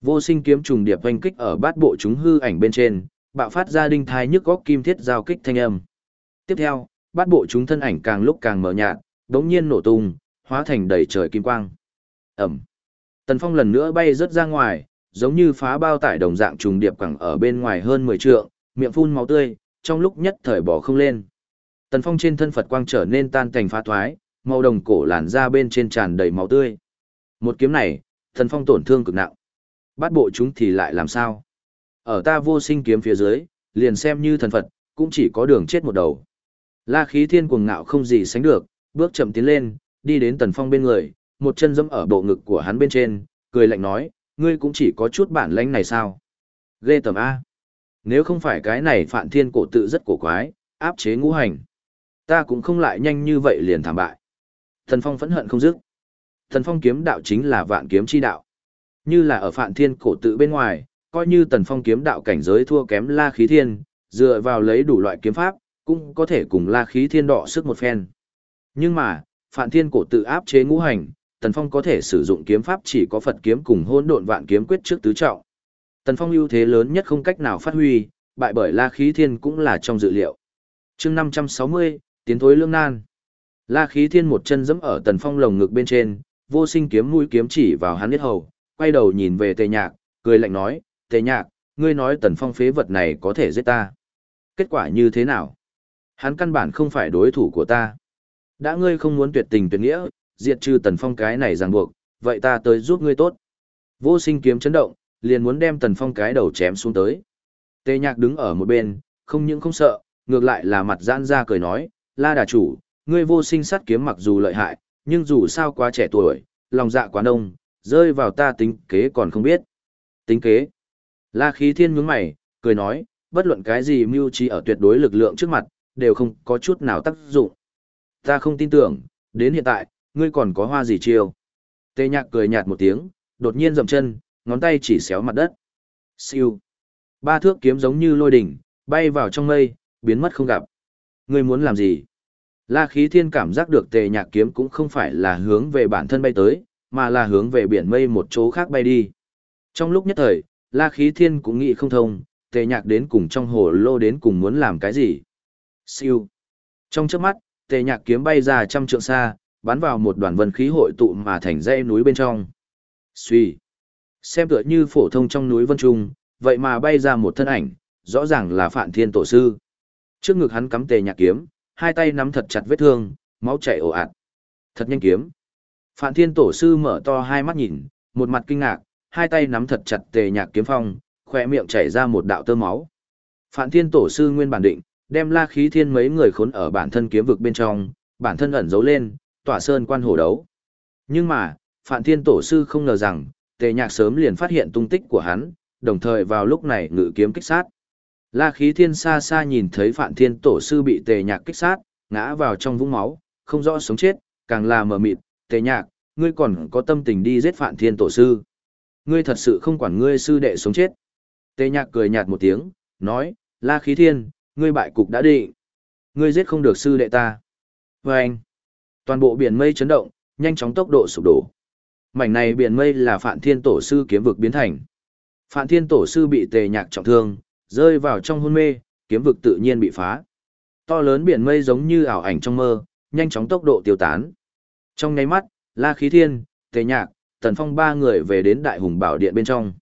Vô sinh kiếm trùng điệp hoành kích ở bát bộ chúng hư ảnh bên trên, bạo phát ra đinh thai nhức góc kim thiết giao kích thanh âm. Tiếp theo, bát bộ chúng thân ảnh càng lúc càng mờ nhạt, đống nhiên nổ tung, hóa thành đầy trời kim quang. Ẩm. Tần phong lần nữa bay rớt ra ngoài, giống như phá bao tải đồng dạng trùng điệp quẳng ở bên ngoài hơn 10 trượng, miệng phun máu tươi, trong lúc nhất thời bỏ không lên. Tần phong trên thân Phật quang trở nên tan thành phá thoái, màu đồng cổ làn ra bên trên tràn đầy máu tươi. Một kiếm này, thần phong tổn thương cực nặng. Bắt bộ chúng thì lại làm sao? Ở ta vô sinh kiếm phía dưới, liền xem như thần Phật, cũng chỉ có đường chết một đầu. La khí thiên cuồng ngạo không gì sánh được, bước chậm tiến lên, đi đến tần phong bên người, một chân dẫm ở bộ ngực của hắn bên trên, cười lạnh nói, ngươi cũng chỉ có chút bản lãnh này sao? Ghê tầm A. Nếu không phải cái này phạn thiên cổ tự rất cổ quái, áp chế ngũ hành. Ta cũng không lại nhanh như vậy liền thảm bại. Thần Phong phẫn hận không dứt. Thần Phong kiếm đạo chính là vạn kiếm chi đạo. Như là ở Phạn Thiên cổ tự bên ngoài, coi như Tần Phong kiếm đạo cảnh giới thua kém La Khí Thiên, dựa vào lấy đủ loại kiếm pháp, cũng có thể cùng La Khí Thiên đọ sức một phen. Nhưng mà, Phạn Thiên cổ tự áp chế ngũ hành, Tần Phong có thể sử dụng kiếm pháp chỉ có Phật kiếm cùng hỗn độn vạn kiếm quyết trước tứ trọng. Tần Phong ưu thế lớn nhất không cách nào phát huy, bại bởi La Khí Thiên cũng là trong dự liệu. Chương 560, tiến thối lương nan. La khí thiên một chân dẫm ở tần phong lồng ngực bên trên, vô sinh kiếm mũi kiếm chỉ vào hắn biết hầu, quay đầu nhìn về tề nhạc, cười lạnh nói, tề nhạc, ngươi nói tần phong phế vật này có thể giết ta. Kết quả như thế nào? Hắn căn bản không phải đối thủ của ta. Đã ngươi không muốn tuyệt tình tuyệt nghĩa, diệt trừ Tần Phong cái này ràng buộc, vậy ta tới giúp ngươi tốt. Vô sinh kiếm chấn động, liền muốn đem Tần Phong cái đầu chém xuống tới. Tề nhạc đứng ở một bên, không những không sợ, ngược lại là mặt giãn ra cười nói, la đà chủ, ngươi vô sinh sát kiếm mặc dù lợi hại, nhưng dù sao quá trẻ tuổi, lòng dạ quá đông, rơi vào ta tính kế còn không biết. Tính kế. La khí thiên nhướng mày, cười nói, bất luận cái gì mưu trí ở tuyệt đối lực lượng trước mặt, đều không có chút nào tác dụng. Ta không tin tưởng, đến hiện tại, ngươi còn có hoa gì chiêu. Tê nhạc cười nhạt một tiếng, đột nhiên dậm chân, ngón tay chỉ xéo mặt đất. Siêu. Ba thước kiếm giống như lôi đỉnh, bay vào trong mây, biến mất không gặp. Ngươi muốn làm gì? La khí thiên cảm giác được tề nhạc kiếm cũng không phải là hướng về bản thân bay tới, mà là hướng về biển mây một chỗ khác bay đi. Trong lúc nhất thời, la khí thiên cũng nghĩ không thông, tề nhạc đến cùng trong hồ lô đến cùng muốn làm cái gì. Siêu. Trong chớp mắt, tề nhạc kiếm bay ra trăm trượng xa, bắn vào một đoàn vân khí hội tụ mà thành dãy núi bên trong. Suy. Xem tựa như phổ thông trong núi vân trung, vậy mà bay ra một thân ảnh, rõ ràng là Phạn Thiên Tổ Sư. Trước ngực hắn cắm tề nhạc kiếm, hai tay nắm thật chặt vết thương, máu chảy ồ ạt. Thật nhanh kiếm. Phạn Thiên Tổ Sư mở to hai mắt nhìn, một mặt kinh ngạc, hai tay nắm thật chặt tề nhạc kiếm phong, khỏe miệng chảy ra một đạo tơ máu. Phạn Thiên Tổ Sư nguyên bản định, đem La Khí Thiên mấy người khốn ở bản thân kiếm vực bên trong, bản thân ẩn giấu lên, tỏa sơn quan hổ đấu. Nhưng mà, Phạn Thiên Tổ Sư không ngờ rằng, tề nhạc sớm liền phát hiện tung tích của hắn, đồng thời vào lúc này ngự kiếm kích sát. La khí thiên xa xa nhìn thấy Phạn Thiên Tổ Sư bị tề nhạc kích sát, ngã vào trong vũng máu, không rõ sống chết, càng là mờ mịt, tề nhạc, ngươi còn có tâm tình đi giết Phạn Thiên Tổ Sư. Ngươi thật sự không quản ngươi sư đệ sống chết. Tề nhạc cười nhạt một tiếng, nói, La khí thiên, ngươi bại cục đã định. Ngươi giết không được sư đệ ta. Vâng anh, toàn bộ biển mây chấn động, nhanh chóng tốc độ sụp đổ. Mảnh này biển mây là Phạn Thiên Tổ Sư kiếm vực biến thành. Phạn Thiên Tổ Sư bị tề nhạc trọng thương, rơi vào trong hôn mê, kiếm vực tự nhiên bị phá. To lớn biển mây giống như ảo ảnh trong mơ, nhanh chóng tốc độ tiêu tán. Trong nháy mắt, La Khí Thiên, Tề Nhạc, Tần Phong ba người về đến Đại Hùng Bảo Điện bên trong.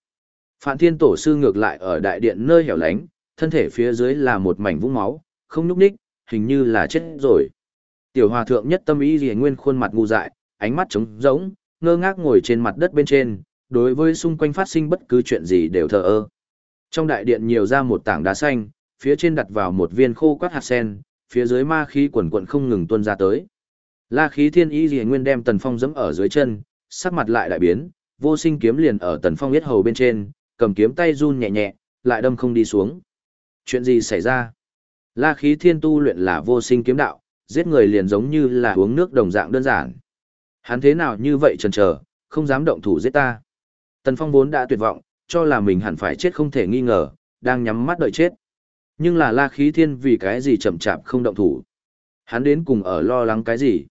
Phạn Thiên Tổ sư ngược lại ở đại điện nơi hẻo lánh, thân thể phía dưới là một mảnh vũng máu, không nhúc nhích, hình như là chết rồi. Tiểu Hòa thượng nhất tâm ý gì nguyên khuôn mặt ngu dại, ánh mắt trống rỗng, ngơ ngác ngồi trên mặt đất bên trên, đối với xung quanh phát sinh bất cứ chuyện gì đều thờ ơ. Trong đại điện nhiều ra một tảng đá xanh, phía trên đặt vào một viên khô quát hạt sen, phía dưới ma khí quần quận không ngừng tuôn ra tới. La khí thiên ý gì nguyên đem Tần Phong dẫm ở dưới chân, sắc mặt lại đại biến, vô sinh kiếm liền ở Tần Phong yết hầu bên trên, cầm kiếm tay run nhẹ nhẹ, lại đâm không đi xuống. Chuyện gì xảy ra? La khí thiên tu luyện là vô sinh kiếm đạo, giết người liền giống như là uống nước đồng dạng đơn giản. Hắn thế nào như vậy chần chờ, không dám động thủ giết ta. Tần Phong vốn đã tuyệt vọng, cho là mình hẳn phải chết không thể nghi ngờ, đang nhắm mắt đợi chết. Nhưng là La Khí Thiên vì cái gì chậm chạp không động thủ. Hắn đến cùng ở lo lắng cái gì.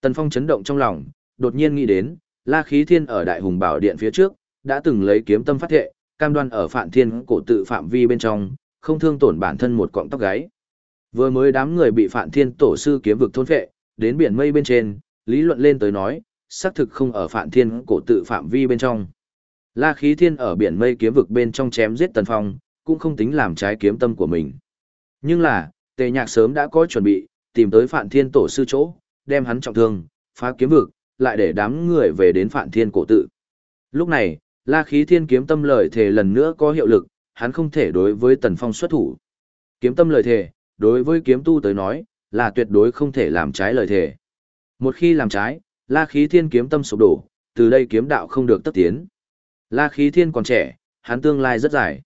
Tần Phong chấn động trong lòng, đột nhiên nghĩ đến, La Khí Thiên ở Đại Hùng Bảo Điện phía trước, đã từng lấy kiếm tâm phát thệ, cam đoan ở Phạn Thiên cổ tự phạm vi bên trong, không thương tổn bản thân một cọng tóc gáy. Vừa mới đám người bị Phạn Thiên tổ sư kiếm vực thôn phệ, đến biển mây bên trên, lý luận lên tới nói, xác thực không ở Phạn Thiên cổ tự phạm vi bên trong. La khí thiên ở biển mây kiếm vực bên trong chém giết tần phong, cũng không tính làm trái kiếm tâm của mình. Nhưng là, tề nhạc sớm đã có chuẩn bị, tìm tới phạn thiên tổ sư chỗ, đem hắn trọng thương, phá kiếm vực, lại để đám người về đến phạn thiên cổ tự. Lúc này, la khí thiên kiếm tâm lời thề lần nữa có hiệu lực, hắn không thể đối với tần phong xuất thủ. Kiếm tâm lời thề, đối với kiếm tu tới nói, là tuyệt đối không thể làm trái lời thề. Một khi làm trái, la khí thiên kiếm tâm sụp đổ, từ đây kiếm đạo không được tất tiến. La khí thiên còn trẻ, hắn tương lai rất dài.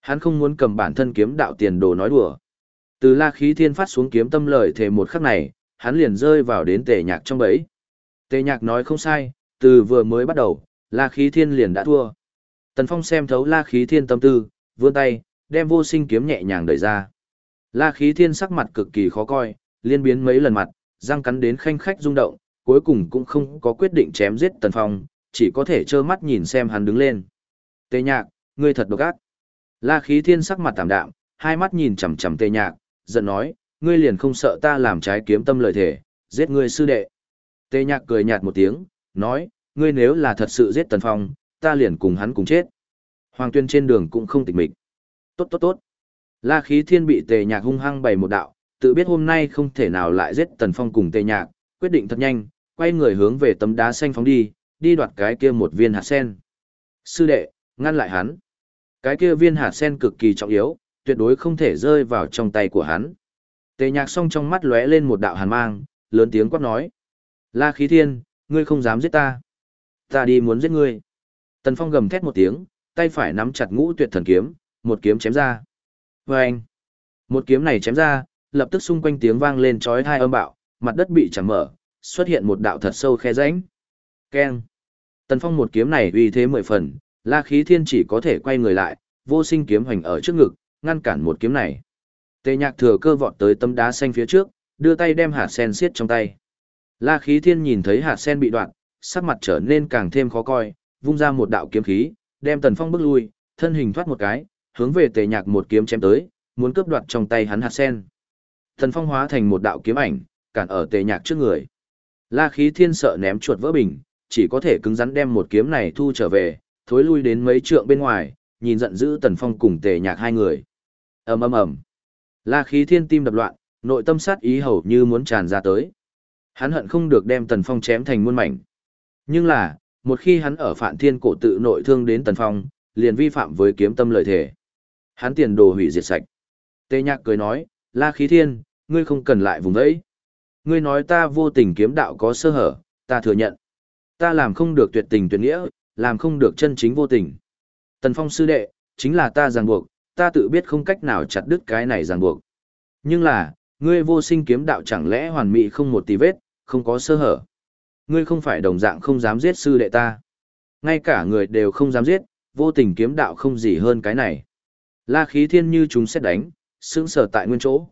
Hắn không muốn cầm bản thân kiếm đạo tiền đồ nói đùa. Từ la khí thiên phát xuống kiếm tâm lời thề một khắc này, hắn liền rơi vào đến tề nhạc trong bẫy. Tề nhạc nói không sai, từ vừa mới bắt đầu, la khí thiên liền đã thua. Tần Phong xem thấu la khí thiên tâm tư, vươn tay, đem vô sinh kiếm nhẹ nhàng đẩy ra. La khí thiên sắc mặt cực kỳ khó coi, liên biến mấy lần mặt, răng cắn đến khanh khách rung động, cuối cùng cũng không có quyết định chém giết Tần Phong, chỉ có thể trơ mắt nhìn xem hắn đứng lên. Tề nhạc, ngươi thật độc ác. La khí thiên sắc mặt tạm đạm, hai mắt nhìn chằm chằm tề nhạc, giận nói, ngươi liền không sợ ta làm trái kiếm tâm lời thể, giết ngươi sư đệ. Tề nhạc cười nhạt một tiếng, nói, ngươi nếu là thật sự giết tần phong, ta liền cùng hắn cùng chết. Hoàng tuyên trên đường cũng không tịch mịch. Tốt tốt tốt. La khí thiên bị tề nhạc hung hăng bày một đạo, tự biết hôm nay không thể nào lại giết tần phong cùng tề nhạc, quyết định thật nhanh, quay người hướng về tấm đá xanh phóng đi, đi đoạt cái kia một viên hạt sen. Sư đệ, ngăn lại hắn. Cái kia viên hạt sen cực kỳ trọng yếu, tuyệt đối không thể rơi vào trong tay của hắn. Tề nhạc song trong mắt lóe lên một đạo hàn mang, lớn tiếng quát nói. La khí thiên, ngươi không dám giết ta. Ta đi muốn giết ngươi. Tần Phong gầm thét một tiếng, tay phải nắm chặt ngũ tuyệt thần kiếm, một kiếm chém ra. Và anh, một kiếm này chém ra, lập tức xung quanh tiếng vang lên chói tai âm bạo, mặt đất bị chẳng mở, xuất hiện một đạo thật sâu khe rãnh. Keng. Tần Phong một kiếm này uy thế mười phần, La Khí Thiên chỉ có thể quay người lại, vô sinh kiếm hoành ở trước ngực, ngăn cản một kiếm này. Tề Nhạc thừa cơ vọt tới tấm đá xanh phía trước, đưa tay đem hạt sen siết trong tay. La Khí Thiên nhìn thấy hạt sen bị đoạn, sắc mặt trở nên càng thêm khó coi, vung ra một đạo kiếm khí, đem Tần Phong bước lui, thân hình thoát một cái, hướng về Tề Nhạc một kiếm chém tới, muốn cướp đoạt trong tay hắn hạt sen. Thần Phong hóa thành một đạo kiếm ảnh, cản ở Tề Nhạc trước người. La Khí Thiên sợ ném chuột vỡ bình, chỉ có thể cứng rắn đem một kiếm này thu trở về, thối lui đến mấy trượng bên ngoài, nhìn giận dữ Tần Phong cùng Tề Nhạc hai người. Ầm ầm ầm. La Khí Thiên tim đập loạn, nội tâm sát ý hầu như muốn tràn ra tới. Hắn hận không được đem Tần Phong chém thành muôn mảnh. Nhưng là, một khi hắn ở Phạn Thiên cổ tự nội thương đến Tần Phong, liền vi phạm với kiếm tâm lời thể. Hắn tiền đồ hủy diệt sạch. Tề Nhạc cười nói, La Khí Thiên, ngươi không cần lại vùng đấy. Ngươi nói ta vô tình kiếm đạo có sơ hở, ta thừa nhận. Ta làm không được tuyệt tình tuyệt nghĩa, làm không được chân chính vô tình. Tần Phong sư đệ, chính là ta ràng buộc, ta tự biết không cách nào chặt đứt cái này ràng buộc. Nhưng là, ngươi vô sinh kiếm đạo chẳng lẽ hoàn mỹ không một tí vết, không có sơ hở. Ngươi không phải đồng dạng không dám giết sư đệ ta. Ngay cả người đều không dám giết, vô tình kiếm đạo không gì hơn cái này. La khí thiên như chúng xét đánh, sững sờ tại nguyên chỗ.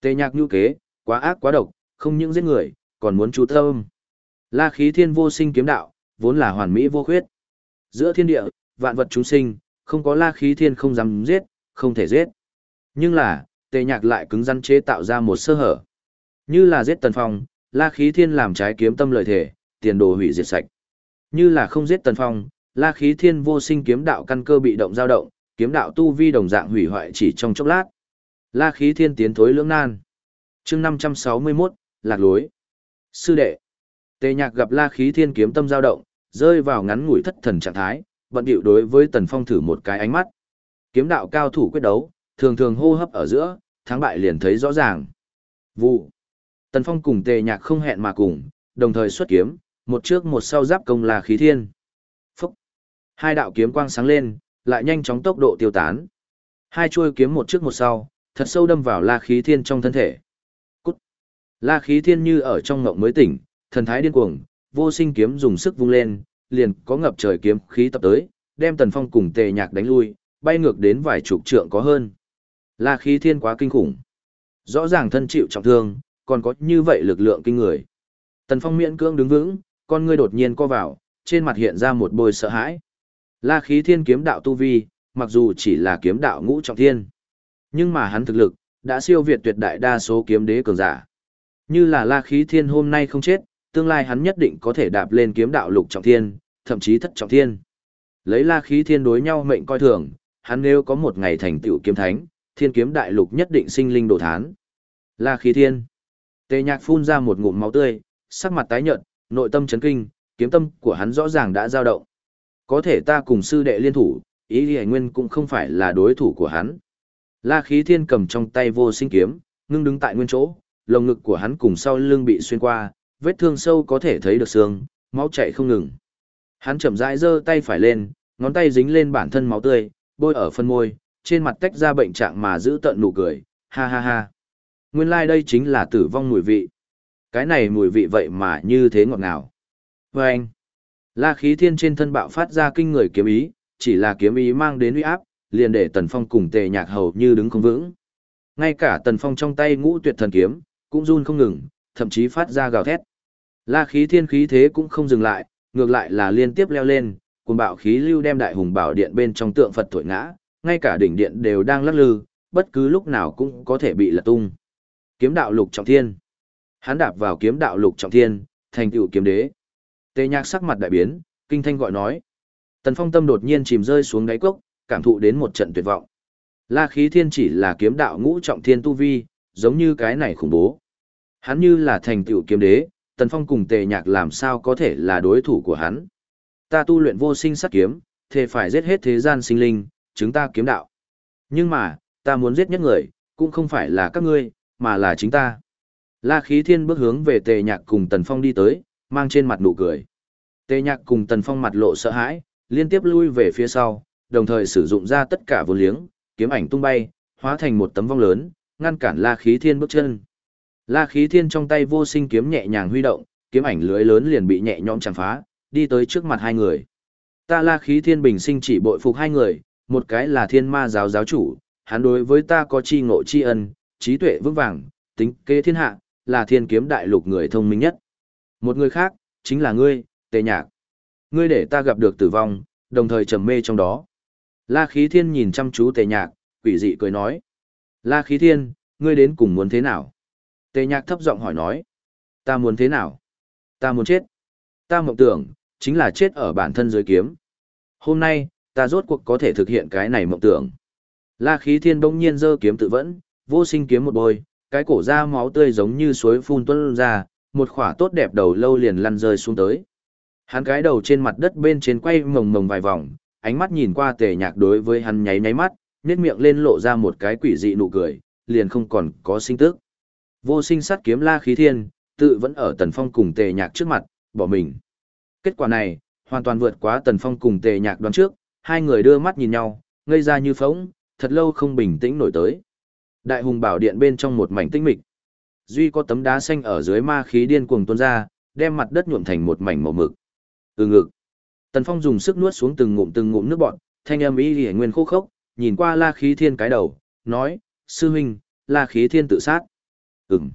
Tề nhạc như kế, quá ác quá độc, không những giết người, còn muốn chú tâm. La khí thiên vô sinh kiếm đạo, vốn là hoàn mỹ vô khuyết. Giữa thiên địa, vạn vật chúng sinh, không có la khí thiên không dám giết, không thể giết. Nhưng là, tề nhạc lại cứng rắn chế tạo ra một sơ hở. Như là giết tần phong, la khí thiên làm trái kiếm tâm lợi thể, tiền đồ hủy diệt sạch. Như là không giết tần phong, la khí thiên vô sinh kiếm đạo căn cơ bị động dao động, kiếm đạo tu vi đồng dạng hủy hoại chỉ trong chốc lát. La khí thiên tiến thối lưỡng nan. chương 561, lạc lối. Sư đệ. Tề nhạc gặp la khí thiên kiếm tâm dao động, rơi vào ngắn ngủi thất thần trạng thái, bận điệu đối với tần phong thử một cái ánh mắt. Kiếm đạo cao thủ quyết đấu, thường thường hô hấp ở giữa, thắng bại liền thấy rõ ràng. Vụ. Tần phong cùng tề nhạc không hẹn mà cùng, đồng thời xuất kiếm, một trước một sau giáp công la khí thiên. Phúc. Hai đạo kiếm quang sáng lên, lại nhanh chóng tốc độ tiêu tán. Hai chuôi kiếm một trước một sau, thật sâu đâm vào la khí thiên trong thân thể. La khí thiên như ở trong ngộng mới tỉnh, thần thái điên cuồng, vô sinh kiếm dùng sức vung lên, liền có ngập trời kiếm khí tập tới, đem tần phong cùng tề nhạc đánh lui, bay ngược đến vài chục trượng có hơn. La khí thiên quá kinh khủng. Rõ ràng thân chịu trọng thương, còn có như vậy lực lượng kinh người. Tần phong miễn cưỡng đứng vững, con ngươi đột nhiên co vào, trên mặt hiện ra một bôi sợ hãi. La khí thiên kiếm đạo tu vi, mặc dù chỉ là kiếm đạo ngũ trọng thiên, nhưng mà hắn thực lực, đã siêu việt tuyệt đại đa số kiếm đế cường giả. Như là la khí thiên hôm nay không chết, tương lai hắn nhất định có thể đạp lên kiếm đạo lục trọng thiên, thậm chí thất trọng thiên. Lấy la khí thiên đối nhau mệnh coi thường, hắn nếu có một ngày thành tựu kiếm thánh, thiên kiếm đại lục nhất định sinh linh đồ thán. La khí thiên. Tề nhạc phun ra một ngụm máu tươi, sắc mặt tái nhợt, nội tâm chấn kinh, kiếm tâm của hắn rõ ràng đã dao động. Có thể ta cùng sư đệ liên thủ, ý đi nguyên cũng không phải là đối thủ của hắn. La khí thiên cầm trong tay vô sinh kiếm, ngưng đứng tại nguyên chỗ, lồng ngực của hắn cùng sau lưng bị xuyên qua, vết thương sâu có thể thấy được xương, máu chảy không ngừng. Hắn chậm rãi giơ tay phải lên, ngón tay dính lên bản thân máu tươi, bôi ở phân môi, trên mặt tách ra bệnh trạng mà giữ tận nụ cười, ha ha ha. Nguyên lai like đây chính là tử vong mùi vị. Cái này mùi vị vậy mà như thế ngọt ngào. Và anh, la khí thiên trên thân bạo phát ra kinh người kiếm ý, chỉ là kiếm ý mang đến uy áp, liền để tần phong cùng tề nhạc hầu như đứng không vững. Ngay cả tần phong trong tay ngũ tuyệt thần kiếm, cũng run không ngừng, thậm chí phát ra gào thét. La khí thiên khí thế cũng không dừng lại, ngược lại là liên tiếp leo lên, cùng bạo khí lưu đem đại hùng bảo điện bên trong tượng Phật thổi ngã, ngay cả đỉnh điện đều đang lắc lư, bất cứ lúc nào cũng có thể bị lật tung. Kiếm đạo lục trọng thiên. Hắn đạp vào kiếm đạo lục trọng thiên, thành tựu kiếm đế. Tề Nhạc sắc mặt đại biến, kinh thanh gọi nói. Tần Phong tâm đột nhiên chìm rơi xuống đáy cốc, cảm thụ đến một trận tuyệt vọng. La khí thiên chỉ là kiếm đạo ngũ trọng thiên tu vi, giống như cái này khủng bố. Hắn như là thành tựu kiếm đế, Tần Phong cùng Tề Nhạc làm sao có thể là đối thủ của hắn. Ta tu luyện vô sinh sát kiếm, thề phải giết hết thế gian sinh linh, chúng ta kiếm đạo. Nhưng mà, ta muốn giết nhất người, cũng không phải là các ngươi, mà là chính ta. La khí thiên bước hướng về Tề Nhạc cùng Tần Phong đi tới, mang trên mặt nụ cười. Tề Nhạc cùng Tần Phong mặt lộ sợ hãi, liên tiếp lui về phía sau, đồng thời sử dụng ra tất cả vô liếng, kiếm ảnh tung bay, hóa thành một tấm vong lớn, ngăn cản La Khí Thiên bước chân. La Khí Thiên trong tay vô sinh kiếm nhẹ nhàng huy động, kiếm ảnh lưới lớn liền bị nhẹ nhõm chạm phá, đi tới trước mặt hai người. Ta La Khí Thiên bình sinh chỉ bội phục hai người, một cái là Thiên Ma giáo giáo chủ, hắn đối với ta có chi ngộ chi ân, trí tuệ vững vàng, tính kế thiên hạ, là thiên kiếm đại lục người thông minh nhất. Một người khác, chính là ngươi, Tề Nhạc. Ngươi để ta gặp được tử vong, đồng thời trầm mê trong đó. La Khí Thiên nhìn chăm chú Tề Nhạc, quỷ dị cười nói. La Khí Thiên, ngươi đến cùng muốn thế nào? Tề Nhạc thấp giọng hỏi nói. Ta muốn thế nào? Ta muốn chết. Ta mộng tưởng, chính là chết ở bản thân dưới kiếm. Hôm nay, ta rốt cuộc có thể thực hiện cái này mộng tưởng. La Khí Thiên bỗng nhiên giơ kiếm tự vẫn, vô sinh kiếm một bôi, cái cổ ra máu tươi giống như suối phun tuôn ra, một khỏa tốt đẹp đầu lâu liền lăn rơi xuống tới. Hắn cái đầu trên mặt đất bên trên quay mồng mồng vài vòng, ánh mắt nhìn qua tề nhạc đối với hắn nháy nháy mắt, nét miệng lên lộ ra một cái quỷ dị nụ cười, liền không còn có sinh tức. Vô sinh sát kiếm la khí thiên, tự vẫn ở tần phong cùng tề nhạc trước mặt, bỏ mình. Kết quả này, hoàn toàn vượt quá tần phong cùng tề nhạc đoán trước, hai người đưa mắt nhìn nhau, ngây ra như phóng, thật lâu không bình tĩnh nổi tới. Đại hùng bảo điện bên trong một mảnh tinh mịch. Duy có tấm đá xanh ở dưới ma khí điên cuồng tuôn ra, đem mặt đất nhuộm thành một mảnh màu mực. Ừ ngực. Tần Phong dùng sức nuốt xuống từng ngụm từng ngụm nước bọt, thanh âm y liễu nguyên khô khốc, nhìn qua La Khí Thiên cái đầu, nói: "Sư huynh, La Khí Thiên tự sát." Ừm.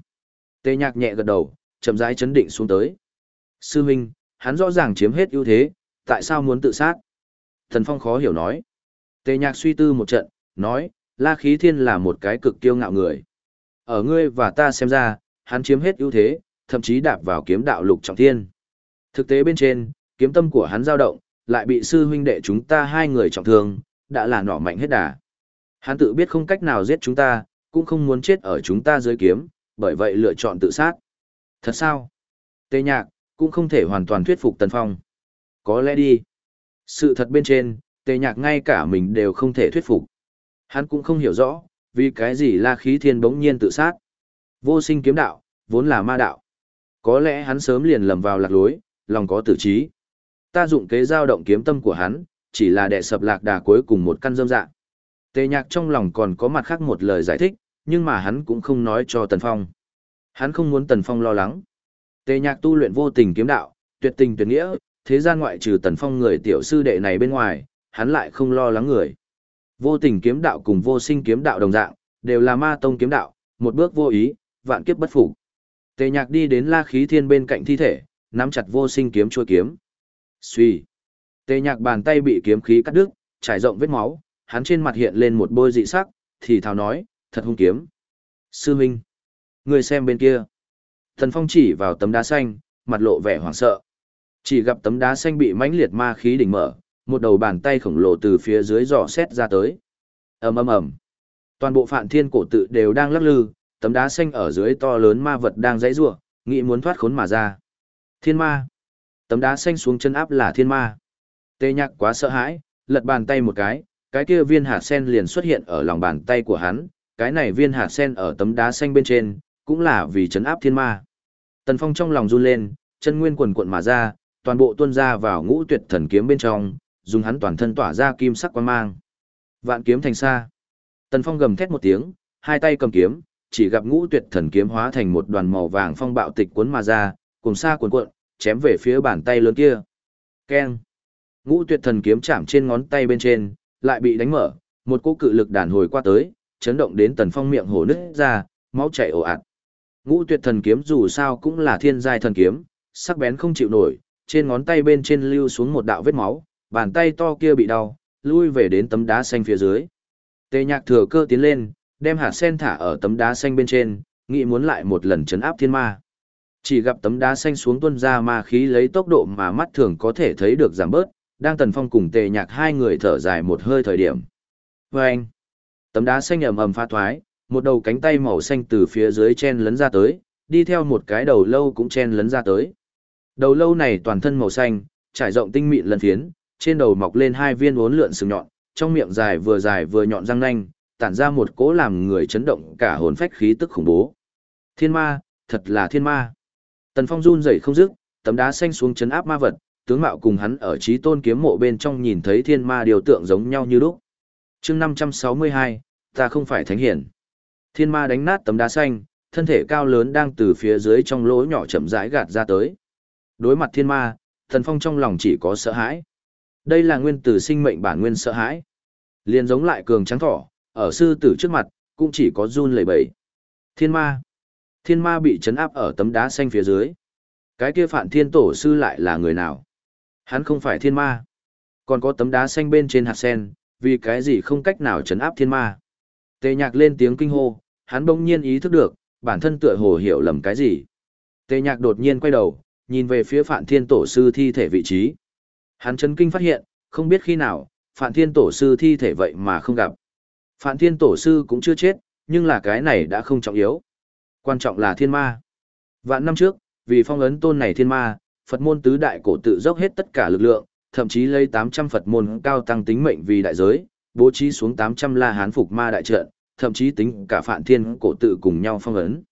Tề Nhạc nhẹ gật đầu, chậm rãi chấn định xuống tới. "Sư huynh, hắn rõ ràng chiếm hết ưu thế, tại sao muốn tự sát?" Tần Phong khó hiểu nói. Tề Nhạc suy tư một trận, nói: "La Khí Thiên là một cái cực kiêu ngạo người. Ở ngươi và ta xem ra, hắn chiếm hết ưu thế, thậm chí đạp vào kiếm đạo lục trọng thiên. Thực tế bên trên, kiếm tâm của hắn dao động, lại bị sư huynh đệ chúng ta hai người trọng thương, đã là nỏ mạnh hết đà. Hắn tự biết không cách nào giết chúng ta, cũng không muốn chết ở chúng ta dưới kiếm, bởi vậy lựa chọn tự sát. Thật sao? Tê nhạc, cũng không thể hoàn toàn thuyết phục Tần Phong. Có lẽ đi. Sự thật bên trên, tê nhạc ngay cả mình đều không thể thuyết phục. Hắn cũng không hiểu rõ, vì cái gì la khí thiên bỗng nhiên tự sát. Vô sinh kiếm đạo, vốn là ma đạo. Có lẽ hắn sớm liền lầm vào lạc lối, lòng có tử trí. Ta dụng kế giao động kiếm tâm của hắn, chỉ là để sập lạc đà cuối cùng một căn dâm dạ. Tề nhạc trong lòng còn có mặt khác một lời giải thích, nhưng mà hắn cũng không nói cho Tần Phong. Hắn không muốn Tần Phong lo lắng. Tề nhạc tu luyện vô tình kiếm đạo, tuyệt tình tuyệt nghĩa, thế gian ngoại trừ Tần Phong người tiểu sư đệ này bên ngoài, hắn lại không lo lắng người. Vô tình kiếm đạo cùng vô sinh kiếm đạo đồng dạng, đều là ma tông kiếm đạo, một bước vô ý, vạn kiếp bất phục. Tề nhạc đi đến la khí thiên bên cạnh thi thể, nắm chặt vô sinh kiếm chuôi kiếm. Suy. Tề nhạc bàn tay bị kiếm khí cắt đứt, trải rộng vết máu, hắn trên mặt hiện lên một bôi dị sắc, thì thào nói, thật hung kiếm. Sư Minh. Người xem bên kia. Thần Phong chỉ vào tấm đá xanh, mặt lộ vẻ hoảng sợ. Chỉ gặp tấm đá xanh bị mãnh liệt ma khí đỉnh mở, một đầu bàn tay khổng lồ từ phía dưới dò xét ra tới. ầm ầm ầm. Toàn bộ phạn thiên cổ tự đều đang lắc lư, tấm đá xanh ở dưới to lớn ma vật đang dãy rủa, nghĩ muốn thoát khốn mà ra. Thiên ma. Tấm đá xanh xuống chân áp là thiên ma. Tê nhạc quá sợ hãi, lật bàn tay một cái, cái kia viên hạt sen liền xuất hiện ở lòng bàn tay của hắn, cái này viên hạt sen ở tấm đá xanh bên trên, cũng là vì chấn áp thiên ma. Tần Phong trong lòng run lên, chân nguyên quần cuộn mà ra, toàn bộ tuôn ra vào ngũ tuyệt thần kiếm bên trong, dùng hắn toàn thân tỏa ra kim sắc quang mang. Vạn kiếm thành xa. Tần Phong gầm thét một tiếng, hai tay cầm kiếm, chỉ gặp ngũ tuyệt thần kiếm hóa thành một đoàn màu vàng phong bạo tịch cuốn mà ra, cùng xa cuốn cuộn, chém về phía bàn tay lớn kia. Keng. Ngũ tuyệt thần kiếm chạm trên ngón tay bên trên, lại bị đánh mở, một cỗ cự lực đàn hồi qua tới, chấn động đến tần phong miệng hổ nứt ra, máu chảy ồ ạt. Ngũ tuyệt thần kiếm dù sao cũng là thiên giai thần kiếm, sắc bén không chịu nổi, trên ngón tay bên trên lưu xuống một đạo vết máu, bàn tay to kia bị đau, lui về đến tấm đá xanh phía dưới. Tề nhạc thừa cơ tiến lên, đem hạt sen thả ở tấm đá xanh bên trên, nghĩ muốn lại một lần chấn áp thiên ma. Chỉ gặp tấm đá xanh xuống tuân ra ma khí lấy tốc độ mà mắt thường có thể thấy được giảm bớt, đang tần phong cùng tề nhạc hai người thở dài một hơi thời điểm. Và anh, tấm đá xanh ầm ầm pha thoái, một đầu cánh tay màu xanh từ phía dưới chen lấn ra tới, đi theo một cái đầu lâu cũng chen lấn ra tới. Đầu lâu này toàn thân màu xanh, trải rộng tinh mịn lần phiến, trên đầu mọc lên hai viên uốn lượn sừng nhọn, trong miệng dài vừa dài vừa nhọn răng nanh, tản ra một cỗ làm người chấn động cả hồn phách khí tức khủng bố. Thiên ma, thật là thiên ma. Tần Phong run rẩy không dứt, tấm đá xanh xuống chấn áp ma vật, tướng mạo cùng hắn ở trí tôn kiếm mộ bên trong nhìn thấy thiên ma điều tượng giống nhau như lúc. chương 562, ta không phải thánh hiển. Thiên ma đánh nát tấm đá xanh, thân thể cao lớn đang từ phía dưới trong lỗ nhỏ chậm rãi gạt ra tới. Đối mặt thiên ma, thần phong trong lòng chỉ có sợ hãi. Đây là nguyên tử sinh mệnh bản nguyên sợ hãi. Liên giống lại cường trắng thỏ, ở sư tử trước mặt, cũng chỉ có run lẩy bẩy. Thiên ma. Thiên ma bị chấn áp ở tấm đá xanh phía dưới. Cái kia phản thiên tổ sư lại là người nào? Hắn không phải thiên ma. Còn có tấm đá xanh bên trên hạt sen, vì cái gì không cách nào chấn áp thiên ma. Tề nhạc lên tiếng kinh hô, hắn bỗng nhiên ý thức được, bản thân tựa hồ hiểu lầm cái gì. Tề nhạc đột nhiên quay đầu, nhìn về phía phản Thiên Tổ sư thi thể vị trí. Hắn chấn kinh phát hiện, không biết khi nào, Phạn Thiên Tổ sư thi thể vậy mà không gặp. Phạn Thiên Tổ sư cũng chưa chết, nhưng là cái này đã không trọng yếu. Quan trọng là thiên ma. Vạn năm trước, vì phong ấn tôn này thiên ma, Phật môn tứ đại cổ tự dốc hết tất cả lực lượng, thậm chí lấy 800 Phật môn cao tăng tính mệnh vì đại giới, bố trí xuống 800 La Hán phục ma đại trận, thậm chí tính cả Phạn Thiên cổ tự cùng nhau phong ấn.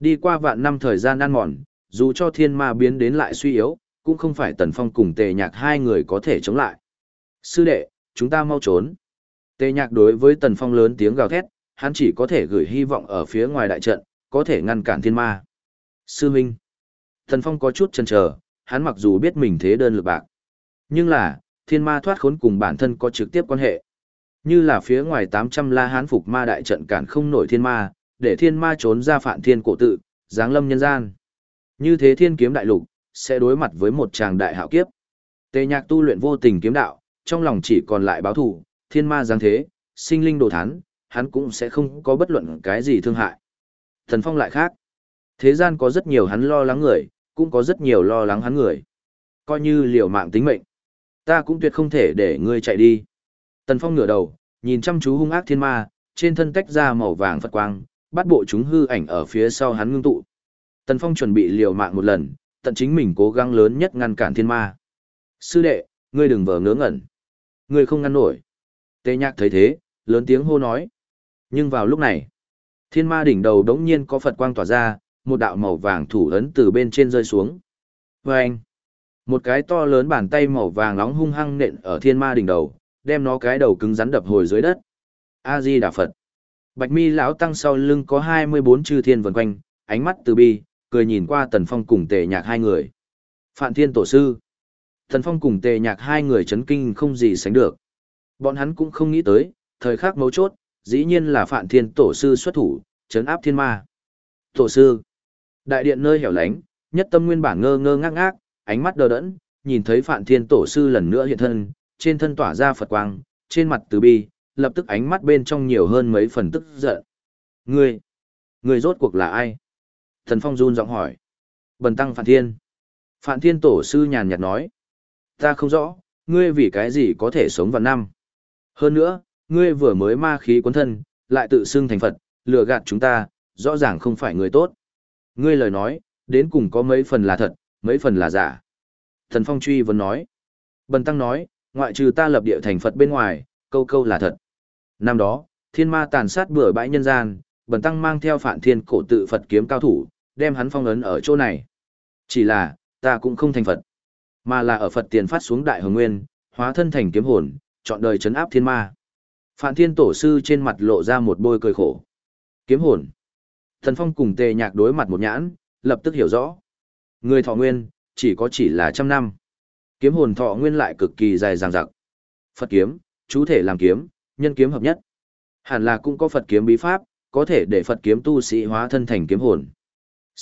Đi qua vạn năm thời gian ăn mòn, dù cho thiên ma biến đến lại suy yếu, cũng không phải Tần Phong cùng Tề Nhạc hai người có thể chống lại. Sư đệ, chúng ta mau trốn. Tề Nhạc đối với Tần Phong lớn tiếng gào thét, hắn chỉ có thể gửi hy vọng ở phía ngoài đại trận, có thể ngăn cản thiên ma. Sư Minh. Tần Phong có chút chần chờ, hắn mặc dù biết mình thế đơn lực bạc. Nhưng là, thiên ma thoát khốn cùng bản thân có trực tiếp quan hệ. Như là phía ngoài 800 la hán phục ma đại trận cản không nổi thiên ma, để thiên ma trốn ra phản thiên cổ tự, giáng lâm nhân gian. Như thế thiên kiếm đại lục, sẽ đối mặt với một tràng đại hạo kiếp. Tề nhạc tu luyện vô tình kiếm đạo, trong lòng chỉ còn lại báo thù, thiên ma giáng thế, sinh linh đồ thán, hắn cũng sẽ không có bất luận cái gì thương hại. Thần phong lại khác. Thế gian có rất nhiều hắn lo lắng người, cũng có rất nhiều lo lắng hắn người. Coi như liều mạng tính mệnh. Ta cũng tuyệt không thể để ngươi chạy đi. Tần phong ngửa đầu, nhìn chăm chú hung ác thiên ma, trên thân tách ra màu vàng phật quang, bắt bộ chúng hư ảnh ở phía sau hắn ngưng tụ. Tần Phong chuẩn bị liều mạng một lần, tận chính mình cố gắng lớn nhất ngăn cản thiên ma. Sư đệ, ngươi đừng vờ ngớ ngẩn. Ngươi không ngăn nổi. Tê nhạc thấy thế, lớn tiếng hô nói. Nhưng vào lúc này, thiên ma đỉnh đầu đống nhiên có Phật quang tỏa ra, một đạo màu vàng thủ ấn từ bên trên rơi xuống. Và anh, một cái to lớn bàn tay màu vàng nóng hung hăng nện ở thiên ma đỉnh đầu, đem nó cái đầu cứng rắn đập hồi dưới đất. A-di Đà Phật. Bạch mi lão tăng sau lưng có 24 chư thiên vần quanh, ánh mắt từ bi, cười nhìn qua Tần Phong cùng Tề Nhạc hai người. Phạn Thiên Tổ Sư. Tần Phong cùng Tề Nhạc hai người chấn kinh không gì sánh được. Bọn hắn cũng không nghĩ tới, thời khắc mấu chốt, dĩ nhiên là Phạn Thiên Tổ Sư xuất thủ, chấn áp thiên ma. Tổ Sư. Đại điện nơi hẻo lánh, nhất tâm nguyên bản ngơ ngơ ngác ngác, ánh mắt đờ đẫn, nhìn thấy Phạn Thiên Tổ Sư lần nữa hiện thân, trên thân tỏa ra Phật quang, trên mặt từ bi, lập tức ánh mắt bên trong nhiều hơn mấy phần tức giận. Ngươi, ngươi rốt cuộc là ai? Thần Phong run giọng hỏi. Bần tăng Phạn Thiên. Phạn Thiên tổ sư nhàn nhạt nói. Ta không rõ, ngươi vì cái gì có thể sống vào năm. Hơn nữa, ngươi vừa mới ma khí cuốn thân, lại tự xưng thành Phật, lừa gạt chúng ta, rõ ràng không phải người tốt. Ngươi lời nói, đến cùng có mấy phần là thật, mấy phần là giả. Thần Phong truy vấn nói. Bần tăng nói, ngoại trừ ta lập địa thành Phật bên ngoài, câu câu là thật. Năm đó, thiên ma tàn sát bừa bãi nhân gian, bần tăng mang theo phản thiên cổ tự Phật kiếm cao thủ, đem hắn phong ấn ở chỗ này. Chỉ là, ta cũng không thành Phật, mà là ở Phật tiền phát xuống đại hồng nguyên, hóa thân thành kiếm hồn, chọn đời chấn áp thiên ma. Phạn thiên tổ sư trên mặt lộ ra một bôi cười khổ. Kiếm hồn. Thần phong cùng tề nhạc đối mặt một nhãn, lập tức hiểu rõ. Người thọ nguyên, chỉ có chỉ là trăm năm. Kiếm hồn thọ nguyên lại cực kỳ dài dằng dặc. Phật kiếm, chú thể làm kiếm, nhân kiếm hợp nhất. Hẳn là cũng có Phật kiếm bí pháp, có thể để Phật kiếm tu sĩ hóa thân thành kiếm hồn.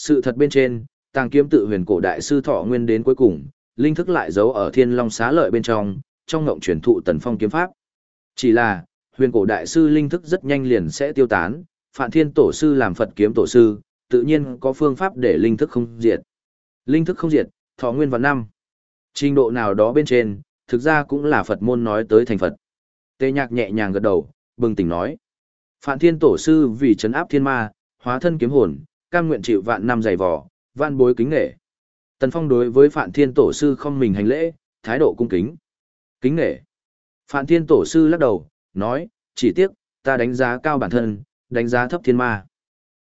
Sự thật bên trên, tàng kiếm tự huyền cổ đại sư thọ nguyên đến cuối cùng, linh thức lại giấu ở thiên long xá lợi bên trong, trong ngộng truyền thụ tần phong kiếm pháp. Chỉ là, huyền cổ đại sư linh thức rất nhanh liền sẽ tiêu tán, phạn thiên tổ sư làm Phật kiếm tổ sư, tự nhiên có phương pháp để linh thức không diệt. Linh thức không diệt, thọ nguyên vào năm. Trình độ nào đó bên trên, thực ra cũng là Phật môn nói tới thành Phật. Tê nhạc nhẹ nhàng gật đầu, bừng tỉnh nói. Phạn thiên tổ sư vì chấn áp thiên ma, hóa thân kiếm hồn, cam nguyện chịu vạn năm dày vò, vạn bối kính nể. Tần Phong đối với Phạn Thiên Tổ sư không mình hành lễ, thái độ cung kính. Kính nể. Phạn Thiên Tổ sư lắc đầu, nói, chỉ tiếc, ta đánh giá cao bản thân, đánh giá thấp thiên ma.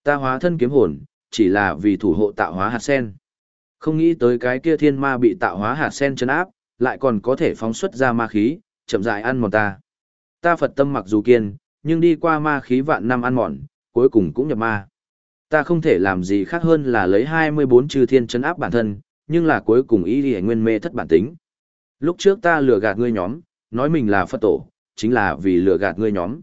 Ta hóa thân kiếm hồn, chỉ là vì thủ hộ tạo hóa hạt sen. Không nghĩ tới cái kia thiên ma bị tạo hóa hạt sen chấn áp, lại còn có thể phóng xuất ra ma khí, chậm rãi ăn mòn ta. Ta Phật tâm mặc dù kiên, nhưng đi qua ma khí vạn năm ăn mòn, cuối cùng cũng nhập ma. Ta không thể làm gì khác hơn là lấy 24 chư thiên chấn áp bản thân, nhưng là cuối cùng ý đi nguyên mê thất bản tính. Lúc trước ta lừa gạt ngươi nhóm, nói mình là Phật tổ, chính là vì lừa gạt ngươi nhóm.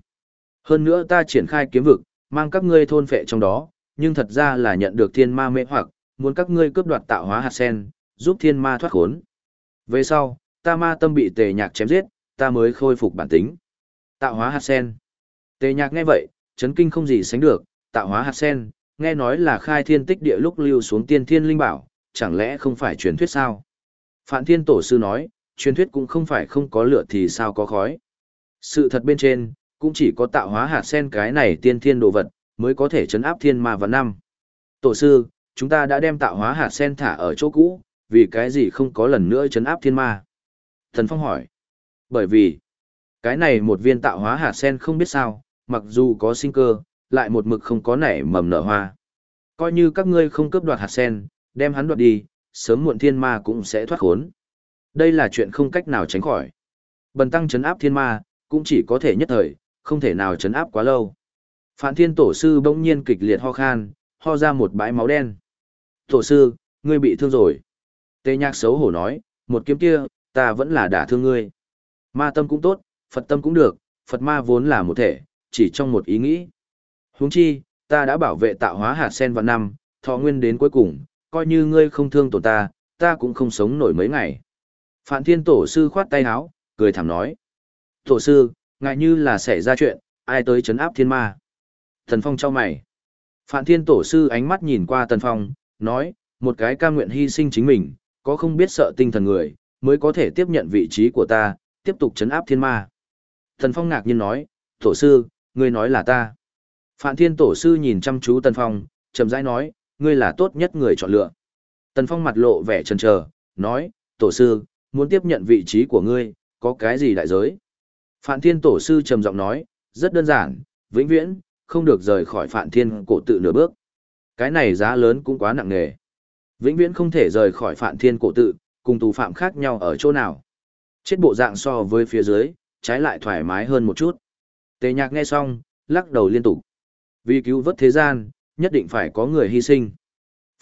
Hơn nữa ta triển khai kiếm vực, mang các ngươi thôn phệ trong đó, nhưng thật ra là nhận được thiên ma mê hoặc, muốn các ngươi cướp đoạt tạo hóa hạt sen, giúp thiên ma thoát khốn. Về sau, ta ma tâm bị tề nhạc chém giết, ta mới khôi phục bản tính. Tạo hóa hạt sen. Tề nhạc nghe vậy, chấn kinh không gì sánh được, tạo hóa hạt sen, nghe nói là khai thiên tích địa lúc lưu xuống tiên thiên linh bảo, chẳng lẽ không phải truyền thuyết sao? Phạn thiên tổ sư nói, truyền thuyết cũng không phải không có lửa thì sao có khói. Sự thật bên trên, cũng chỉ có tạo hóa hạt sen cái này tiên thiên đồ vật, mới có thể chấn áp thiên ma và năm. Tổ sư, chúng ta đã đem tạo hóa hạt sen thả ở chỗ cũ, vì cái gì không có lần nữa chấn áp thiên ma? Thần Phong hỏi. Bởi vì, cái này một viên tạo hóa hạt sen không biết sao, mặc dù có sinh cơ, lại một mực không có nảy mầm nở hoa. Coi như các ngươi không cướp đoạt hạt sen, đem hắn đoạt đi, sớm muộn thiên ma cũng sẽ thoát khốn. Đây là chuyện không cách nào tránh khỏi. Bần tăng chấn áp thiên ma, cũng chỉ có thể nhất thời, không thể nào chấn áp quá lâu. phản thiên tổ sư bỗng nhiên kịch liệt ho khan, ho ra một bãi máu đen. Tổ sư, ngươi bị thương rồi. Tê nhạc xấu hổ nói, một kiếm kia, ta vẫn là đả thương ngươi. Ma tâm cũng tốt, Phật tâm cũng được, Phật ma vốn là một thể, chỉ trong một ý nghĩ. Huống chi, ta đã bảo vệ tạo hóa hạt sen vào năm, thọ nguyên đến cuối cùng, coi như ngươi không thương tổn ta, ta cũng không sống nổi mấy ngày. Phạn thiên tổ sư khoát tay áo, cười thảm nói. Tổ sư, ngại như là xảy ra chuyện, ai tới chấn áp thiên ma. Thần Phong trao mày. Phạn thiên tổ sư ánh mắt nhìn qua Tần Phong, nói, một cái ca nguyện hy sinh chính mình, có không biết sợ tinh thần người, mới có thể tiếp nhận vị trí của ta, tiếp tục chấn áp thiên ma. Thần Phong ngạc nhiên nói, tổ sư, ngươi nói là ta. Phạn thiên tổ sư nhìn chăm chú Tần Phong, chậm rãi nói, ngươi là tốt nhất người chọn lựa. Tần Phong mặt lộ vẻ chần chờ, nói, tổ sư, muốn tiếp nhận vị trí của ngươi, có cái gì đại giới? Phạn thiên tổ sư trầm giọng nói, rất đơn giản, vĩnh viễn, không được rời khỏi phạn thiên cổ tự nửa bước. Cái này giá lớn cũng quá nặng nề. Vĩnh viễn không thể rời khỏi phạn thiên cổ tự, cùng tù phạm khác nhau ở chỗ nào. Chết bộ dạng so với phía dưới, trái lại thoải mái hơn một chút. Tề nhạc nghe xong, lắc đầu liên tục. Vì cứu vớt thế gian, nhất định phải có người hy sinh.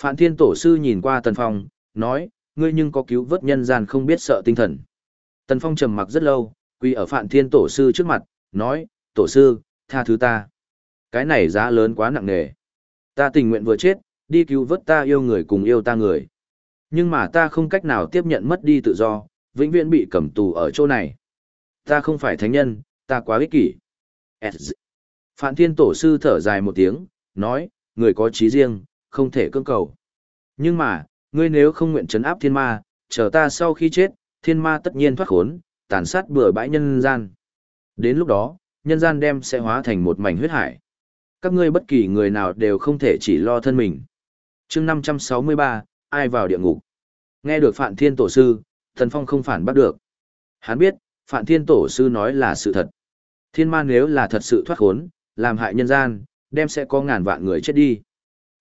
Phạn thiên tổ sư nhìn qua tần phong, nói, ngươi nhưng có cứu vớt nhân gian không biết sợ tinh thần. Tần phong trầm mặc rất lâu, quỳ ở phạn thiên tổ sư trước mặt, nói, tổ sư, tha thứ ta. Cái này giá lớn quá nặng nề. Ta tình nguyện vừa chết, đi cứu vớt ta yêu người cùng yêu ta người. Nhưng mà ta không cách nào tiếp nhận mất đi tự do, vĩnh viễn bị cầm tù ở chỗ này. Ta không phải thánh nhân, ta quá ích kỷ. Phạn thiên tổ sư thở dài một tiếng, nói, người có trí riêng, không thể cưỡng cầu. Nhưng mà, ngươi nếu không nguyện chấn áp thiên ma, chờ ta sau khi chết, thiên ma tất nhiên thoát khốn, tàn sát bừa bãi nhân gian. Đến lúc đó, nhân gian đem sẽ hóa thành một mảnh huyết hải. Các ngươi bất kỳ người nào đều không thể chỉ lo thân mình. chương 563, ai vào địa ngục? Nghe được Phạn Thiên Tổ Sư, Thần Phong không phản bắt được. Hắn biết, Phạn Thiên Tổ Sư nói là sự thật. Thiên ma nếu là thật sự thoát khốn, làm hại nhân gian, đem sẽ có ngàn vạn người chết đi.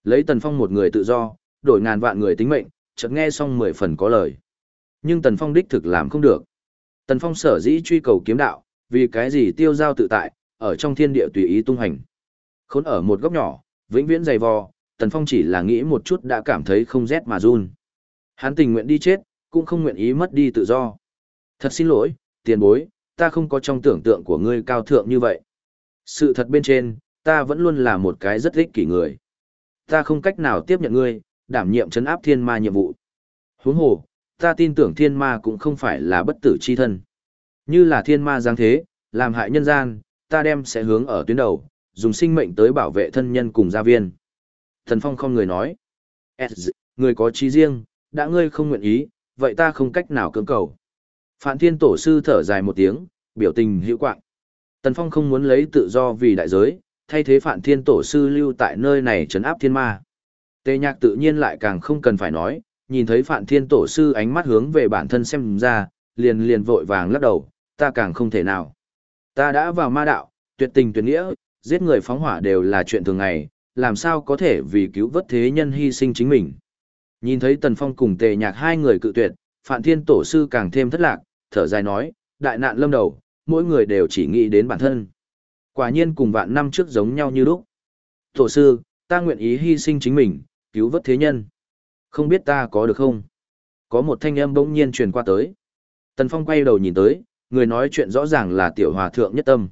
Lấy Tần Phong một người tự do, đổi ngàn vạn người tính mệnh, chợt nghe xong mười phần có lời. Nhưng Tần Phong đích thực làm không được. Tần Phong sở dĩ truy cầu kiếm đạo, vì cái gì tiêu giao tự tại, ở trong thiên địa tùy ý tung hành. Khốn ở một góc nhỏ, vĩnh viễn dày vò, Tần Phong chỉ là nghĩ một chút đã cảm thấy không rét mà run. Hắn tình nguyện đi chết, cũng không nguyện ý mất đi tự do. Thật xin lỗi, tiền bối, ta không có trong tưởng tượng của ngươi cao thượng như vậy. Sự thật bên trên, ta vẫn luôn là một cái rất ích kỷ người. Ta không cách nào tiếp nhận ngươi, đảm nhiệm chấn áp thiên ma nhiệm vụ. Huống hồ, ta tin tưởng thiên ma cũng không phải là bất tử chi thân. Như là thiên ma giáng thế, làm hại nhân gian, ta đem sẽ hướng ở tuyến đầu, dùng sinh mệnh tới bảo vệ thân nhân cùng gia viên. Thần Phong không người nói. Người có trí riêng, đã ngươi không nguyện ý, vậy ta không cách nào cưỡng cầu. Phạm Thiên Tổ Sư thở dài một tiếng, biểu tình hữu quạng. Tần Phong không muốn lấy tự do vì đại giới, thay thế Phạn Thiên Tổ Sư lưu tại nơi này trấn áp thiên ma. Tề nhạc tự nhiên lại càng không cần phải nói, nhìn thấy Phạn Thiên Tổ sư ánh mắt hướng về bản thân xem ra, liền liền vội vàng lắc đầu, ta càng không thể nào. Ta đã vào ma đạo, tuyệt tình tuyệt nghĩa, giết người phóng hỏa đều là chuyện thường ngày, làm sao có thể vì cứu vớt thế nhân hy sinh chính mình. Nhìn thấy Tần Phong cùng Tề Nhạc hai người cự tuyệt, Phạn Thiên Tổ sư càng thêm thất lạc, thở dài nói, đại nạn lâm đầu, mỗi người đều chỉ nghĩ đến bản thân. Quả nhiên cùng vạn năm trước giống nhau như lúc. Tổ sư, ta nguyện ý hy sinh chính mình, cứu vớt thế nhân. Không biết ta có được không? Có một thanh âm bỗng nhiên truyền qua tới. Tần Phong quay đầu nhìn tới, người nói chuyện rõ ràng là tiểu hòa thượng nhất tâm.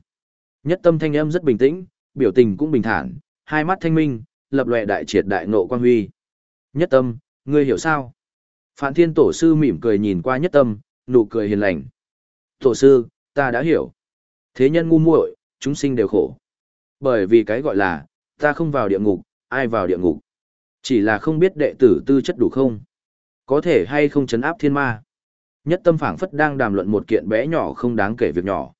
Nhất tâm thanh âm rất bình tĩnh, biểu tình cũng bình thản, hai mắt thanh minh, lập lòe đại triệt đại nộ quan huy. Nhất tâm, ngươi hiểu sao? Phạn thiên tổ sư mỉm cười nhìn qua nhất tâm, nụ cười hiền lành. Tổ sư, ta đã hiểu. Thế nhân ngu muội, chúng sinh đều khổ. Bởi vì cái gọi là, ta không vào địa ngục, ai vào địa ngục. Chỉ là không biết đệ tử tư chất đủ không. Có thể hay không chấn áp thiên ma. Nhất tâm phảng phất đang đàm luận một kiện bé nhỏ không đáng kể việc nhỏ.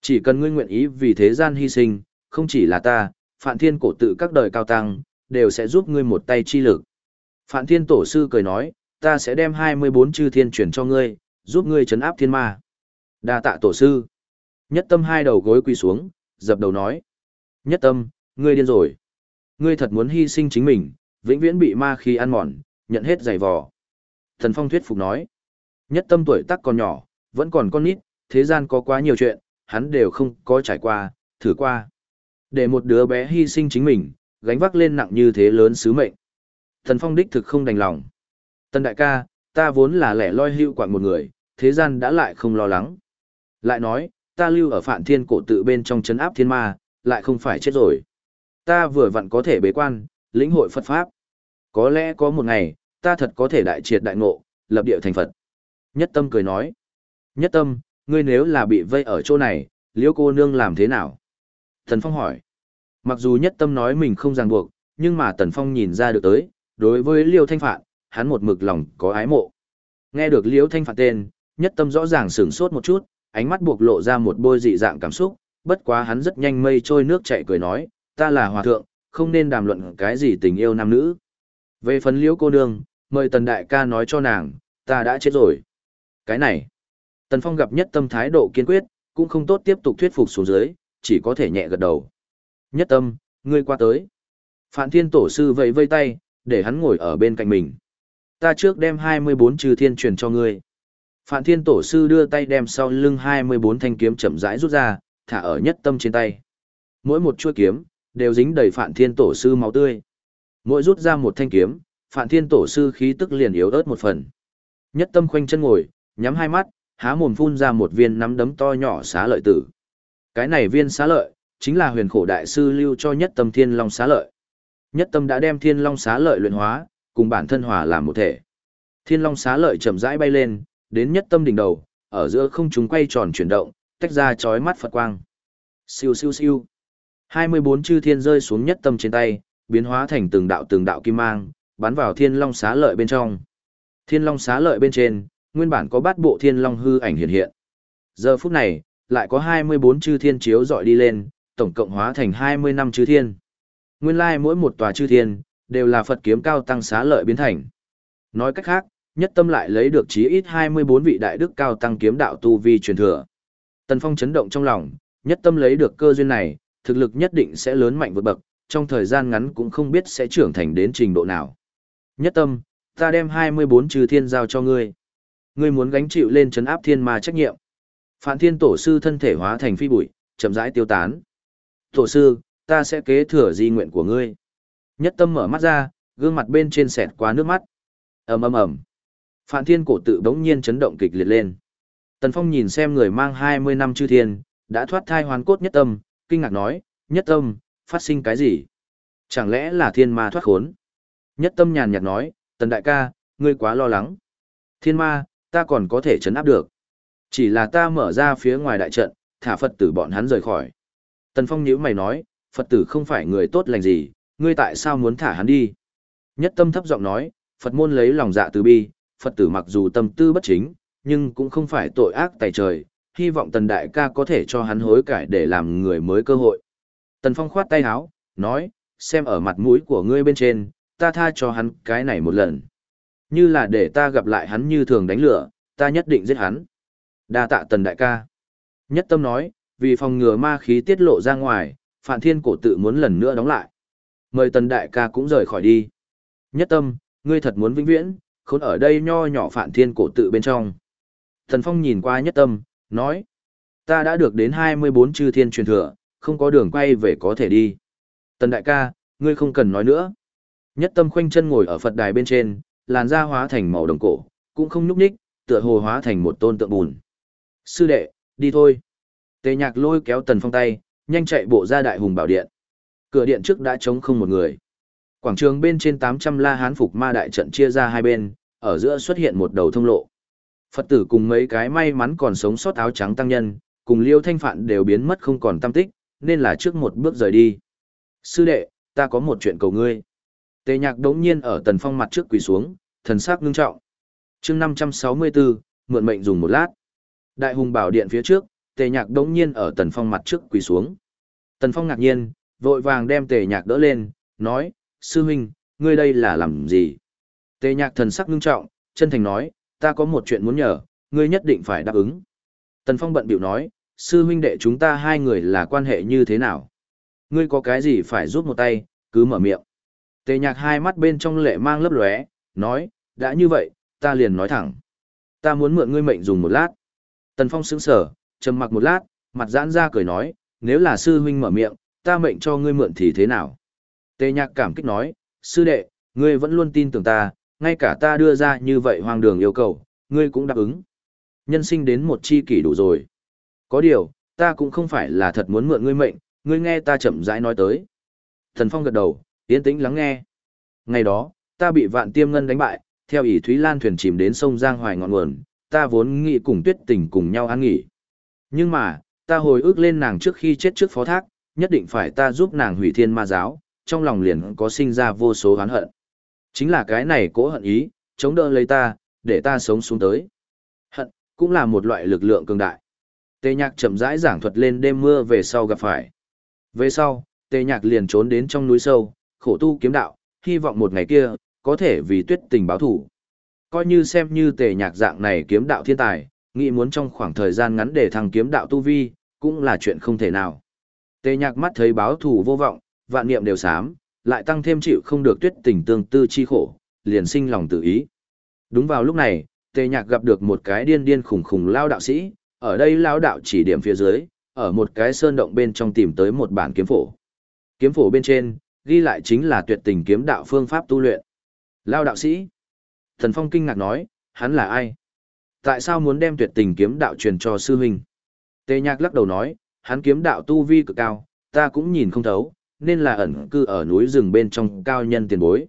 Chỉ cần ngươi nguyện ý vì thế gian hy sinh, không chỉ là ta, Phạn Thiên cổ tự các đời cao tăng, đều sẽ giúp ngươi một tay chi lực. Phạn Thiên tổ sư cười nói, ta sẽ đem 24 chư thiên chuyển cho ngươi, giúp ngươi chấn áp thiên ma. Đa tạ tổ sư. Nhất tâm hai đầu gối quỳ xuống, dập đầu nói. Nhất tâm, ngươi điên rồi. Ngươi thật muốn hy sinh chính mình, vĩnh viễn bị ma khí ăn mòn, nhận hết giày vò. Thần Phong thuyết phục nói. Nhất tâm tuổi tác còn nhỏ, vẫn còn con nít, thế gian có quá nhiều chuyện, hắn đều không có trải qua, thử qua. Để một đứa bé hy sinh chính mình, gánh vác lên nặng như thế lớn sứ mệnh. Thần Phong đích thực không đành lòng. Tân đại ca, ta vốn là lẻ loi hữu quạng một người, thế gian đã lại không lo lắng. Lại nói, ta lưu ở phạn thiên cổ tự bên trong chấn áp thiên ma, lại không phải chết rồi. Ta vừa vặn có thể bế quan, lĩnh hội Phật Pháp. Có lẽ có một ngày, ta thật có thể đại triệt đại ngộ, lập địa thành Phật. Nhất tâm cười nói. Nhất tâm, ngươi nếu là bị vây ở chỗ này, liễu cô nương làm thế nào? Thần Phong hỏi. Mặc dù nhất tâm nói mình không ràng buộc, nhưng mà Tần Phong nhìn ra được tới, đối với Liêu Thanh Phạn, hắn một mực lòng có ái mộ. Nghe được Liêu Thanh Phạn tên, nhất tâm rõ ràng sửng sốt một chút, ánh mắt buộc lộ ra một bôi dị dạng cảm xúc, bất quá hắn rất nhanh mây trôi nước chảy cười nói, ta là hòa thượng, không nên đàm luận cái gì tình yêu nam nữ. Về phần liễu cô nương, mời tần đại ca nói cho nàng, ta đã chết rồi. Cái này, tần phong gặp nhất tâm thái độ kiên quyết, cũng không tốt tiếp tục thuyết phục xuống dưới, chỉ có thể nhẹ gật đầu. Nhất tâm, ngươi qua tới. Phạn thiên tổ sư vẫy vây tay, để hắn ngồi ở bên cạnh mình. Ta trước đem 24 trừ thiên truyền cho ngươi. Phạn thiên tổ sư đưa tay đem sau lưng 24 thanh kiếm chậm rãi rút ra, thả ở nhất tâm trên tay. Mỗi một chuôi kiếm, đều dính đầy phạn thiên tổ sư máu tươi. Mỗi rút ra một thanh kiếm, phạn thiên tổ sư khí tức liền yếu ớt một phần. Nhất tâm khoanh chân ngồi, nhắm hai mắt, há mồm phun ra một viên nắm đấm to nhỏ xá lợi tử. Cái này viên xá lợi, chính là huyền khổ đại sư lưu cho nhất tâm thiên long xá lợi. Nhất tâm đã đem thiên long xá lợi luyện hóa, cùng bản thân hòa làm một thể. Thiên long xá lợi chậm rãi bay lên, đến nhất tâm đỉnh đầu, ở giữa không trung quay tròn chuyển động, tách ra chói mắt Phật quang. Siêu siêu siêu. 24 chư thiên rơi xuống nhất tâm trên tay, biến hóa thành từng đạo từng đạo kim mang, bắn vào thiên long xá lợi bên trong. Thiên long xá lợi bên trên, nguyên bản có bát bộ thiên long hư ảnh hiện hiện. Giờ phút này, lại có 24 chư thiên chiếu dọi đi lên, tổng cộng hóa thành 20 năm chư thiên. Nguyên lai mỗi một tòa chư thiên, đều là Phật kiếm cao tăng xá lợi biến thành. Nói cách khác, nhất tâm lại lấy được chí ít 24 vị đại đức cao tăng kiếm đạo tu vi truyền thừa. Tần Phong chấn động trong lòng, nhất tâm lấy được cơ duyên này, thực lực nhất định sẽ lớn mạnh vượt bậc, trong thời gian ngắn cũng không biết sẽ trưởng thành đến trình độ nào. Nhất tâm, ta đem 24 trừ thiên giao cho ngươi. Ngươi muốn gánh chịu lên chấn áp thiên ma trách nhiệm. Phạn thiên tổ sư thân thể hóa thành phi bụi, chậm rãi tiêu tán. Tổ sư, ta sẽ kế thừa di nguyện của ngươi. Nhất tâm mở mắt ra, gương mặt bên trên sẹt qua nước mắt. ầm ầm ầm. Phạn thiên cổ tự bỗng nhiên chấn động kịch liệt lên. Tần Phong nhìn xem người mang 20 năm chư thiên, đã thoát thai hoàn cốt nhất tâm, kinh ngạc nói, nhất tâm, phát sinh cái gì? Chẳng lẽ là thiên ma thoát khốn? Nhất tâm nhàn nhạt nói, tần đại ca, ngươi quá lo lắng. Thiên ma, ta còn có thể chấn áp được. Chỉ là ta mở ra phía ngoài đại trận, thả Phật tử bọn hắn rời khỏi. Tần Phong nhíu mày nói, Phật tử không phải người tốt lành gì, ngươi tại sao muốn thả hắn đi? Nhất tâm thấp giọng nói, Phật môn lấy lòng dạ từ bi, Phật tử mặc dù tâm tư bất chính, nhưng cũng không phải tội ác tài trời, hy vọng tần đại ca có thể cho hắn hối cải để làm người mới cơ hội. Tần Phong khoát tay háo, nói, xem ở mặt mũi của ngươi bên trên, ta tha cho hắn cái này một lần. Như là để ta gặp lại hắn như thường đánh lửa, ta nhất định giết hắn. Đa tạ tần đại ca. Nhất tâm nói, vì phòng ngừa ma khí tiết lộ ra ngoài, Phạn Thiên cổ tự muốn lần nữa đóng lại. Mời tần đại ca cũng rời khỏi đi. Nhất tâm, ngươi thật muốn vĩnh viễn, khốn ở đây nho nhỏ phản Thiên cổ tự bên trong. Thần Phong nhìn qua nhất tâm, nói, ta đã được đến 24 chư thiên truyền thừa, không có đường quay về có thể đi. Tần đại ca, ngươi không cần nói nữa. Nhất tâm khoanh chân ngồi ở Phật đài bên trên, làn da hóa thành màu đồng cổ, cũng không nhúc nhích, tựa hồ hóa thành một tôn tượng bùn. Sư đệ, đi thôi. Tề nhạc lôi kéo tần phong tay, nhanh chạy bộ ra đại hùng bảo điện. Cửa điện trước đã trống không một người. Quảng trường bên trên 800 la hán phục ma đại trận chia ra hai bên, ở giữa xuất hiện một đầu thông lộ. Phật tử cùng mấy cái may mắn còn sống sót áo trắng tăng nhân, cùng liêu thanh phạn đều biến mất không còn tâm tích, nên là trước một bước rời đi. Sư đệ, ta có một chuyện cầu ngươi. Tề nhạc đống nhiên ở tần phong mặt trước quỳ xuống, thần sắc ngưng trọng. chương 564, mượn mệnh dùng một lát. Đại hùng bảo điện phía trước, tề nhạc đống nhiên ở tần phong mặt trước quỳ xuống. Tần phong ngạc nhiên, vội vàng đem tề nhạc đỡ lên, nói, sư huynh, ngươi đây là làm gì? Tề nhạc thần sắc ngưng trọng, chân thành nói, ta có một chuyện muốn nhờ, ngươi nhất định phải đáp ứng. Tần phong bận biểu nói, sư huynh đệ chúng ta hai người là quan hệ như thế nào? Ngươi có cái gì phải giúp một tay, cứ mở miệng. Tề nhạc hai mắt bên trong lệ mang lấp lóe, nói, đã như vậy, ta liền nói thẳng. Ta muốn mượn ngươi mệnh dùng một lát. Tần Phong sững sờ, trầm mặc một lát, mặt giãn ra cười nói, nếu là sư huynh mở miệng, ta mệnh cho ngươi mượn thì thế nào? Tề nhạc cảm kích nói, sư đệ, ngươi vẫn luôn tin tưởng ta, ngay cả ta đưa ra như vậy hoang đường yêu cầu, ngươi cũng đáp ứng. Nhân sinh đến một chi kỷ đủ rồi. Có điều, ta cũng không phải là thật muốn mượn ngươi mệnh, ngươi nghe ta chậm rãi nói tới. Thần Phong gật đầu, yên tĩnh lắng nghe. Ngày đó, ta bị vạn tiêm ngân đánh bại, theo ý Thúy Lan thuyền chìm đến sông Giang Hoài ngọn nguồn, ta vốn nghĩ cùng tuyết tình cùng nhau ăn nghỉ. Nhưng mà, ta hồi ức lên nàng trước khi chết trước phó thác, nhất định phải ta giúp nàng hủy thiên ma giáo, trong lòng liền có sinh ra vô số oán hận. Chính là cái này cố hận ý, chống đỡ lấy ta, để ta sống xuống tới. Hận, cũng là một loại lực lượng cường đại. Tề nhạc chậm rãi giảng thuật lên đêm mưa về sau gặp phải. Về sau, tề nhạc liền trốn đến trong núi sâu, khổ tu kiếm đạo, hy vọng một ngày kia, có thể vì tuyết tình báo thủ. Coi như xem như tề nhạc dạng này kiếm đạo thiên tài, nghĩ muốn trong khoảng thời gian ngắn để thằng kiếm đạo tu vi, cũng là chuyện không thể nào. Tề nhạc mắt thấy báo thủ vô vọng, vạn niệm đều sám, lại tăng thêm chịu không được tuyết tình tương tư chi khổ, liền sinh lòng tự ý. Đúng vào lúc này, tề nhạc gặp được một cái điên điên khủng khủng lao đạo sĩ, ở đây lao đạo chỉ điểm phía dưới, ở một cái sơn động bên trong tìm tới một bản kiếm phổ. Kiếm phổ bên trên, ghi lại chính là tuyệt tình kiếm đạo phương pháp tu luyện. Lao đạo sĩ. Thần Phong kinh ngạc nói, hắn là ai? Tại sao muốn đem tuyệt tình kiếm đạo truyền cho sư huynh? Tề nhạc lắc đầu nói, hắn kiếm đạo tu vi cực cao, ta cũng nhìn không thấu, nên là ẩn cư ở núi rừng bên trong cao nhân tiền bối.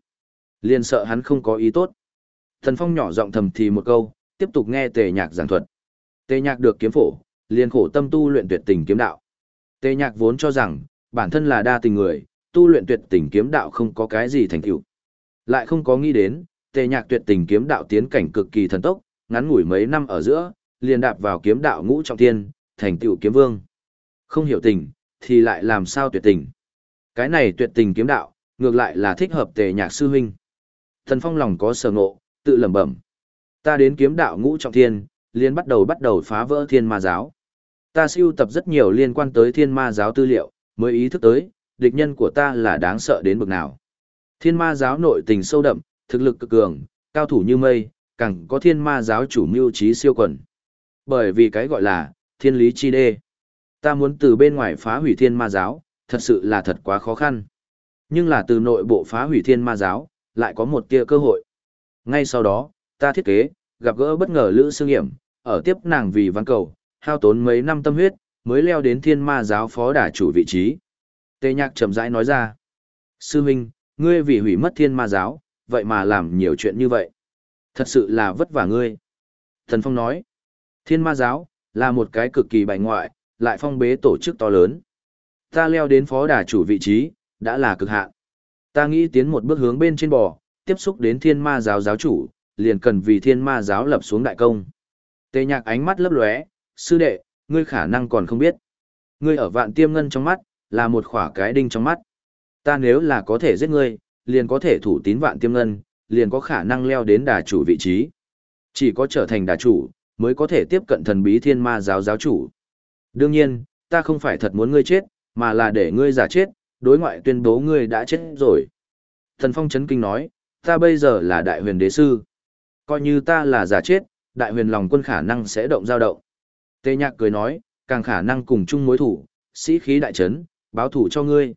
Liền sợ hắn không có ý tốt. Thần Phong nhỏ giọng thầm thì một câu, tiếp tục nghe tề nhạc giảng thuật. Tề nhạc được kiếm phổ, liền khổ tâm tu luyện tuyệt tình kiếm đạo. Tề nhạc vốn cho rằng, bản thân là đa tình người, tu luyện tuyệt tình kiếm đạo không có cái gì thành tựu. Lại không có nghĩ đến, tề nhạc tuyệt tình kiếm đạo tiến cảnh cực kỳ thần tốc, ngắn ngủi mấy năm ở giữa, liền đạp vào kiếm đạo ngũ trọng thiên, thành tựu kiếm vương. Không hiểu tình, thì lại làm sao tuyệt tình. Cái này tuyệt tình kiếm đạo, ngược lại là thích hợp tề nhạc sư huynh. Thần phong lòng có sở ngộ, tự lẩm bẩm. Ta đến kiếm đạo ngũ trọng thiên, liền bắt đầu bắt đầu phá vỡ thiên ma giáo. Ta siêu tập rất nhiều liên quan tới thiên ma giáo tư liệu, mới ý thức tới, địch nhân của ta là đáng sợ đến bực nào. Thiên ma giáo nội tình sâu đậm, thực lực cực cường, cao thủ như mây, càng có thiên ma giáo chủ mưu trí siêu quần. Bởi vì cái gọi là, thiên lý chi đê. Ta muốn từ bên ngoài phá hủy thiên ma giáo, thật sự là thật quá khó khăn. Nhưng là từ nội bộ phá hủy thiên ma giáo, lại có một tia cơ hội. Ngay sau đó, ta thiết kế, gặp gỡ bất ngờ Lữ Sương Hiểm, ở tiếp nàng vì văn cầu, hao tốn mấy năm tâm huyết, mới leo đến thiên ma giáo phó đả chủ vị trí. Tề nhạc chậm rãi nói ra. Sư huynh, ngươi vì hủy mất thiên ma giáo, vậy mà làm nhiều chuyện như vậy. Thật sự là vất vả ngươi. Thần Phong nói. Thiên ma giáo, là một cái cực kỳ bài ngoại, lại phong bế tổ chức to lớn. Ta leo đến phó đà chủ vị trí, đã là cực hạn. Ta nghĩ tiến một bước hướng bên trên bò, tiếp xúc đến thiên ma giáo giáo chủ, liền cần vì thiên ma giáo lập xuống đại công. Tề nhạc ánh mắt lấp lóe, sư đệ, ngươi khả năng còn không biết. Ngươi ở vạn tiêm ngân trong mắt, là một khỏa cái đinh trong mắt. Ta nếu là có thể giết ngươi, liền có thể thủ tín vạn tiêm ngân, liền có khả năng leo đến đà chủ vị trí. Chỉ có trở thành đà chủ, mới có thể tiếp cận thần bí thiên ma giáo giáo chủ. Đương nhiên, ta không phải thật muốn ngươi chết, mà là để ngươi giả chết, đối ngoại tuyên bố ngươi đã chết rồi. Thần Phong chấn kinh nói, ta bây giờ là đại huyền đế sư. Coi như ta là giả chết, đại huyền lòng quân khả năng sẽ động dao động. Tê nhạc cười nói, càng khả năng cùng chung mối thủ, sĩ khí đại trấn, báo thủ cho ngươi.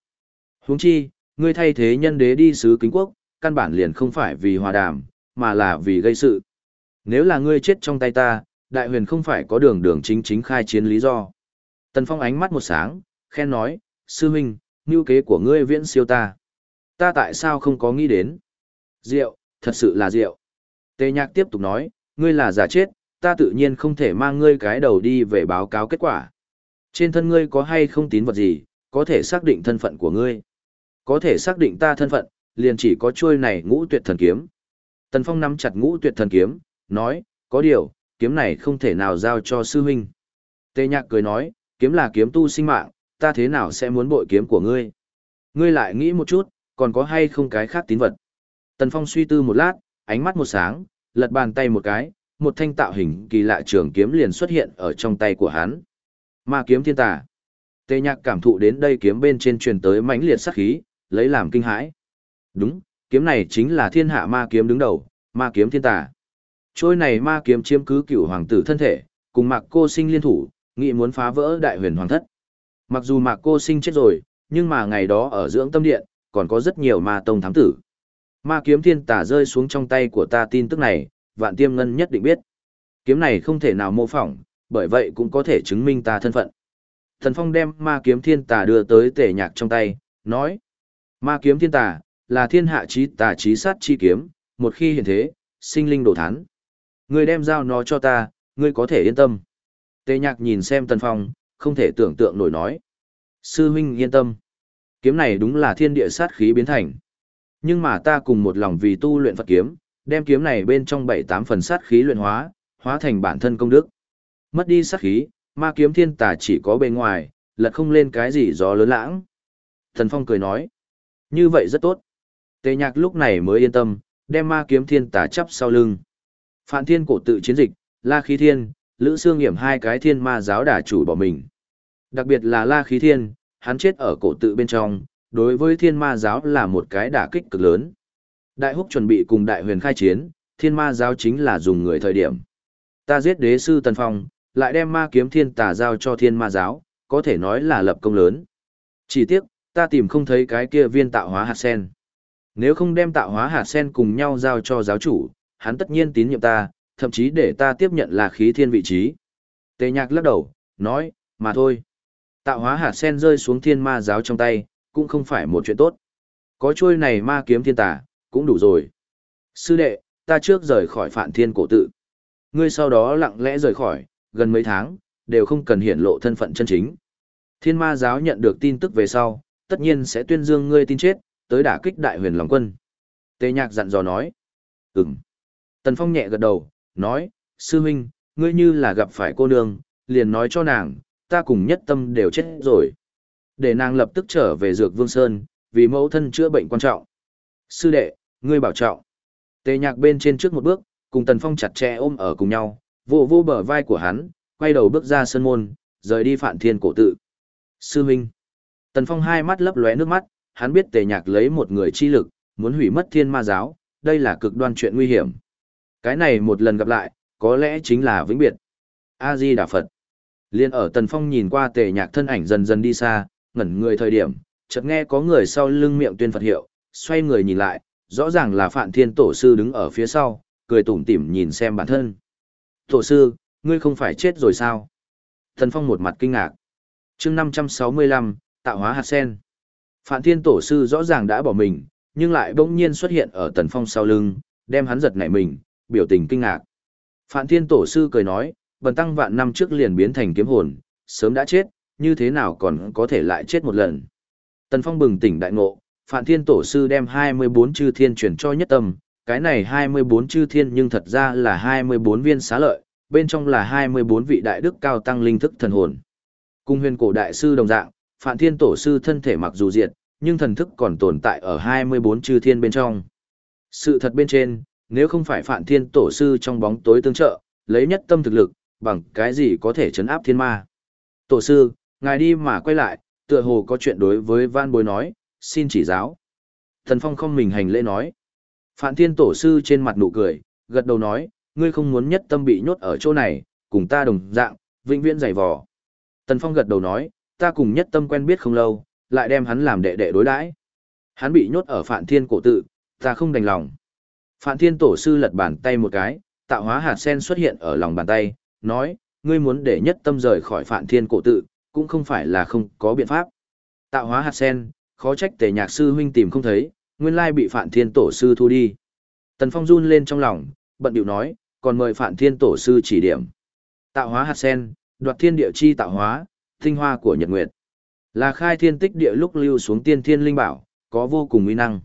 Huống chi, ngươi thay thế nhân đế đi sứ kính quốc, căn bản liền không phải vì hòa đàm, mà là vì gây sự. Nếu là ngươi chết trong tay ta, đại huyền không phải có đường đường chính chính khai chiến lý do. Tần Phong ánh mắt một sáng, khen nói, sư huynh, mưu kế của ngươi viễn siêu ta. Ta tại sao không có nghĩ đến? Diệu, thật sự là diệu. Tề nhạc tiếp tục nói, ngươi là giả chết, ta tự nhiên không thể mang ngươi cái đầu đi về báo cáo kết quả. Trên thân ngươi có hay không tín vật gì, có thể xác định thân phận của ngươi. Có thể xác định ta thân phận, liền chỉ có chuôi này ngũ tuyệt thần kiếm. Tần Phong nắm chặt ngũ tuyệt thần kiếm, nói, có điều, kiếm này không thể nào giao cho sư huynh. Tề nhạc cười nói, kiếm là kiếm tu sinh mạng, ta thế nào sẽ muốn bội kiếm của ngươi? Ngươi lại nghĩ một chút, còn có hay không cái khác tín vật? Tần Phong suy tư một lát, ánh mắt một sáng, lật bàn tay một cái, một thanh tạo hình kỳ lạ trường kiếm liền xuất hiện ở trong tay của hắn. Ma kiếm thiên tà. Tề nhạc cảm thụ đến đây kiếm bên trên truyền tới mãnh liệt sát khí, lấy làm kinh hãi. Đúng, kiếm này chính là thiên hạ ma kiếm đứng đầu, ma kiếm thiên tà. Trôi này ma kiếm chiếm cứ cựu hoàng tử thân thể, cùng mạc cô sinh liên thủ, nghị muốn phá vỡ đại huyền hoàng thất. Mặc dù mạc cô sinh chết rồi, nhưng mà ngày đó ở dưỡng tâm điện, còn có rất nhiều ma tông thám tử. Ma kiếm thiên tà rơi xuống trong tay của ta tin tức này, vạn tiêm ngân nhất định biết. Kiếm này không thể nào mô phỏng, bởi vậy cũng có thể chứng minh ta thân phận. Thần Phong đem ma kiếm thiên tà đưa tới tể nhạc trong tay, nói. Ma kiếm thiên tà, là thiên hạ trí tà trí sát chi kiếm, một khi hiện thế, sinh linh đổ thán. người đem giao nó cho ta, ngươi có thể yên tâm. Tề nhạc nhìn xem Tần Phong, không thể tưởng tượng nổi nói. Sư huynh yên tâm. Kiếm này đúng là thiên địa sát khí biến thành. Nhưng mà ta cùng một lòng vì tu luyện Phật kiếm, đem kiếm này bên trong bảy tám phần sát khí luyện hóa, hóa thành bản thân công đức. Mất đi sát khí, ma kiếm thiên tà chỉ có bề ngoài, lật không lên cái gì gió lớn lãng. Thần Phong cười nói, như vậy rất tốt. Tề nhạc lúc này mới yên tâm, đem ma kiếm thiên tà chắp sau lưng. Phạn thiên cổ tự chiến dịch, la khí thiên, lữ xương hiểm hai cái thiên ma giáo đả chủ bỏ mình. Đặc biệt là la khí thiên, hắn chết ở cổ tự bên trong, đối với thiên ma giáo là một cái đả kích cực lớn. Đại húc chuẩn bị cùng đại huyền khai chiến, thiên ma giáo chính là dùng người thời điểm. Ta giết đế sư Tần Phong, lại đem ma kiếm thiên tà giao cho thiên ma giáo, có thể nói là lập công lớn. Chỉ tiếc, ta tìm không thấy cái kia viên tạo hóa hạt sen. Nếu không đem tạo hóa hạt sen cùng nhau giao cho giáo chủ, hắn tất nhiên tín nhiệm ta, thậm chí để ta tiếp nhận là khí thiên vị trí. Tề nhạc lắc đầu, nói, mà thôi. Tạo hóa hạt sen rơi xuống thiên ma giáo trong tay, cũng không phải một chuyện tốt. Có chuôi này ma kiếm thiên tà, cũng đủ rồi. Sư đệ, ta trước rời khỏi phản thiên cổ tự. Ngươi sau đó lặng lẽ rời khỏi, gần mấy tháng, đều không cần hiển lộ thân phận chân chính. Thiên ma giáo nhận được tin tức về sau, tất nhiên sẽ tuyên dương ngươi tin chết, tới đả kích đại huyền lòng quân. Tề nhạc dặn dò nói. Ừm. Tần Phong nhẹ gật đầu, nói, sư huynh, ngươi như là gặp phải cô nương, liền nói cho nàng, ta cùng nhất tâm đều chết rồi. Để nàng lập tức trở về dược vương sơn, vì mẫu thân chữa bệnh quan trọng. Sư đệ, ngươi bảo trọng. Tề nhạc bên trên trước một bước, cùng Tần Phong chặt chẽ ôm ở cùng nhau, vô vô bờ vai của hắn, quay đầu bước ra sân môn, rời đi phản thiên cổ tự. Sư huynh. Tần Phong hai mắt lấp lóe nước mắt, hắn biết tề nhạc lấy một người chi lực, muốn hủy mất thiên ma giáo, đây là cực đoan chuyện nguy hiểm. Cái này một lần gặp lại, có lẽ chính là vĩnh biệt. A-di Đà Phật. Liên ở Tần Phong nhìn qua tề nhạc thân ảnh dần dần đi xa, ngẩn người thời điểm, chợt nghe có người sau lưng miệng tuyên Phật hiệu, xoay người nhìn lại, rõ ràng là Phạn Thiên Tổ Sư đứng ở phía sau, cười tủm tỉm nhìn xem bản thân. Tổ Sư, ngươi không phải chết rồi sao? Tần Phong một mặt kinh ngạc. chương 565, tạo hóa hạt sen. Phạn Thiên Tổ Sư rõ ràng đã bỏ mình, nhưng lại bỗng nhiên xuất hiện ở Tần Phong sau lưng, đem hắn giật nảy mình, biểu tình kinh ngạc. Phạn Thiên Tổ Sư cười nói, bần tăng vạn năm trước liền biến thành kiếm hồn, sớm đã chết, như thế nào còn có thể lại chết một lần. Tần Phong bừng tỉnh đại ngộ, Phạn Thiên Tổ Sư đem 24 chư thiên chuyển cho nhất tâm, cái này 24 chư thiên nhưng thật ra là 24 viên xá lợi, bên trong là 24 vị đại đức cao tăng linh thức thần hồn. Cung huyền cổ đại sư đồng dạng, Phạn Thiên Tổ Sư thân thể mặc dù diệt, nhưng thần thức còn tồn tại ở 24 chư thiên bên trong. Sự thật bên trên, nếu không phải Phạn Thiên Tổ sư trong bóng tối tương trợ, lấy nhất tâm thực lực, bằng cái gì có thể chấn áp thiên ma. Tổ sư, ngài đi mà quay lại, tựa hồ có chuyện đối với Van Bối nói, xin chỉ giáo. Thần Phong không mình hành lễ nói. Phạn Thiên Tổ sư trên mặt nụ cười, gật đầu nói, ngươi không muốn nhất tâm bị nhốt ở chỗ này, cùng ta đồng dạng, vĩnh viễn dày vò. Tần Phong gật đầu nói, ta cùng nhất tâm quen biết không lâu, lại đem hắn làm đệ đệ đối đãi. Hắn bị nhốt ở Phạn Thiên cổ tự, ta không đành lòng. Phạn Thiên Tổ sư lật bàn tay một cái, tạo hóa hạt sen xuất hiện ở lòng bàn tay, nói, ngươi muốn để nhất tâm rời khỏi Phạn Thiên cổ tự, cũng không phải là không có biện pháp. Tạo hóa hạt sen, khó trách tề nhạc sư huynh tìm không thấy, nguyên lai bị Phạn Thiên Tổ sư thu đi. Tần Phong run lên trong lòng, bận điệu nói, còn mời Phạn Thiên Tổ sư chỉ điểm. Tạo hóa hạt sen, đoạt thiên địa chi tạo hóa, tinh hoa của Nhật Nguyệt. Là khai thiên tích địa lúc lưu xuống tiên thiên linh bảo, có vô cùng uy năng.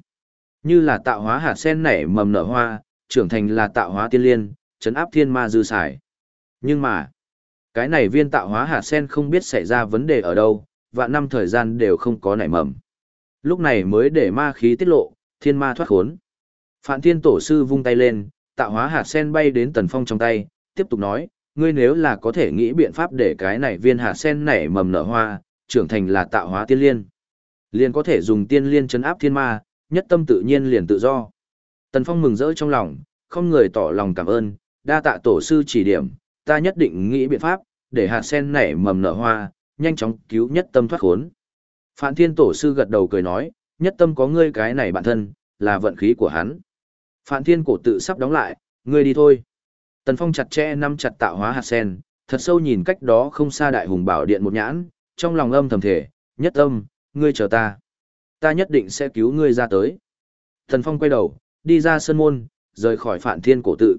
Như là tạo hóa hạt sen nảy mầm nở hoa, trưởng thành là tạo hóa tiên liên, chấn áp thiên ma dư xài. Nhưng mà, cái này viên tạo hóa hạt sen không biết xảy ra vấn đề ở đâu, và năm thời gian đều không có nảy mầm. Lúc này mới để ma khí tiết lộ, thiên ma thoát khốn. Phạn thiên tổ sư vung tay lên, tạo hóa hạt sen bay đến tần phong trong tay, tiếp tục nói, ngươi nếu là có thể nghĩ biện pháp để cái này viên hạt sen nảy mầm nở hoa, trưởng thành là tạo hóa tiên liên. Liền có thể dùng tiên liên chấn áp thiên ma, nhất tâm tự nhiên liền tự do. Tần Phong mừng rỡ trong lòng, không người tỏ lòng cảm ơn, đa tạ tổ sư chỉ điểm, ta nhất định nghĩ biện pháp, để hạt sen nảy mầm nở hoa, nhanh chóng cứu nhất tâm thoát khốn. Phạn Thiên tổ sư gật đầu cười nói, nhất tâm có ngươi cái này bản thân, là vận khí của hắn. Phạn Thiên cổ tự sắp đóng lại, ngươi đi thôi. Tần Phong chặt chẽ nắm chặt tạo hóa hạt sen, thật sâu nhìn cách đó không xa đại hùng bảo điện một nhãn, trong lòng âm thầm thể, nhất tâm, ngươi chờ ta. Ta nhất định sẽ cứu ngươi ra tới. Tần Phong quay đầu, đi ra sơn môn, rời khỏi phản thiên cổ tự.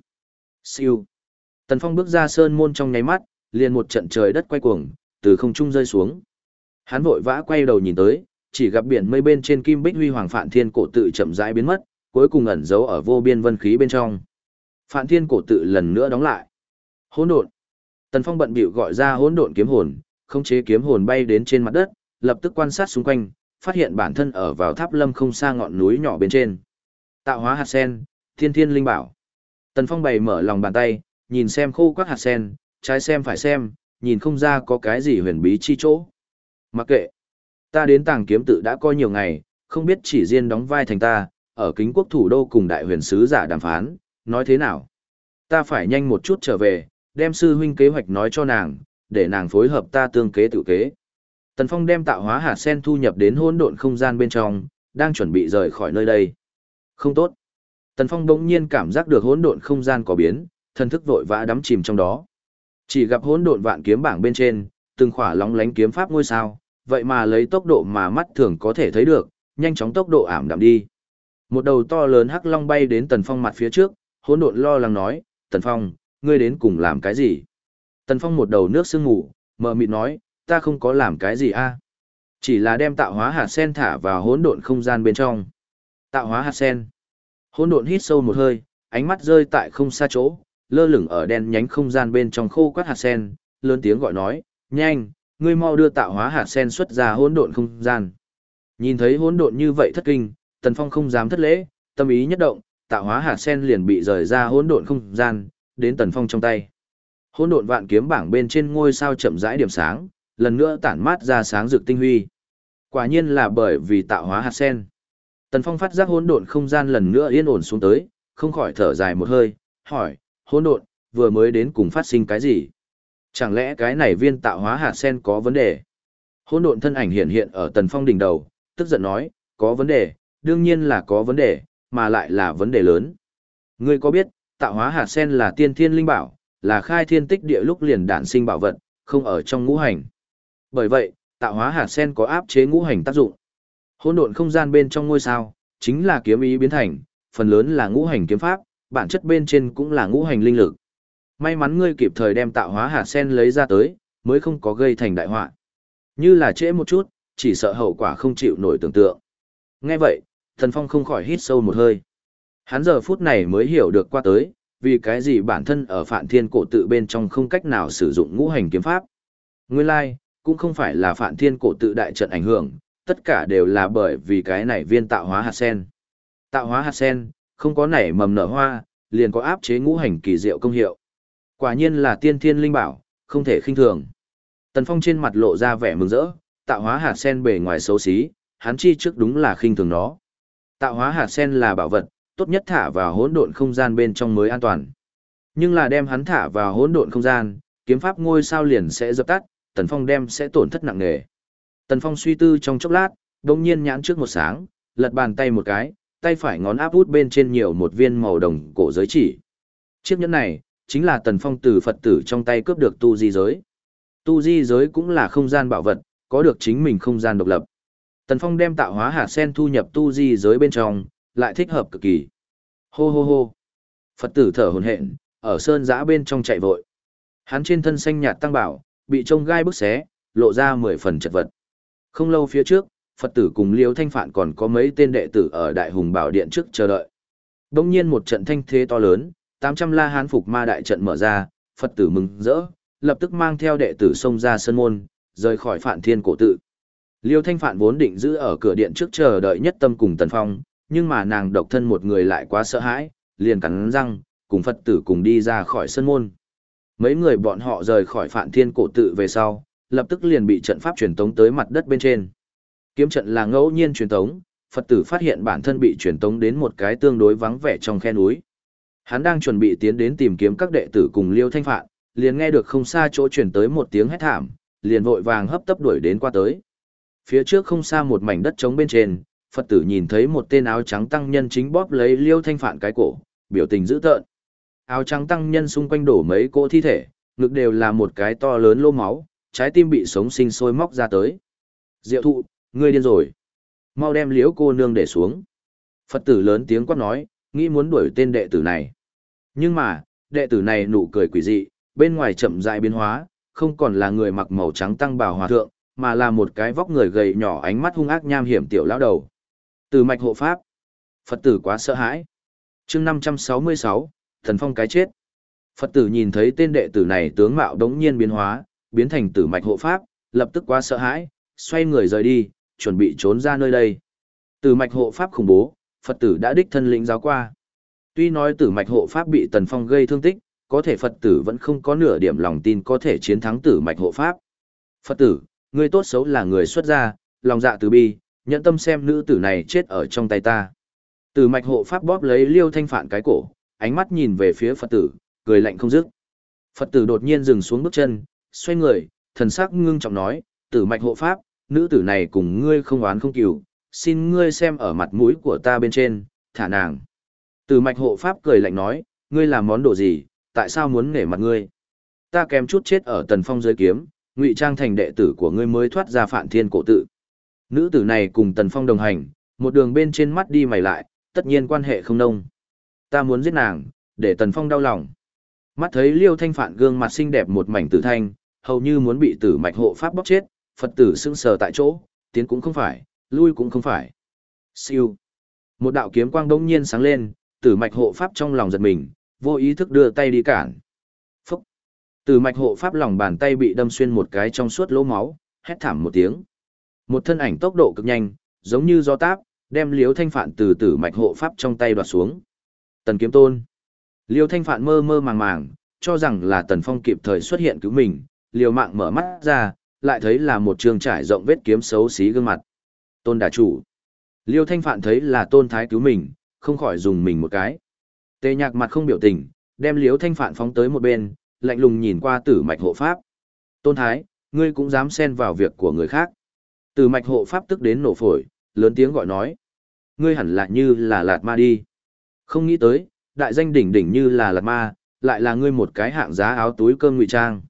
Siêu. Tần Phong bước ra sơn môn trong nháy mắt, liền một trận trời đất quay cuồng, từ không trung rơi xuống. Hắn vội vã quay đầu nhìn tới, chỉ gặp biển mây bên trên kim bích huy hoàng phản thiên cổ tự chậm rãi biến mất, cuối cùng ẩn giấu ở vô biên vân khí bên trong. Phản thiên cổ tự lần nữa đóng lại. Hỗn độn. Tần Phong bận bịu gọi ra hỗn độn kiếm hồn, khống chế kiếm hồn bay đến trên mặt đất, lập tức quan sát xung quanh, phát hiện bản thân ở vào tháp lâm không xa ngọn núi nhỏ bên trên. Tạo hóa hạt sen, thiên thiên linh bảo. Tần Phong bày mở lòng bàn tay, nhìn xem khô quắc hạt sen, trái xem phải xem, nhìn không ra có cái gì huyền bí chi chỗ. Mặc kệ, ta đến tàng kiếm tự đã coi nhiều ngày, không biết chỉ riêng đóng vai thành ta, ở kính quốc thủ đô cùng đại huyền sứ giả đàm phán, nói thế nào? Ta phải nhanh một chút trở về, đem sư huynh kế hoạch nói cho nàng, để nàng phối hợp ta tương kế tự kế. Tần Phong đem tạo hóa hạt sen thu nhập đến hỗn độn không gian bên trong, đang chuẩn bị rời khỏi nơi đây. Không tốt. Tần Phong bỗng nhiên cảm giác được hỗn độn không gian có biến, thần thức vội vã đắm chìm trong đó. Chỉ gặp hỗn độn vạn kiếm bảng bên trên, từng khỏa lóng lánh kiếm pháp ngôi sao, vậy mà lấy tốc độ mà mắt thường có thể thấy được, nhanh chóng tốc độ ảm đạm đi. Một đầu to lớn hắc long bay đến Tần Phong mặt phía trước, hỗn độn lo lắng nói, "Tần Phong, ngươi đến cùng làm cái gì?" Tần Phong một đầu nước sương ngủ, mờ mịt nói, ta không có làm cái gì a Chỉ là đem tạo hóa hạt sen thả vào hỗn độn không gian bên trong. Tạo hóa hạt sen. Hỗn độn hít sâu một hơi, ánh mắt rơi tại không xa chỗ, lơ lửng ở đen nhánh không gian bên trong khô quát hạt sen, lớn tiếng gọi nói, nhanh, ngươi mau đưa tạo hóa hạt sen xuất ra hỗn độn không gian. Nhìn thấy hỗn độn như vậy thất kinh, Tần Phong không dám thất lễ, tâm ý nhất động, tạo hóa hạt sen liền bị rời ra hỗn độn không gian, đến Tần Phong trong tay. Hỗn độn vạn kiếm bảng bên trên ngôi sao chậm rãi điểm sáng, lần nữa tản mát ra sáng rực tinh huy. Quả nhiên là bởi vì tạo hóa hạt sen. Tần Phong phát giác hỗn độn không gian lần nữa yên ổn xuống tới, không khỏi thở dài một hơi, hỏi, hỗn độn, vừa mới đến cùng phát sinh cái gì? Chẳng lẽ cái này viên tạo hóa hạt sen có vấn đề? Hỗn độn thân ảnh hiện hiện ở Tần Phong đỉnh đầu, tức giận nói, có vấn đề, đương nhiên là có vấn đề, mà lại là vấn đề lớn. Ngươi có biết, tạo hóa hạt sen là tiên thiên linh bảo, là khai thiên tích địa lúc liền đản sinh bảo vật, không ở trong ngũ hành. Bởi vậy, tạo hóa hạt sen có áp chế ngũ hành tác dụng. Hỗn độn không gian bên trong ngôi sao, chính là kiếm ý biến thành, phần lớn là ngũ hành kiếm pháp, bản chất bên trên cũng là ngũ hành linh lực. May mắn ngươi kịp thời đem tạo hóa hạt sen lấy ra tới, mới không có gây thành đại họa. Như là trễ một chút, chỉ sợ hậu quả không chịu nổi tưởng tượng. Nghe vậy, Thần Phong không khỏi hít sâu một hơi. Hắn giờ phút này mới hiểu được qua tới, vì cái gì bản thân ở phạn thiên cổ tự bên trong không cách nào sử dụng ngũ hành kiếm pháp. Nguyên lai, like, cũng không phải là phản thiên cổ tự đại trận ảnh hưởng, tất cả đều là bởi vì cái này viên tạo hóa hạt sen. Tạo hóa hạt sen, không có nảy mầm nở hoa, liền có áp chế ngũ hành kỳ diệu công hiệu. Quả nhiên là tiên thiên linh bảo, không thể khinh thường. Tần Phong trên mặt lộ ra vẻ mừng rỡ, tạo hóa hạt sen bề ngoài xấu xí, hắn chi trước đúng là khinh thường nó. Tạo hóa hạt sen là bảo vật, tốt nhất thả vào hỗn độn không gian bên trong mới an toàn. Nhưng là đem hắn thả vào hỗn độn không gian, kiếm pháp ngôi sao liền sẽ dập tắt, Tần Phong đem sẽ tổn thất nặng nề. Tần Phong suy tư trong chốc lát, đồng nhiên nhãn trước một sáng, lật bàn tay một cái, tay phải ngón áp út bên trên nhiều một viên màu đồng cổ giới chỉ. Chiếc nhẫn này, chính là Tần Phong từ Phật tử trong tay cướp được tu di giới. Tu di giới cũng là không gian bảo vật, có được chính mình không gian độc lập. Tần Phong đem tạo hóa hạt sen thu nhập tu di giới bên trong, lại thích hợp cực kỳ. Hô hô hô. Phật tử thở hồn hện, ở sơn giã bên trong chạy vội. Hắn trên thân xanh nhạt tăng bảo, bị trông gai bức xé, lộ ra mười phần chật vật. Không lâu phía trước, Phật tử cùng Liêu Thanh Phạn còn có mấy tên đệ tử ở Đại Hùng Bảo Điện trước chờ đợi. Đông nhiên một trận thanh thế to lớn, 800 la hán phục ma đại trận mở ra, Phật tử mừng rỡ, lập tức mang theo đệ tử xông ra sân môn, rời khỏi Phạn Thiên cổ tự. Liêu Thanh Phạn vốn định giữ ở cửa điện trước chờ đợi nhất tâm cùng Tần Phong, nhưng mà nàng độc thân một người lại quá sợ hãi, liền cắn răng, cùng Phật tử cùng đi ra khỏi sân môn. Mấy người bọn họ rời khỏi Phạn Thiên cổ tự về sau, lập tức liền bị trận pháp truyền tống tới mặt đất bên trên. Kiếm trận là ngẫu nhiên truyền tống, Phật tử phát hiện bản thân bị truyền tống đến một cái tương đối vắng vẻ trong khe núi. Hắn đang chuẩn bị tiến đến tìm kiếm các đệ tử cùng Liêu Thanh Phạn, liền nghe được không xa chỗ truyền tới một tiếng hét thảm, liền vội vàng hấp tấp đuổi đến qua tới. Phía trước không xa một mảnh đất trống bên trên, Phật tử nhìn thấy một tên áo trắng tăng nhân chính bóp lấy Liêu Thanh Phạn cái cổ, biểu tình dữ tợn. Áo trắng tăng nhân xung quanh đổ mấy cỗ thi thể, ngực đều là một cái to lớn lô máu, trái tim bị sống sinh sôi móc ra tới. Diệu thụ, ngươi điên rồi. Mau đem liễu cô nương để xuống. Phật tử lớn tiếng quát nói, nghĩ muốn đuổi tên đệ tử này. Nhưng mà, đệ tử này nụ cười quỷ dị, bên ngoài chậm rãi biến hóa, không còn là người mặc màu trắng tăng bào hòa thượng, mà là một cái vóc người gầy nhỏ ánh mắt hung ác nham hiểm tiểu lão đầu. Từ mạch hộ pháp. Phật tử quá sợ hãi. chương 566, thần phong cái chết. Phật tử nhìn thấy tên đệ tử này tướng mạo đống nhiên biến hóa, biến thành tử mạch hộ pháp, lập tức quá sợ hãi, xoay người rời đi, chuẩn bị trốn ra nơi đây. Tử mạch hộ pháp khủng bố, Phật tử đã đích thân lĩnh giáo qua. Tuy nói tử mạch hộ pháp bị Tần Phong gây thương tích, có thể Phật tử vẫn không có nửa điểm lòng tin có thể chiến thắng tử mạch hộ pháp. Phật tử, người tốt xấu là người xuất gia, lòng dạ từ bi, nhận tâm xem nữ tử này chết ở trong tay ta. Tử mạch hộ pháp bóp lấy liêu thanh phản cái cổ, ánh mắt nhìn về phía Phật tử, cười lạnh không dứt. Phật tử đột nhiên dừng xuống bước chân, xoay người, thần sắc ngưng trọng nói, tử mạch hộ pháp, nữ tử này cùng ngươi không oán không cừu, xin ngươi xem ở mặt mũi của ta bên trên, thả nàng. Tử mạch hộ pháp cười lạnh nói, ngươi làm món đồ gì, tại sao muốn nể mặt ngươi? Ta kém chút chết ở tần phong dưới kiếm, ngụy trang thành đệ tử của ngươi mới thoát ra phản thiên cổ tự. Nữ tử này cùng tần phong đồng hành, một đường bên trên mắt đi mày lại, tất nhiên quan hệ không nông. Ta muốn giết nàng, để tần phong đau lòng. Mắt thấy liêu thanh phản gương mặt xinh đẹp một mảnh tử thanh, hầu như muốn bị tử mạch hộ pháp bóc chết, Phật tử sững sờ tại chỗ, tiến cũng không phải, lui cũng không phải. Siêu. Một đạo kiếm quang đông nhiên sáng lên, tử mạch hộ pháp trong lòng giật mình, vô ý thức đưa tay đi cản. Phúc. Tử mạch hộ pháp lòng bàn tay bị đâm xuyên một cái trong suốt lỗ máu, hét thảm một tiếng. Một thân ảnh tốc độ cực nhanh, giống như gió táp, đem liếu thanh phạn từ tử mạch hộ pháp trong tay đoạt xuống. Tần kiếm tôn. Liêu thanh phạn mơ mơ màng màng, cho rằng là tần phong kịp thời xuất hiện cứu mình, liều mạng mở mắt ra, lại thấy là một trường trải rộng vết kiếm xấu xí gương mặt. Tôn đà chủ. Liêu thanh phạn thấy là tôn thái cứu mình, không khỏi dùng mình một cái. Tề nhạc mặt không biểu tình, đem liêu thanh phạn phóng tới một bên, lạnh lùng nhìn qua tử mạch hộ pháp. Tôn thái, ngươi cũng dám xen vào việc của người khác. Tử mạch hộ pháp tức đến nổ phổi, lớn tiếng gọi nói. Ngươi hẳn là như là lạt ma đi. Không nghĩ tới, đại danh đỉnh đỉnh như là lạt ma, lại là ngươi một cái hạng giá áo túi cơm ngụy trang.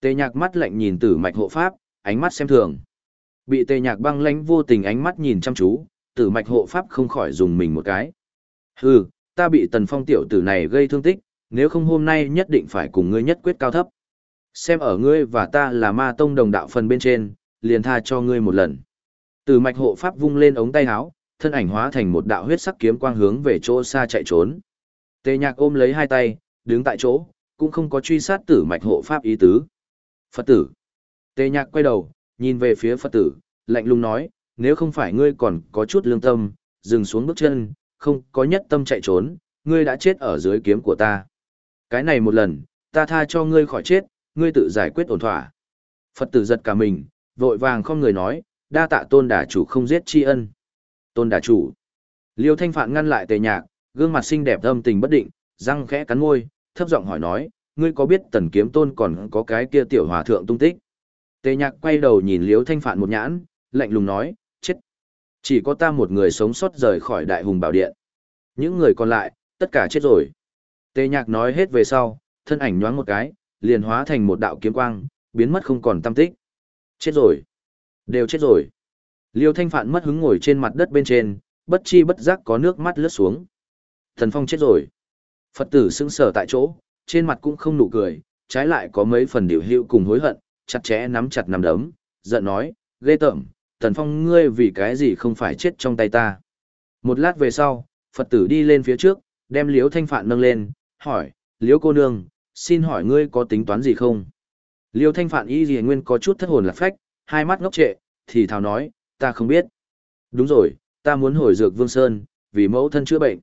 Tề nhạc mắt lạnh nhìn tử mạch hộ pháp, ánh mắt xem thường. Bị tề nhạc băng lãnh vô tình ánh mắt nhìn chăm chú, tử mạch hộ pháp không khỏi dùng mình một cái. Hừ, ta bị tần phong tiểu tử này gây thương tích, nếu không hôm nay nhất định phải cùng ngươi nhất quyết cao thấp. Xem ở ngươi và ta là ma tông đồng đạo phần bên trên, liền tha cho ngươi một lần. Tử mạch hộ pháp vung lên ống tay áo, thân ảnh hóa thành một đạo huyết sắc kiếm quang hướng về chỗ xa chạy trốn. Tề nhạc ôm lấy hai tay, đứng tại chỗ, cũng không có truy sát tử mạch hộ pháp ý tứ. Phật tử. Tề nhạc quay đầu, nhìn về phía Phật tử, lạnh lùng nói, nếu không phải ngươi còn có chút lương tâm, dừng xuống bước chân, không có nhất tâm chạy trốn, ngươi đã chết ở dưới kiếm của ta. Cái này một lần, ta tha cho ngươi khỏi chết, ngươi tự giải quyết ổn thỏa. Phật tử giật cả mình, vội vàng không người nói, đa tạ tôn đà chủ không giết tri ân. Tôn đà chủ. Liêu thanh phạn ngăn lại tề nhạc, gương mặt xinh đẹp âm tình bất định, răng khẽ cắn môi, thấp giọng hỏi nói, ngươi có biết tần kiếm tôn còn có cái kia tiểu hòa thượng tung tích? Tề nhạc quay đầu nhìn liêu thanh phạn một nhãn, lạnh lùng nói, chết. Chỉ có ta một người sống sót rời khỏi đại hùng bảo điện. Những người còn lại, tất cả chết rồi. Tề nhạc nói hết về sau, thân ảnh nhoáng một cái, liền hóa thành một đạo kiếm quang, biến mất không còn tâm tích. Chết rồi. Đều chết rồi. Liêu thanh phạn mất hứng ngồi trên mặt đất bên trên, bất chi bất giác có nước mắt lướt xuống. Thần phong chết rồi. Phật tử sững sờ tại chỗ, trên mặt cũng không nụ cười, trái lại có mấy phần điều hữu cùng hối hận, chặt chẽ nắm chặt nắm đấm, giận nói, ghê tởm, Thần Phong ngươi vì cái gì không phải chết trong tay ta. Một lát về sau, Phật tử đi lên phía trước, đem Liễu Thanh Phạn nâng lên, hỏi, Liễu cô nương, xin hỏi ngươi có tính toán gì không? Liễu Thanh Phạn y gì nguyên có chút thất hồn lạc phách, hai mắt ngốc trệ, thì thào nói, ta không biết. Đúng rồi, ta muốn hồi dược Vương Sơn, vì mẫu thân chữa bệnh.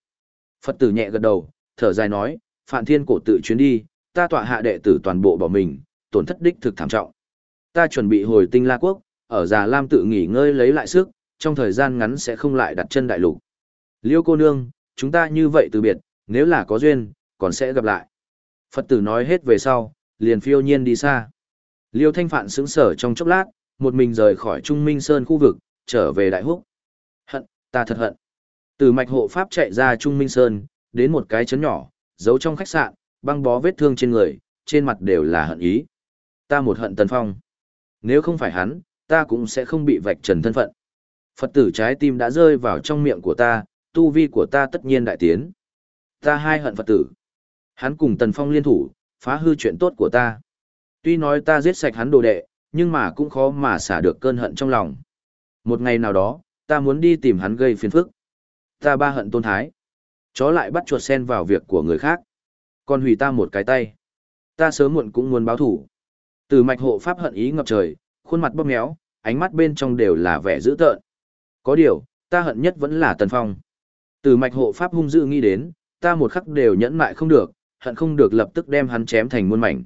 Phật tử nhẹ gật đầu, thở dài nói, Phạn Thiên cổ tự chuyến đi, ta tọa hạ đệ tử toàn bộ bỏ mình, tổn thất đích thực thảm trọng. Ta chuẩn bị hồi tinh La Quốc, ở Già Lam tự nghỉ ngơi lấy lại sức, trong thời gian ngắn sẽ không lại đặt chân đại lục. Liêu cô nương, chúng ta như vậy từ biệt, nếu là có duyên, còn sẽ gặp lại. Phật tử nói hết về sau, liền phiêu nhiên đi xa. Liêu thanh phạn sững sở trong chốc lát, một mình rời khỏi Trung Minh Sơn khu vực, trở về Đại Húc. Hận, ta thật hận. Từ mạch hộ pháp chạy ra Trung Minh Sơn, đến một cái chấn nhỏ, giấu trong khách sạn, băng bó vết thương trên người, trên mặt đều là hận ý. Ta một hận Tần Phong. Nếu không phải hắn, ta cũng sẽ không bị vạch trần thân phận. Phật tử trái tim đã rơi vào trong miệng của ta, tu vi của ta tất nhiên đại tiến. Ta hai hận Phật tử. Hắn cùng Tần Phong liên thủ, phá hư chuyện tốt của ta. Tuy nói ta giết sạch hắn đồ đệ, nhưng mà cũng khó mà xả được cơn hận trong lòng. Một ngày nào đó, ta muốn đi tìm hắn gây phiền phức. Ta ba hận tôn thái. Chó lại bắt chuột sen vào việc của người khác. Còn hủy ta một cái tay. Ta sớm muộn cũng muốn báo thủ. Từ mạch hộ pháp hận ý ngập trời, khuôn mặt bóp méo, ánh mắt bên trong đều là vẻ dữ tợn. Có điều, ta hận nhất vẫn là Tần Phong. Từ mạch hộ pháp hung dữ nghĩ đến, ta một khắc đều nhẫn mại không được, hận không được lập tức đem hắn chém thành muôn mảnh.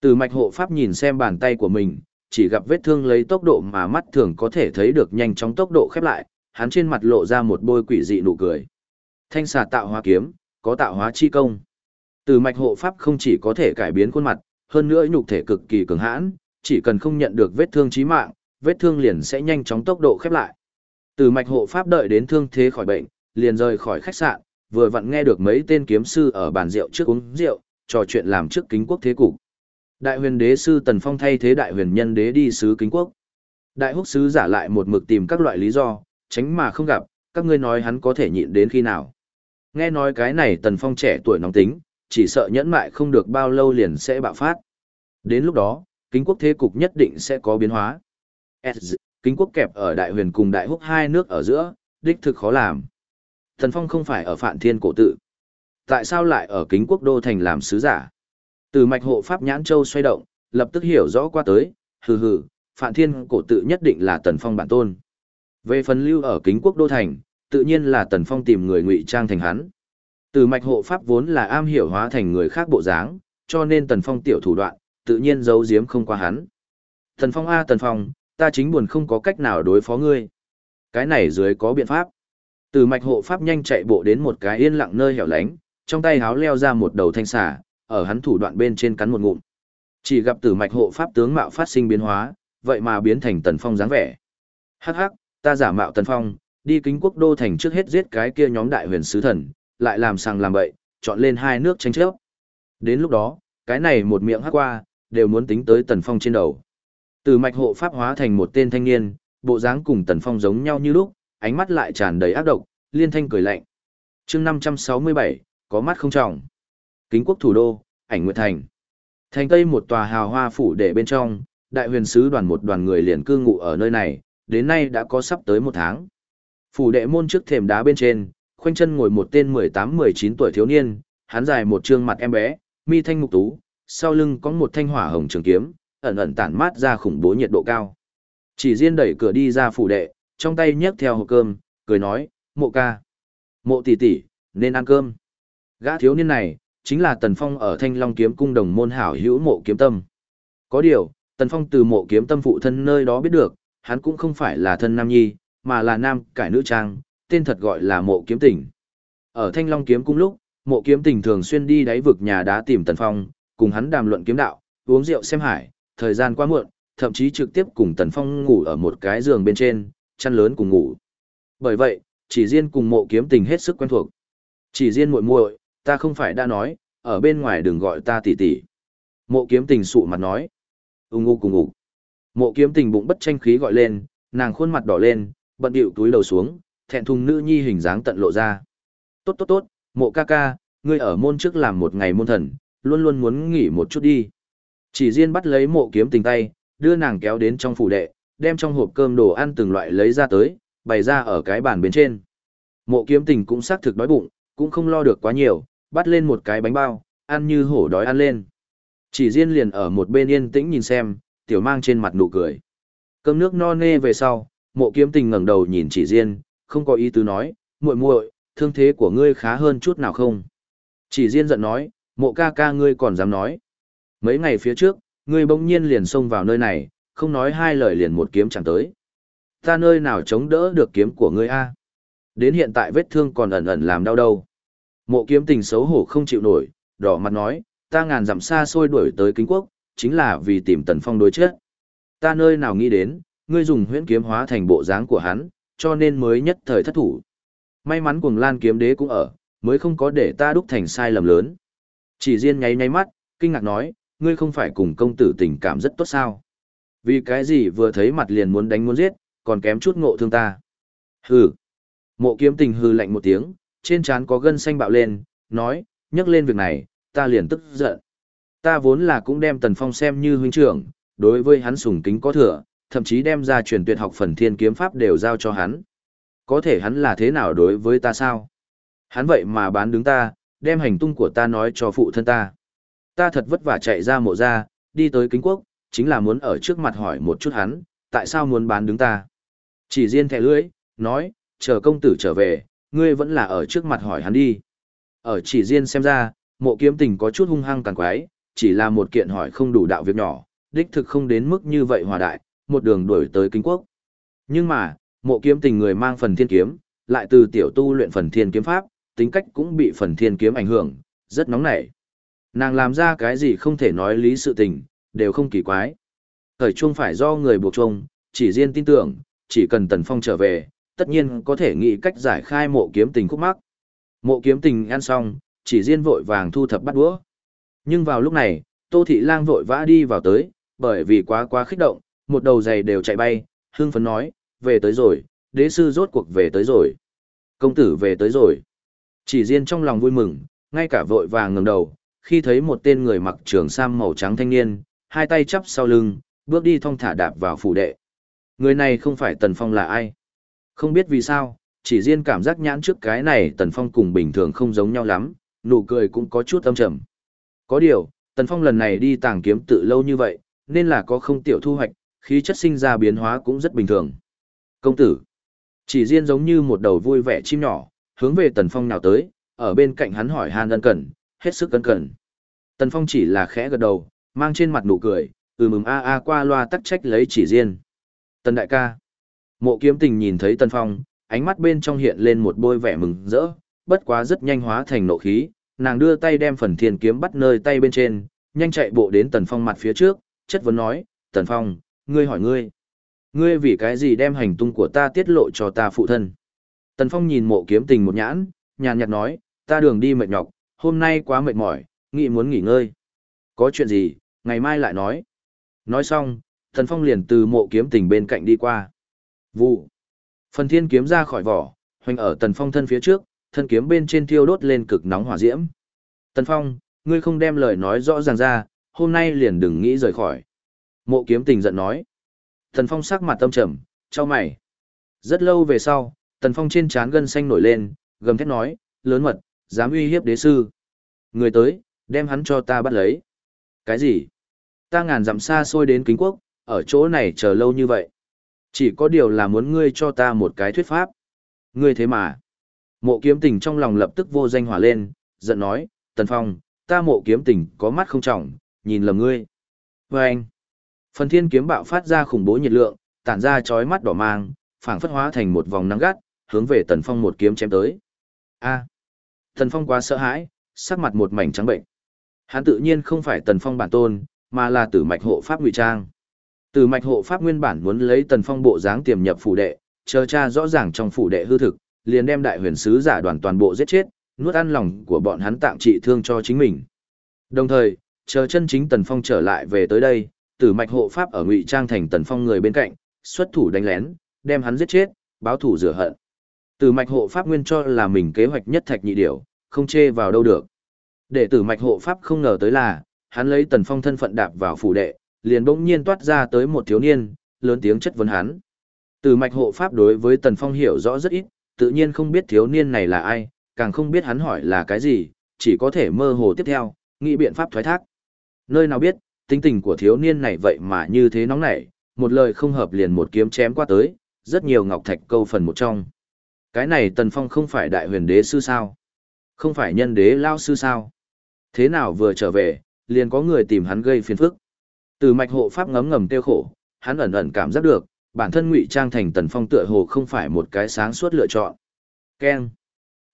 Từ mạch hộ pháp nhìn xem bàn tay của mình, chỉ gặp vết thương lấy tốc độ mà mắt thường có thể thấy được nhanh chóng tốc độ khép lại, hắn trên mặt lộ ra một bôi quỷ dị nụ cười. Thanh xà tạo hóa kiếm, có tạo hóa chi công. Từ mạch hộ pháp không chỉ có thể cải biến khuôn mặt, hơn nữa nhục thể cực kỳ cường hãn, chỉ cần không nhận được vết thương chí mạng, vết thương liền sẽ nhanh chóng tốc độ khép lại. Từ mạch hộ pháp đợi đến thương thế khỏi bệnh, liền rời khỏi khách sạn, vừa vặn nghe được mấy tên kiếm sư ở bàn rượu trước uống rượu, trò chuyện làm trước kính quốc thế cục. Đại huyền đế sư Tần Phong thay thế đại huyền nhân đế đi sứ kính quốc. Đại húc sứ giả lại một mực tìm các loại lý do, tránh mà không gặp, các ngươi nói hắn có thể nhịn đến khi nào. Nghe nói cái này Tần Phong trẻ tuổi nóng tính, chỉ sợ nhẫn mại không được bao lâu liền sẽ bạo phát. Đến lúc đó, kính quốc thế cục nhất định sẽ có biến hóa. S, kính quốc kẹp ở đại huyền cùng đại húc hai nước ở giữa, đích thực khó làm. Thần Phong không phải ở Phạn Thiên cổ tự. Tại sao lại ở kính quốc đô thành làm sứ giả? Từ mạch hộ Pháp Nhãn Châu xoay động, lập tức hiểu rõ qua tới, hừ hừ, Phạn Thiên cổ tự nhất định là Tần Phong bản tôn. Về phần lưu ở kính quốc đô thành, tự nhiên là Tần Phong tìm người ngụy trang thành hắn. Từ mạch hộ Pháp vốn là am hiểu hóa thành người khác bộ dáng, cho nên Tần Phong tiểu thủ đoạn, tự nhiên giấu giếm không qua hắn. Tần Phong A Tần Phong, ta chính buồn không có cách nào đối phó ngươi. Cái này dưới có biện pháp. Từ mạch hộ pháp nhanh chạy bộ đến một cái yên lặng nơi hẻo lánh, trong tay háo leo ra một đầu thanh xà, ở hắn thủ đoạn bên trên cắn một ngụm. Chỉ gặp tử mạch hộ pháp tướng mạo phát sinh biến hóa, vậy mà biến thành tần phong dáng vẻ. Hắc hắc, ta giả mạo tần phong, đi kính quốc đô thành trước hết giết cái kia nhóm đại huyền sứ thần, lại làm sang làm bậy, chọn lên hai nước tranh chấp. Đến lúc đó, cái này một miệng hắc qua, đều muốn tính tới tần phong trên đầu. Từ mạch hộ pháp hóa thành một tên thanh niên, bộ dáng cùng tần phong giống nhau như lúc, ánh mắt lại tràn đầy ác độc, liên thanh cười lạnh. chương 567, có mắt không trọng. Kính quốc thủ đô, ảnh nguyệt thành. Thành tây một tòa hào hoa phủ để bên trong, đại huyền sứ đoàn một đoàn người liền cư ngụ ở nơi này, đến nay đã có sắp tới một tháng. Phủ đệ môn trước thềm đá bên trên, khoanh chân ngồi một tên 18-19 tuổi thiếu niên, hắn dài một trương mặt em bé, mi thanh mục tú, sau lưng có một thanh hỏa hồng trường kiếm, ẩn ẩn tản mát ra khủng bố nhiệt độ cao. Chỉ riêng đẩy cửa đi ra phủ đệ, trong tay nhấc theo hộp cơm, cười nói, mộ ca. Mộ tỷ tỷ, nên ăn cơm. Gã thiếu niên này, chính là Tần Phong ở Thanh Long kiếm cung đồng môn hảo hữu mộ kiếm tâm. Có điều, Tần Phong từ mộ kiếm tâm phụ thân nơi đó biết được, hắn cũng không phải là thân nam nhi, mà là nam cải nữ trang, tên thật gọi là mộ kiếm tỉnh. Ở Thanh Long kiếm cung lúc, mộ kiếm tỉnh thường xuyên đi đáy vực nhà đá tìm Tần Phong, cùng hắn đàm luận kiếm đạo, uống rượu xem hải, thời gian quá muộn, thậm chí trực tiếp cùng Tần Phong ngủ ở một cái giường bên trên, chăn lớn cùng ngủ. Bởi vậy, chỉ riêng cùng mộ kiếm tình hết sức quen thuộc. Chỉ riêng muội muội, ta không phải đã nói, ở bên ngoài đừng gọi ta tỷ tỷ. Mộ kiếm tình sụ mặt nói. Ung ngu cùng ngủ. Mộ kiếm tình bụng bất tranh khí gọi lên, nàng khuôn mặt đỏ lên, bận điệu túi đầu xuống, thẹn thùng nữ nhi hình dáng tận lộ ra. Tốt tốt tốt, mộ ca ca, ngươi ở môn trước làm một ngày môn thần, luôn luôn muốn nghỉ một chút đi. Chỉ riêng bắt lấy mộ kiếm tình tay, đưa nàng kéo đến trong phủ đệ, đem trong hộp cơm đồ ăn từng loại lấy ra tới, bày ra ở cái bàn bên trên. Mộ kiếm tình cũng xác thực đói bụng, cũng không lo được quá nhiều, bắt lên một cái bánh bao, ăn như hổ đói ăn lên. Chỉ riêng liền ở một bên yên tĩnh nhìn xem, tiểu mang trên mặt nụ cười. Cơm nước no nê về sau, mộ kiếm tình ngẩng đầu nhìn chỉ riêng, không có ý tứ nói, muội muội, thương thế của ngươi khá hơn chút nào không? Chỉ riêng giận nói, mộ ca ca ngươi còn dám nói. Mấy ngày phía trước, ngươi bỗng nhiên liền xông vào nơi này, không nói hai lời liền một kiếm chẳng tới. Ta nơi nào chống đỡ được kiếm của ngươi a? Đến hiện tại vết thương còn ẩn ẩn làm đau đâu. Mộ kiếm tình xấu hổ không chịu nổi, đỏ mặt nói, ta ngàn dặm xa xôi đuổi tới kính quốc, chính là vì tìm tần phong đối chết. Ta nơi nào nghĩ đến, ngươi dùng huyễn kiếm hóa thành bộ dáng của hắn, cho nên mới nhất thời thất thủ. May mắn cuồng lan kiếm đế cũng ở, mới không có để ta đúc thành sai lầm lớn. Chỉ riêng nháy nháy mắt, kinh ngạc nói, ngươi không phải cùng công tử tình cảm rất tốt sao? Vì cái gì vừa thấy mặt liền muốn đánh muốn giết, còn kém chút ngộ thương ta. Hừ. Mộ kiếm tình hừ lạnh một tiếng, trên trán có gân xanh bạo lên, nói, nhắc lên việc này, ta liền tức giận. Ta vốn là cũng đem Tần Phong xem như huynh trưởng, đối với hắn sùng kính có thừa, thậm chí đem ra truyền tuyệt học phần thiên kiếm pháp đều giao cho hắn. Có thể hắn là thế nào đối với ta sao? Hắn vậy mà bán đứng ta, đem hành tung của ta nói cho phụ thân ta. Ta thật vất vả chạy ra mộ ra, đi tới kính quốc, chính là muốn ở trước mặt hỏi một chút hắn, tại sao muốn bán đứng ta. Chỉ riêng thẻ lưỡi, nói, chờ công tử trở về, ngươi vẫn là ở trước mặt hỏi hắn đi. Ở chỉ riêng xem ra, mộ kiếm tình có chút hung hăng càng quái, chỉ là một kiện hỏi không đủ đạo việc nhỏ, đích thực không đến mức như vậy hòa đại, một đường đuổi tới kinh quốc. Nhưng mà, mộ kiếm tình người mang phần thiên kiếm, lại từ tiểu tu luyện phần thiên kiếm pháp, tính cách cũng bị phần thiên kiếm ảnh hưởng, rất nóng nảy. Nàng làm ra cái gì không thể nói lý sự tình, đều không kỳ quái. Thời chuông phải do người buộc chuông, chỉ riêng tin tưởng, chỉ cần Tần Phong trở về, tất nhiên có thể nghĩ cách giải khai mộ kiếm tình khúc mắc. Mộ kiếm tình ăn xong, chỉ riêng vội vàng thu thập bắt đũa. Nhưng vào lúc này, Tô Thị Lang vội vã đi vào tới, bởi vì quá quá khích động, một đầu giày đều chạy bay, hương phấn nói, về tới rồi, đế sư rốt cuộc về tới rồi. Công tử về tới rồi. Chỉ riêng trong lòng vui mừng, ngay cả vội vàng ngẩng đầu, khi thấy một tên người mặc trường sam màu trắng thanh niên, hai tay chắp sau lưng, bước đi thong thả đạp vào phủ đệ. Người này không phải Tần Phong là ai? Không biết vì sao, chỉ riêng cảm giác nhãn trước cái này Tần Phong cùng bình thường không giống nhau lắm, nụ cười cũng có chút âm trầm. Có điều, Tần Phong lần này đi tàng kiếm tự lâu như vậy, nên là có không tiểu thu hoạch, khí chất sinh ra biến hóa cũng rất bình thường. Công tử, chỉ riêng giống như một đầu vui vẻ chim nhỏ, hướng về Tần Phong nào tới, ở bên cạnh hắn hỏi han ân cần, hết sức cẩn cần. Tần Phong chỉ là khẽ gật đầu, mang trên mặt nụ cười, ừ mừng a a qua loa tắc trách lấy chỉ riêng. Tần đại ca. Mộ kiếm tình nhìn thấy Tần Phong, ánh mắt bên trong hiện lên một bôi vẻ mừng rỡ, bất quá rất nhanh hóa thành nộ khí, nàng đưa tay đem phần thiên kiếm bắt nơi tay bên trên, nhanh chạy bộ đến Tần Phong mặt phía trước, chất vấn nói, Tần Phong, ngươi hỏi ngươi. Ngươi vì cái gì đem hành tung của ta tiết lộ cho ta phụ thân? Tần Phong nhìn mộ kiếm tình một nhãn, nhàn nhạt nói, ta đường đi mệt nhọc, hôm nay quá mệt mỏi, nghĩ muốn nghỉ ngơi. Có chuyện gì, ngày mai lại nói. Nói xong, Tần Phong liền từ mộ kiếm tình bên cạnh đi qua. Vụ. Phần thiên kiếm ra khỏi vỏ, hoành ở Tần Phong thân phía trước, thân kiếm bên trên thiêu đốt lên cực nóng hỏa diễm. Tần Phong, ngươi không đem lời nói rõ ràng ra, hôm nay liền đừng nghĩ rời khỏi. Mộ kiếm tình giận nói. Tần Phong sắc mặt tâm trầm, cho mày. Rất lâu về sau, Tần Phong trên trán gân xanh nổi lên, gầm thét nói, lớn mật, dám uy hiếp đế sư. Người tới, đem hắn cho ta bắt lấy. Cái gì? Ta ngàn dặm xa xôi đến kính quốc, ở chỗ này chờ lâu như vậy. Chỉ có điều là muốn ngươi cho ta một cái thuyết pháp. Ngươi thế mà. Mộ kiếm tình trong lòng lập tức vô danh hỏa lên, giận nói, Tần Phong, ta mộ kiếm tình có mắt không trọng, nhìn lầm ngươi. Và anh, phần thiên kiếm bạo phát ra khủng bố nhiệt lượng, tản ra chói mắt đỏ mang, phảng phất hóa thành một vòng nắng gắt, hướng về Tần Phong một kiếm chém tới. A. Tần Phong quá sợ hãi, sắc mặt một mảnh trắng bệnh. Hắn tự nhiên không phải Tần Phong bản tôn, mà là Tử Mạch hộ pháp ngụy trang. Tử Mạch hộ pháp nguyên bản muốn lấy Tần Phong bộ dáng tiềm nhập phủ đệ, chờ tra rõ ràng trong phủ đệ hư thực, liền đem đại huyền sứ giả đoàn toàn bộ giết chết, nuốt ăn lòng của bọn hắn tạm trị thương cho chính mình. Đồng thời, chờ chân chính Tần Phong trở lại về tới đây, Tử Mạch hộ pháp ở ngụy trang thành Tần Phong người bên cạnh, xuất thủ đánh lén, đem hắn giết chết, báo thủ rửa hận. Tử Mạch hộ pháp nguyên cho là mình kế hoạch nhất thạch nhị điểu, không chê vào đâu được. Để Tử Mạch hộ pháp không ngờ tới là, hắn lấy Tần Phong thân phận đạp vào phủ đệ, liền bỗng nhiên toát ra tới một thiếu niên, lớn tiếng chất vấn hắn. từ Mạch hộ pháp đối với Tần Phong hiểu rõ rất ít, tự nhiên không biết thiếu niên này là ai, càng không biết hắn hỏi là cái gì, chỉ có thể mơ hồ tiếp theo, nghĩ biện pháp thoái thác. Nơi nào biết, tính tình của thiếu niên này vậy mà như thế nóng nảy, một lời không hợp liền một kiếm chém qua tới, rất nhiều ngọc thạch câu phần một trong. Cái này Tần Phong không phải đại huyền đế sư sao? Không phải nhân đế lao sư sao? Thế nào vừa trở về, liền có người tìm hắn gây phiền phức. Từ mạch hộ pháp ngấm ngầm tiêu khổ, hắn ẩn ẩn cảm giác được, bản thân ngụy trang thành Tần Phong tựa hồ không phải một cái sáng suốt lựa chọn. Keng.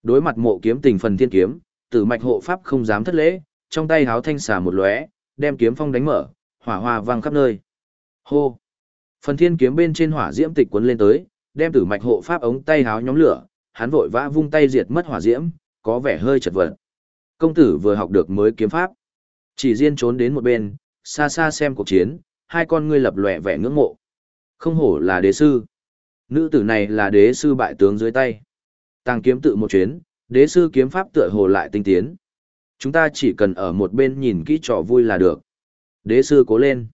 Đối mặt mộ kiếm tình phần thiên kiếm, tử mạch hộ pháp không dám thất lễ, trong tay háo thanh xà một lóe, đem kiếm phong đánh mở, hỏa hoa vang khắp nơi. Hô! Phần thiên kiếm bên trên hỏa diễm tịch cuốn lên tới, đem tử mạch hộ pháp ống tay háo nhóm lửa, hắn vội vã vung tay diệt mất hỏa diễm, có vẻ hơi chật vật. Công tử vừa học được mới kiếm pháp. Chỉ riêng trốn đến một bên, xa xa xem cuộc chiến, hai con ngươi lập lòe vẻ ngưỡng mộ. Không hổ là đế sư. Nữ tử này là đế sư bại tướng dưới tay. Tàng kiếm tự một chuyến, đế sư kiếm pháp tựa hồ lại tinh tiến. Chúng ta chỉ cần ở một bên nhìn kỹ trò vui là được. Đế sư cố lên.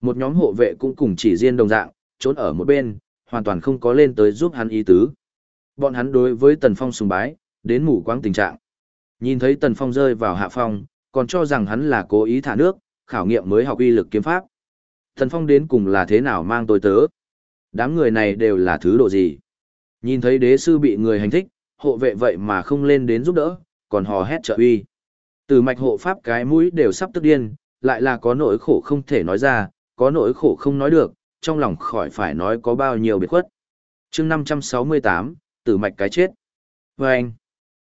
Một nhóm hộ vệ cũng cùng chỉ riêng đồng dạng, trốn ở một bên, hoàn toàn không có lên tới giúp hắn ý tứ. Bọn hắn đối với Tần Phong sùng bái, đến mù quáng tình trạng. Nhìn thấy Tần Phong rơi vào hạ phong, còn cho rằng hắn là cố ý thả nước, khảo nghiệm mới học uy lực kiếm pháp. thần Phong đến cùng là thế nào mang tôi tớ? Đám người này đều là thứ độ gì? Nhìn thấy đế sư bị người hành thích, hộ vệ vậy mà không lên đến giúp đỡ, còn hò hét trợ uy. Từ mạch hộ pháp cái mũi đều sắp tức điên, lại là có nỗi khổ không thể nói ra, có nỗi khổ không nói được, trong lòng khỏi phải nói có bao nhiêu biệt khuất. chương 568, tử mạch cái chết. Và anh,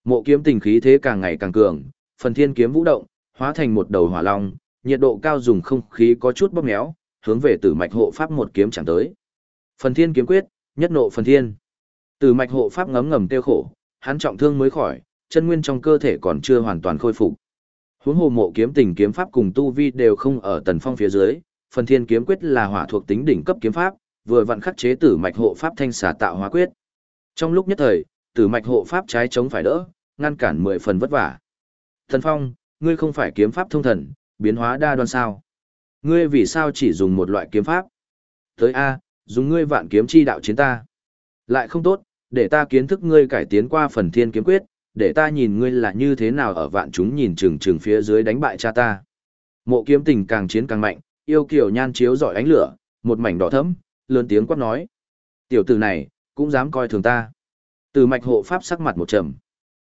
mộ kiếm tình khí thế càng ngày càng cường, phần thiên kiếm vũ động, hóa thành một đầu hỏa long, nhiệt độ cao dùng không khí có chút bóp méo, hướng về tử mạch hộ pháp một kiếm chẳng tới. Phần thiên kiếm quyết, nhất nộ phần thiên. Tử mạch hộ pháp ngấm ngầm tiêu khổ, hắn trọng thương mới khỏi, chân nguyên trong cơ thể còn chưa hoàn toàn khôi phục. Huống hồ mộ kiếm tình kiếm pháp cùng tu vi đều không ở tần phong phía dưới, phần thiên kiếm quyết là hỏa thuộc tính đỉnh cấp kiếm pháp, vừa vặn khắc chế tử mạch hộ pháp thanh xà tạo hóa quyết. Trong lúc nhất thời, tử mạch hộ pháp trái chống phải đỡ, ngăn cản mười phần vất vả. Thần Phong, ngươi không phải kiếm pháp thông thần, biến hóa đa đoan sao? Ngươi vì sao chỉ dùng một loại kiếm pháp? Tới A, dùng ngươi vạn kiếm chi đạo chiến ta. Lại không tốt, để ta kiến thức ngươi cải tiến qua phần thiên kiếm quyết, để ta nhìn ngươi là như thế nào ở vạn chúng nhìn chừng chừng phía dưới đánh bại cha ta. Mộ kiếm tình càng chiến càng mạnh, yêu kiểu nhan chiếu giỏi ánh lửa, một mảnh đỏ thẫm, lớn tiếng quát nói. Tiểu tử này, cũng dám coi thường ta. Từ mạch hộ pháp sắc mặt một trầm.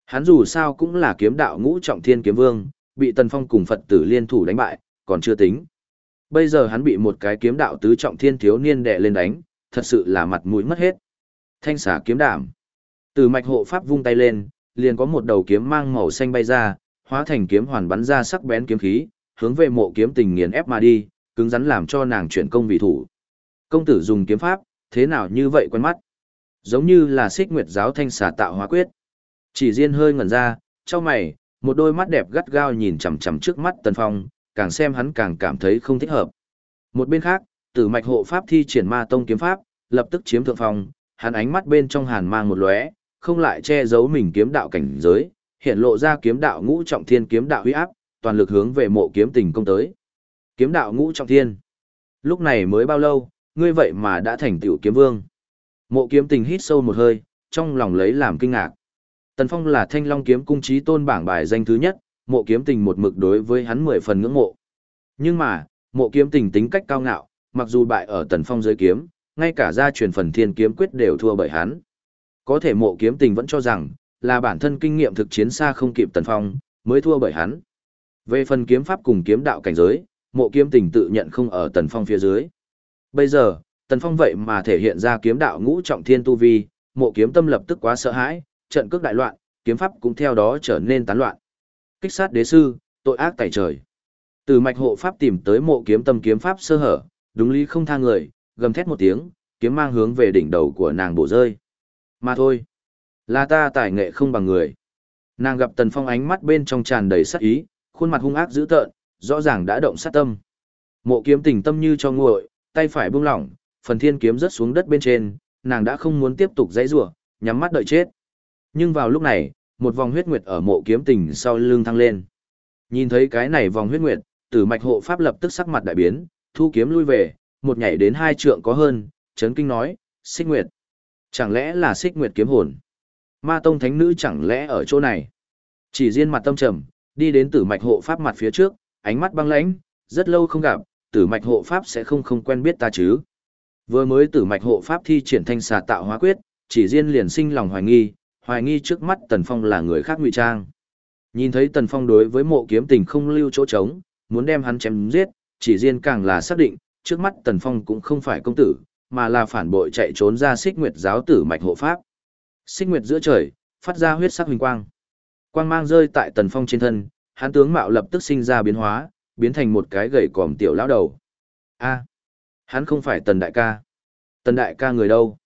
Hắn dù sao cũng là kiếm đạo ngũ trọng thiên kiếm vương, bị tần phong cùng Phật tử liên thủ đánh bại, còn chưa tính. Bây giờ hắn bị một cái kiếm đạo tứ trọng thiên thiếu niên đè lên đánh, thật sự là mặt mũi mất hết. Thanh xả kiếm đảm. Từ mạch hộ pháp vung tay lên, liền có một đầu kiếm mang màu xanh bay ra, hóa thành kiếm hoàn bắn ra sắc bén kiếm khí, hướng về mộ kiếm tình nghiền ép mà đi, cứng rắn làm cho nàng chuyển công vị thủ. Công tử dùng kiếm pháp, thế nào như vậy quen mắt? Giống như là xích nguyệt giáo thanh xà tạo hóa quyết. Chỉ riêng hơi ngẩn ra, cho mày, một đôi mắt đẹp gắt gao nhìn chằm chằm trước mắt Tần Phong, càng xem hắn càng cảm thấy không thích hợp. Một bên khác, tử mạch hộ pháp thi triển ma tông kiếm pháp, lập tức chiếm thượng phong, hắn ánh mắt bên trong hàn mang một lóe, không lại che giấu mình kiếm đạo cảnh giới, hiện lộ ra kiếm đạo ngũ trọng thiên kiếm đạo huy áp, toàn lực hướng về mộ kiếm tình công tới. Kiếm đạo ngũ trọng thiên. Lúc này mới bao lâu, ngươi vậy mà đã thành tiểu kiếm vương. Mộ kiếm tình hít sâu một hơi, trong lòng lấy làm kinh ngạc. Tần Phong là thanh long kiếm cung trí tôn bảng bài danh thứ nhất, mộ kiếm tình một mực đối với hắn mười phần ngưỡng mộ. Nhưng mà, mộ kiếm tình tính cách cao ngạo, mặc dù bại ở Tần Phong dưới kiếm, ngay cả gia truyền phần thiên kiếm quyết đều thua bởi hắn. Có thể mộ kiếm tình vẫn cho rằng, là bản thân kinh nghiệm thực chiến xa không kịp Tần Phong, mới thua bởi hắn. Về phần kiếm pháp cùng kiếm đạo cảnh giới, mộ kiếm tình tự nhận không ở Tần Phong phía dưới. Bây giờ, Tần Phong vậy mà thể hiện ra kiếm đạo ngũ trọng thiên tu vi, mộ kiếm tâm lập tức quá sợ hãi, trận cước đại loạn, kiếm pháp cũng theo đó trở nên tán loạn. Kích sát đế sư, tội ác tại trời. Từ mạch hộ pháp tìm tới mộ kiếm tâm kiếm pháp sơ hở, đúng lý không tha người, gầm thét một tiếng, kiếm mang hướng về đỉnh đầu của nàng bổ rơi. Mà thôi, là ta tài nghệ không bằng người. Nàng gặp Tần Phong ánh mắt bên trong tràn đầy sát ý, khuôn mặt hung ác dữ tợn, rõ ràng đã động sát tâm. Mộ kiếm tình tâm như cho nguội, tay phải buông lỏng, phần thiên kiếm rớt xuống đất bên trên, nàng đã không muốn tiếp tục dãy rủa, nhắm mắt đợi chết. Nhưng vào lúc này, một vòng huyết nguyệt ở mộ kiếm tình sau lưng thăng lên. Nhìn thấy cái này vòng huyết nguyệt, tử mạch hộ pháp lập tức sắc mặt đại biến, thu kiếm lui về, một nhảy đến hai trượng có hơn, chấn kinh nói, xích nguyệt. Chẳng lẽ là xích nguyệt kiếm hồn? Ma tông thánh nữ chẳng lẽ ở chỗ này? Chỉ riêng mặt tâm trầm, đi đến tử mạch hộ pháp mặt phía trước, ánh mắt băng lãnh, rất lâu không gặp, tử mạch hộ pháp sẽ không không quen biết ta chứ. Vừa mới tử mạch hộ pháp thi triển thanh xà tạo hóa quyết, chỉ riêng liền sinh lòng hoài nghi, hoài nghi trước mắt Tần Phong là người khác ngụy trang. Nhìn thấy Tần Phong đối với mộ kiếm tình không lưu chỗ trống, muốn đem hắn chém giết, chỉ riêng càng là xác định, trước mắt Tần Phong cũng không phải công tử, mà là phản bội chạy trốn ra xích nguyệt giáo tử mạch hộ pháp. Xích nguyệt giữa trời, phát ra huyết sắc huỳnh quang. Quang mang rơi tại Tần Phong trên thân, hắn tướng mạo lập tức sinh ra biến hóa, biến thành một cái gầy còm tiểu lão đầu. A, hắn không phải Tần đại ca. Tần đại ca người đâu?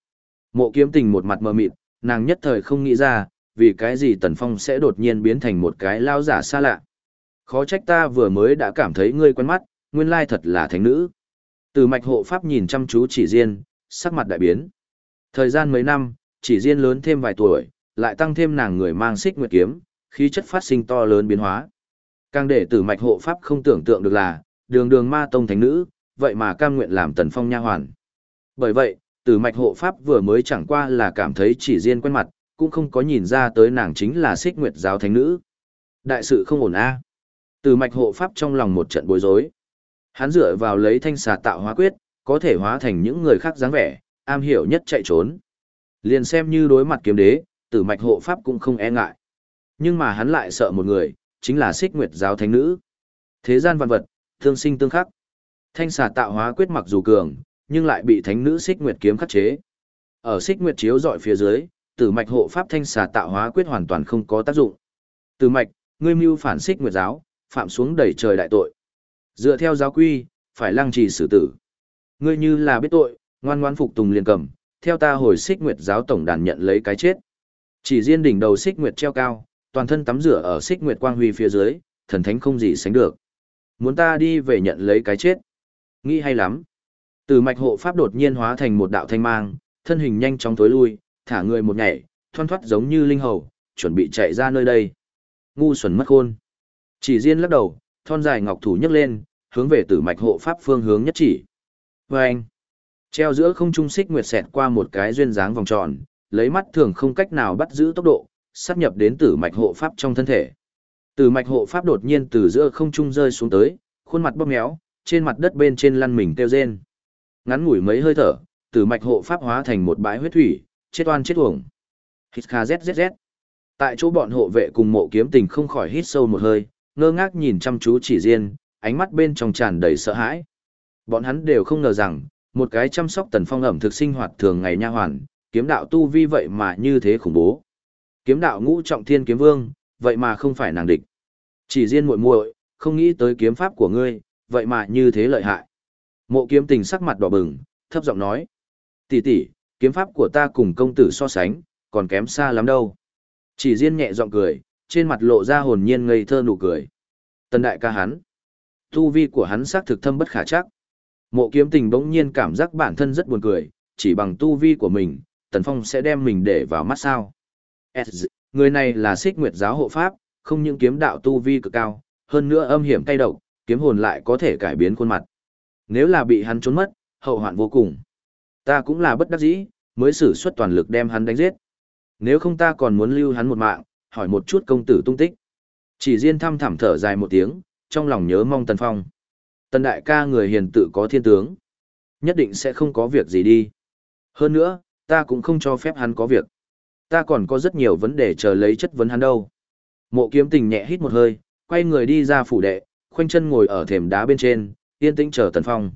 Mộ kiếm tình một mặt mờ mịt, nàng nhất thời không nghĩ ra, vì cái gì Tần Phong sẽ đột nhiên biến thành một cái lao giả xa lạ. Khó trách ta vừa mới đã cảm thấy ngươi quen mắt, nguyên lai thật là thánh nữ. Từ mạch hộ pháp nhìn chăm chú chỉ riêng, sắc mặt đại biến. Thời gian mấy năm, chỉ riêng lớn thêm vài tuổi, lại tăng thêm nàng người mang xích nguyệt kiếm, khí chất phát sinh to lớn biến hóa. Càng để tử mạch hộ pháp không tưởng tượng được là, đường đường ma tông thánh nữ, vậy mà cam nguyện làm tần phong nha hoàn. Bởi vậy, tử mạch hộ pháp vừa mới chẳng qua là cảm thấy chỉ riêng quen mặt, cũng không có nhìn ra tới nàng chính là xích nguyệt giáo thánh nữ. Đại sự không ổn a. À. Tử mạch hộ pháp trong lòng một trận bối rối. Hắn dựa vào lấy thanh xà tạo hóa quyết, có thể hóa thành những người khác dáng vẻ, am hiểu nhất chạy trốn. Liền xem như đối mặt kiếm đế, tử mạch hộ pháp cũng không e ngại. Nhưng mà hắn lại sợ một người, chính là xích nguyệt giáo thánh nữ. Thế gian văn vật, thương sinh tương khắc. Thanh xà tạo hóa quyết mặc dù cường, nhưng lại bị thánh nữ xích nguyệt kiếm khắc chế. Ở xích nguyệt chiếu dọi phía dưới, tử mạch hộ pháp thanh xà tạo hóa quyết hoàn toàn không có tác dụng. Tử mạch, ngươi mưu phản xích nguyệt giáo, phạm xuống đầy trời đại tội. Dựa theo giáo quy, phải lăng trì xử tử. Ngươi như là biết tội, ngoan ngoan phục tùng liền cầm, theo ta hồi xích nguyệt giáo tổng đàn nhận lấy cái chết. Chỉ riêng đỉnh đầu xích nguyệt treo cao, toàn thân tắm rửa ở xích nguyệt quang huy phía dưới, thần thánh không gì sánh được. Muốn ta đi về nhận lấy cái chết. Nghĩ hay lắm. Từ mạch hộ pháp đột nhiên hóa thành một đạo thanh mang, thân hình nhanh chóng tối lui, thả người một nhảy, thoăn thoắt giống như linh hầu, chuẩn bị chạy ra nơi đây. Ngu xuẩn mất khôn. Chỉ riêng lắc đầu, thon dài ngọc thủ nhấc lên, hướng về tử mạch hộ pháp phương hướng nhất chỉ. Và anh, treo giữa không trung xích nguyệt xẹt qua một cái duyên dáng vòng tròn, lấy mắt thường không cách nào bắt giữ tốc độ, sắp nhập đến tử mạch hộ pháp trong thân thể. Tử mạch hộ pháp đột nhiên từ giữa không trung rơi xuống tới, khuôn mặt bóp méo, trên mặt đất bên trên lăn mình kêu rên. Ngắn ngủi mấy hơi thở, tử mạch hộ pháp hóa thành một bãi huyết thủy, chết oan chết uổng. Hít kha zzz. Tại chỗ bọn hộ vệ cùng mộ kiếm tình không khỏi hít sâu một hơi, ngơ ngác nhìn chăm chú chỉ riêng, ánh mắt bên trong tràn đầy sợ hãi. Bọn hắn đều không ngờ rằng, một cái chăm sóc tần phong ẩm thực sinh hoạt thường ngày nha hoàn, kiếm đạo tu vi vậy mà như thế khủng bố. Kiếm đạo ngũ trọng thiên kiếm vương, vậy mà không phải nàng địch. Chỉ riêng muội muội, không nghĩ tới kiếm pháp của ngươi, vậy mà như thế lợi hại. Mộ kiếm tình sắc mặt đỏ bừng, thấp giọng nói. tỷ tỷ, kiếm pháp của ta cùng công tử so sánh, còn kém xa lắm đâu. Chỉ riêng nhẹ giọng cười, trên mặt lộ ra hồn nhiên ngây thơ nụ cười. Tần đại ca hắn. Tu vi của hắn xác thực thâm bất khả chắc. Mộ kiếm tình bỗng nhiên cảm giác bản thân rất buồn cười, chỉ bằng tu vi của mình, Tần Phong sẽ đem mình để vào mắt sao. Người này là xích nguyệt giáo hộ pháp, không những kiếm đạo tu vi cực cao, hơn nữa âm hiểm cay độc, kiếm hồn lại có thể cải biến khuôn mặt. Nếu là bị hắn trốn mất, hậu hoạn vô cùng. Ta cũng là bất đắc dĩ, mới sử xuất toàn lực đem hắn đánh giết. Nếu không ta còn muốn lưu hắn một mạng, hỏi một chút công tử tung tích. Chỉ riêng thăm thẳm thở dài một tiếng, trong lòng nhớ mong Tần Phong. Tần đại ca người hiền tự có thiên tướng. Nhất định sẽ không có việc gì đi. Hơn nữa, ta cũng không cho phép hắn có việc. Ta còn có rất nhiều vấn đề chờ lấy chất vấn hắn đâu. Mộ kiếm tình nhẹ hít một hơi, quay người đi ra phủ đệ, khoanh chân ngồi ở thềm đá bên trên, yên tĩnh chờ Tần Phong.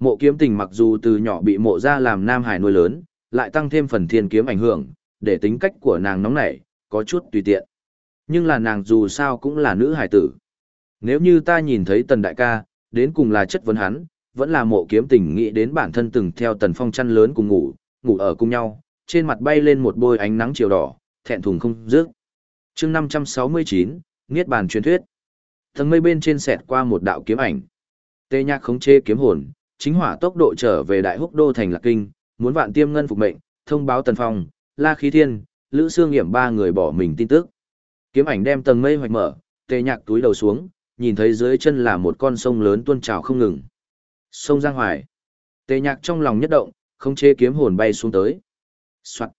Mộ kiếm tình mặc dù từ nhỏ bị mộ ra làm nam hải nuôi lớn, lại tăng thêm phần thiên kiếm ảnh hưởng, để tính cách của nàng nóng nảy, có chút tùy tiện. Nhưng là nàng dù sao cũng là nữ hải tử. Nếu như ta nhìn thấy tần đại ca, đến cùng là chất vấn hắn, vẫn là mộ kiếm tình nghĩ đến bản thân từng theo tần phong chăn lớn cùng ngủ, ngủ ở cùng nhau, trên mặt bay lên một bôi ánh nắng chiều đỏ, thẹn thùng không dứt. chương 569, Niết bàn truyền thuyết. Tầng mây bên trên xẹt qua một đạo kiếm ảnh. Tê nhạc khống chế kiếm hồn, chính hỏa tốc độ trở về đại húc đô thành lạc kinh, muốn vạn tiêm ngân phục mệnh, thông báo tần phong, la khí thiên, lữ xương Nghiễm ba người bỏ mình tin tức. Kiếm ảnh đem tầng mây hoạch mở, tê nhạc túi đầu xuống, nhìn thấy dưới chân là một con sông lớn tuôn trào không ngừng. Sông Giang Hoài. Tê nhạc trong lòng nhất động, không chế kiếm hồn bay xuống tới. Soạt.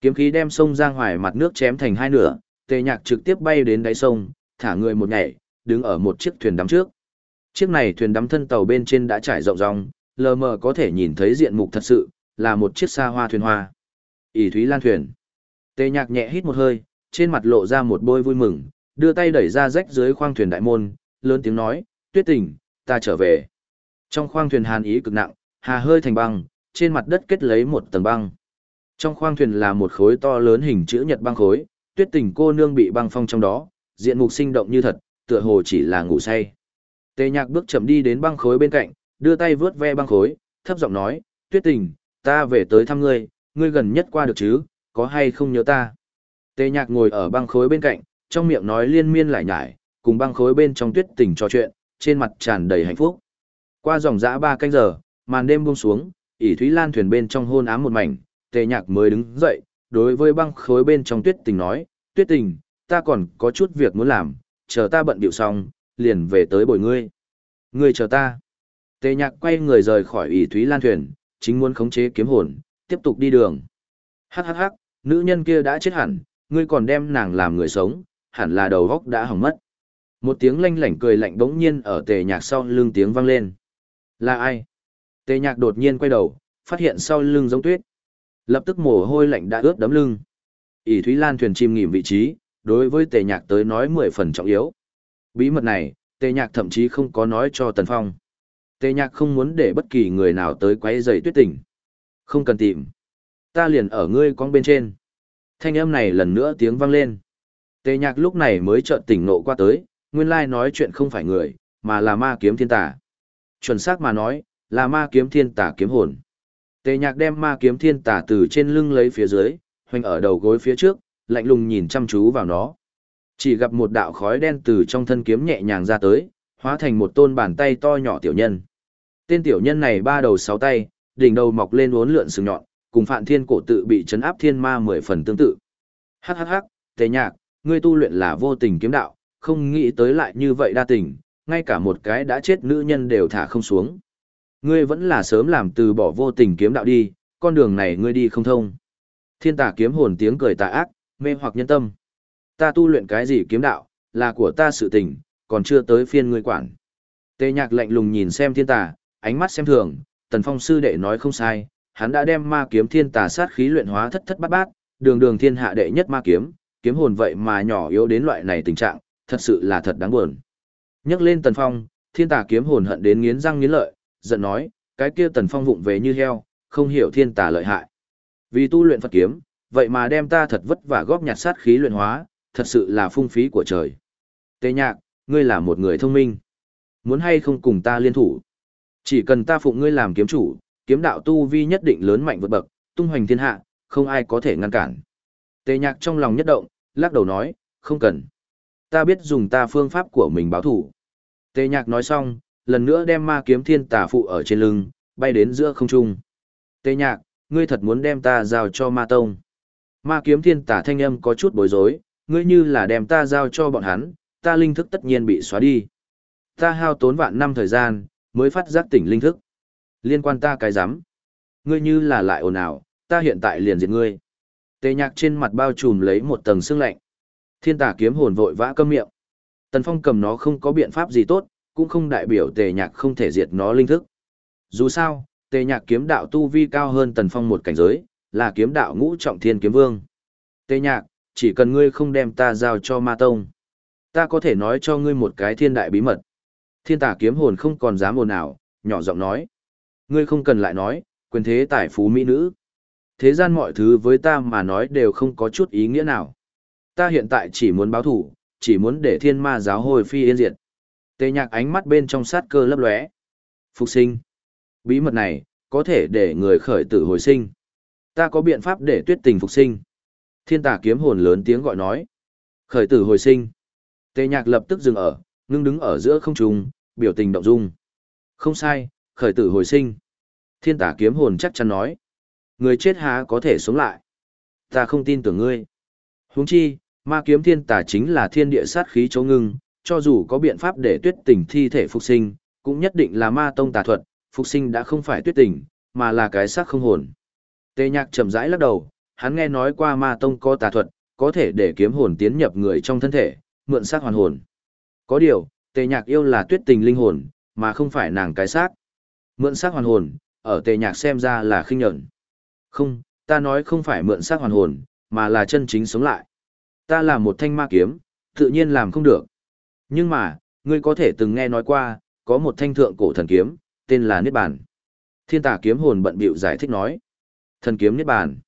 Kiếm khí đem sông Giang Hoài mặt nước chém thành hai nửa, tê nhạc trực tiếp bay đến đáy sông, thả người một nhảy, đứng ở một chiếc thuyền đắm trước. Chiếc này thuyền đắm thân tàu bên trên đã trải rộng rộng lờ mờ có thể nhìn thấy diện mục thật sự, là một chiếc xa hoa thuyền hoa. ỷ Thúy Lan thuyền. Tê nhạc nhẹ hít một hơi, trên mặt lộ ra một bôi vui mừng, đưa tay đẩy ra rách dưới khoang thuyền đại môn, lớn tiếng nói, tuyết tình, ta trở về. Trong khoang thuyền hàn ý cực nặng, hà hơi thành băng, trên mặt đất kết lấy một tầng băng. Trong khoang thuyền là một khối to lớn hình chữ nhật băng khối, tuyết tình cô nương bị băng phong trong đó, diện mục sinh động như thật, tựa hồ chỉ là ngủ say. Tề nhạc bước chậm đi đến băng khối bên cạnh, đưa tay vướt ve băng khối, thấp giọng nói, tuyết tình, ta về tới thăm ngươi, ngươi gần nhất qua được chứ, có hay không nhớ ta. Tề nhạc ngồi ở băng khối bên cạnh, trong miệng nói liên miên lại nhải, cùng băng khối bên trong tuyết tình trò chuyện, trên mặt tràn đầy hạnh phúc. Qua dòng dã ba canh giờ, màn đêm buông xuống, ỷ Thúy Lan thuyền bên trong hôn ám một mảnh, tề nhạc mới đứng dậy, đối với băng khối bên trong tuyết tình nói, tuyết tình, ta còn có chút việc muốn làm, chờ ta bận điệu xong, liền về tới bồi ngươi. Ngươi chờ ta. Tề nhạc quay người rời khỏi ỷ Thúy Lan thuyền, chính muốn khống chế kiếm hồn, tiếp tục đi đường. Hắc hắc hắc, nữ nhân kia đã chết hẳn, ngươi còn đem nàng làm người sống, hẳn là đầu góc đã hỏng mất. Một tiếng lanh lảnh cười lạnh bỗng nhiên ở tề nhạc sau lưng tiếng vang lên. Là ai? Tề nhạc đột nhiên quay đầu, phát hiện sau lưng giống tuyết. Lập tức mồ hôi lạnh đã ướt đấm lưng. ỷ Thúy Lan thuyền chìm nghỉm vị trí, đối với tề nhạc tới nói mười phần trọng yếu. Bí mật này, tề nhạc thậm chí không có nói cho Tần Phong. Tề nhạc không muốn để bất kỳ người nào tới quấy rầy tuyết tình. Không cần tìm. Ta liền ở ngươi con bên trên. Thanh âm này lần nữa tiếng vang lên. Tề nhạc lúc này mới chợt tỉnh nộ qua tới, nguyên lai nói chuyện không phải người, mà là ma kiếm thiên tả. Chuẩn xác mà nói, là ma kiếm thiên tả kiếm hồn. Tề nhạc đem ma kiếm thiên tả từ trên lưng lấy phía dưới, hoành ở đầu gối phía trước, lạnh lùng nhìn chăm chú vào nó. Chỉ gặp một đạo khói đen từ trong thân kiếm nhẹ nhàng ra tới, hóa thành một tôn bàn tay to nhỏ tiểu nhân. Tên tiểu nhân này ba đầu sáu tay, đỉnh đầu mọc lên uốn lượn sừng nhọn, cùng Phạn Thiên cổ tự bị chấn áp thiên ma mười phần tương tự. Hắc hắc hắc, Tề Nhạc, ngươi tu luyện là vô tình kiếm đạo, không nghĩ tới lại như vậy đa tình, ngay cả một cái đã chết nữ nhân đều thả không xuống. Ngươi vẫn là sớm làm từ bỏ vô tình kiếm đạo đi, con đường này ngươi đi không thông. Thiên tà kiếm hồn tiếng cười tà ác, mê hoặc nhân tâm. Ta tu luyện cái gì kiếm đạo, là của ta sự tình, còn chưa tới phiên ngươi quản. Tề nhạc lạnh lùng nhìn xem thiên tà, ánh mắt xem thường, tần phong sư đệ nói không sai, hắn đã đem ma kiếm thiên tà sát khí luyện hóa thất thất bát bát, đường đường thiên hạ đệ nhất ma kiếm, kiếm hồn vậy mà nhỏ yếu đến loại này tình trạng, thật sự là thật đáng buồn. Nhắc lên Tần Phong, thiên tà kiếm hồn hận đến nghiến răng nghiến lợi, giận nói, cái kia Tần Phong vụng về như heo, không hiểu thiên tà lợi hại. Vì tu luyện Phật kiếm, vậy mà đem ta thật vất vả góp nhặt sát khí luyện hóa, thật sự là phung phí của trời. Tê nhạc, ngươi là một người thông minh. Muốn hay không cùng ta liên thủ? Chỉ cần ta phụng ngươi làm kiếm chủ, kiếm đạo tu vi nhất định lớn mạnh vượt bậc, tung hoành thiên hạ, không ai có thể ngăn cản. Tề nhạc trong lòng nhất động, lắc đầu nói, không cần. Ta biết dùng ta phương pháp của mình báo thủ. Tề nhạc nói xong, lần nữa đem ma kiếm thiên tà phụ ở trên lưng, bay đến giữa không trung. Tề nhạc, ngươi thật muốn đem ta giao cho ma tông. Ma kiếm thiên tà thanh âm có chút bối rối, ngươi như là đem ta giao cho bọn hắn, ta linh thức tất nhiên bị xóa đi. Ta hao tốn vạn năm thời gian, mới phát giác tỉnh linh thức. Liên quan ta cái rắm Ngươi như là lại ồn ào, ta hiện tại liền diệt ngươi. Tề nhạc trên mặt bao trùm lấy một tầng sương lạnh. Thiên tà kiếm hồn vội vã câm miệng. Tần Phong cầm nó không có biện pháp gì tốt, cũng không đại biểu tề nhạc không thể diệt nó linh thức. Dù sao, tề nhạc kiếm đạo tu vi cao hơn tần phong một cảnh giới, là kiếm đạo ngũ trọng thiên kiếm vương. Tề nhạc, chỉ cần ngươi không đem ta giao cho ma tông. Ta có thể nói cho ngươi một cái thiên đại bí mật. Thiên tả kiếm hồn không còn dám ồn ào, nhỏ giọng nói. Ngươi không cần lại nói, quyền thế tài phú mỹ nữ. Thế gian mọi thứ với ta mà nói đều không có chút ý nghĩa nào. Ta hiện tại chỉ muốn báo thủ, chỉ muốn để thiên ma giáo hồi phi yên diệt. Tề nhạc ánh mắt bên trong sát cơ lấp lóe. Phục sinh. Bí mật này, có thể để người khởi tử hồi sinh. Ta có biện pháp để tuyết tình phục sinh. Thiên tà kiếm hồn lớn tiếng gọi nói. Khởi tử hồi sinh. Tề nhạc lập tức dừng ở, ngưng đứng ở giữa không trung, biểu tình động dung. Không sai, khởi tử hồi sinh. Thiên tà kiếm hồn chắc chắn nói. Người chết há có thể sống lại. Ta không tin tưởng ngươi. huống chi, ma kiếm thiên tà chính là thiên địa sát khí chấu ngưng, cho dù có biện pháp để tuyết tình thi thể phục sinh, cũng nhất định là ma tông tà thuật, phục sinh đã không phải tuyết tình, mà là cái xác không hồn. Tề nhạc chậm rãi lắc đầu, hắn nghe nói qua ma tông có tà thuật, có thể để kiếm hồn tiến nhập người trong thân thể, mượn xác hoàn hồn. Có điều, tề nhạc yêu là tuyết tình linh hồn, mà không phải nàng cái xác. Mượn xác hoàn hồn, ở tề nhạc xem ra là khinh nhẫn. Không, ta nói không phải mượn xác hoàn hồn, mà là chân chính sống lại. Ta là một thanh ma kiếm, tự nhiên làm không được. Nhưng mà, ngươi có thể từng nghe nói qua, có một thanh thượng cổ thần kiếm, tên là Niết Bàn. Thiên tà kiếm hồn bận bịu giải thích nói. Thần kiếm Niết Bàn.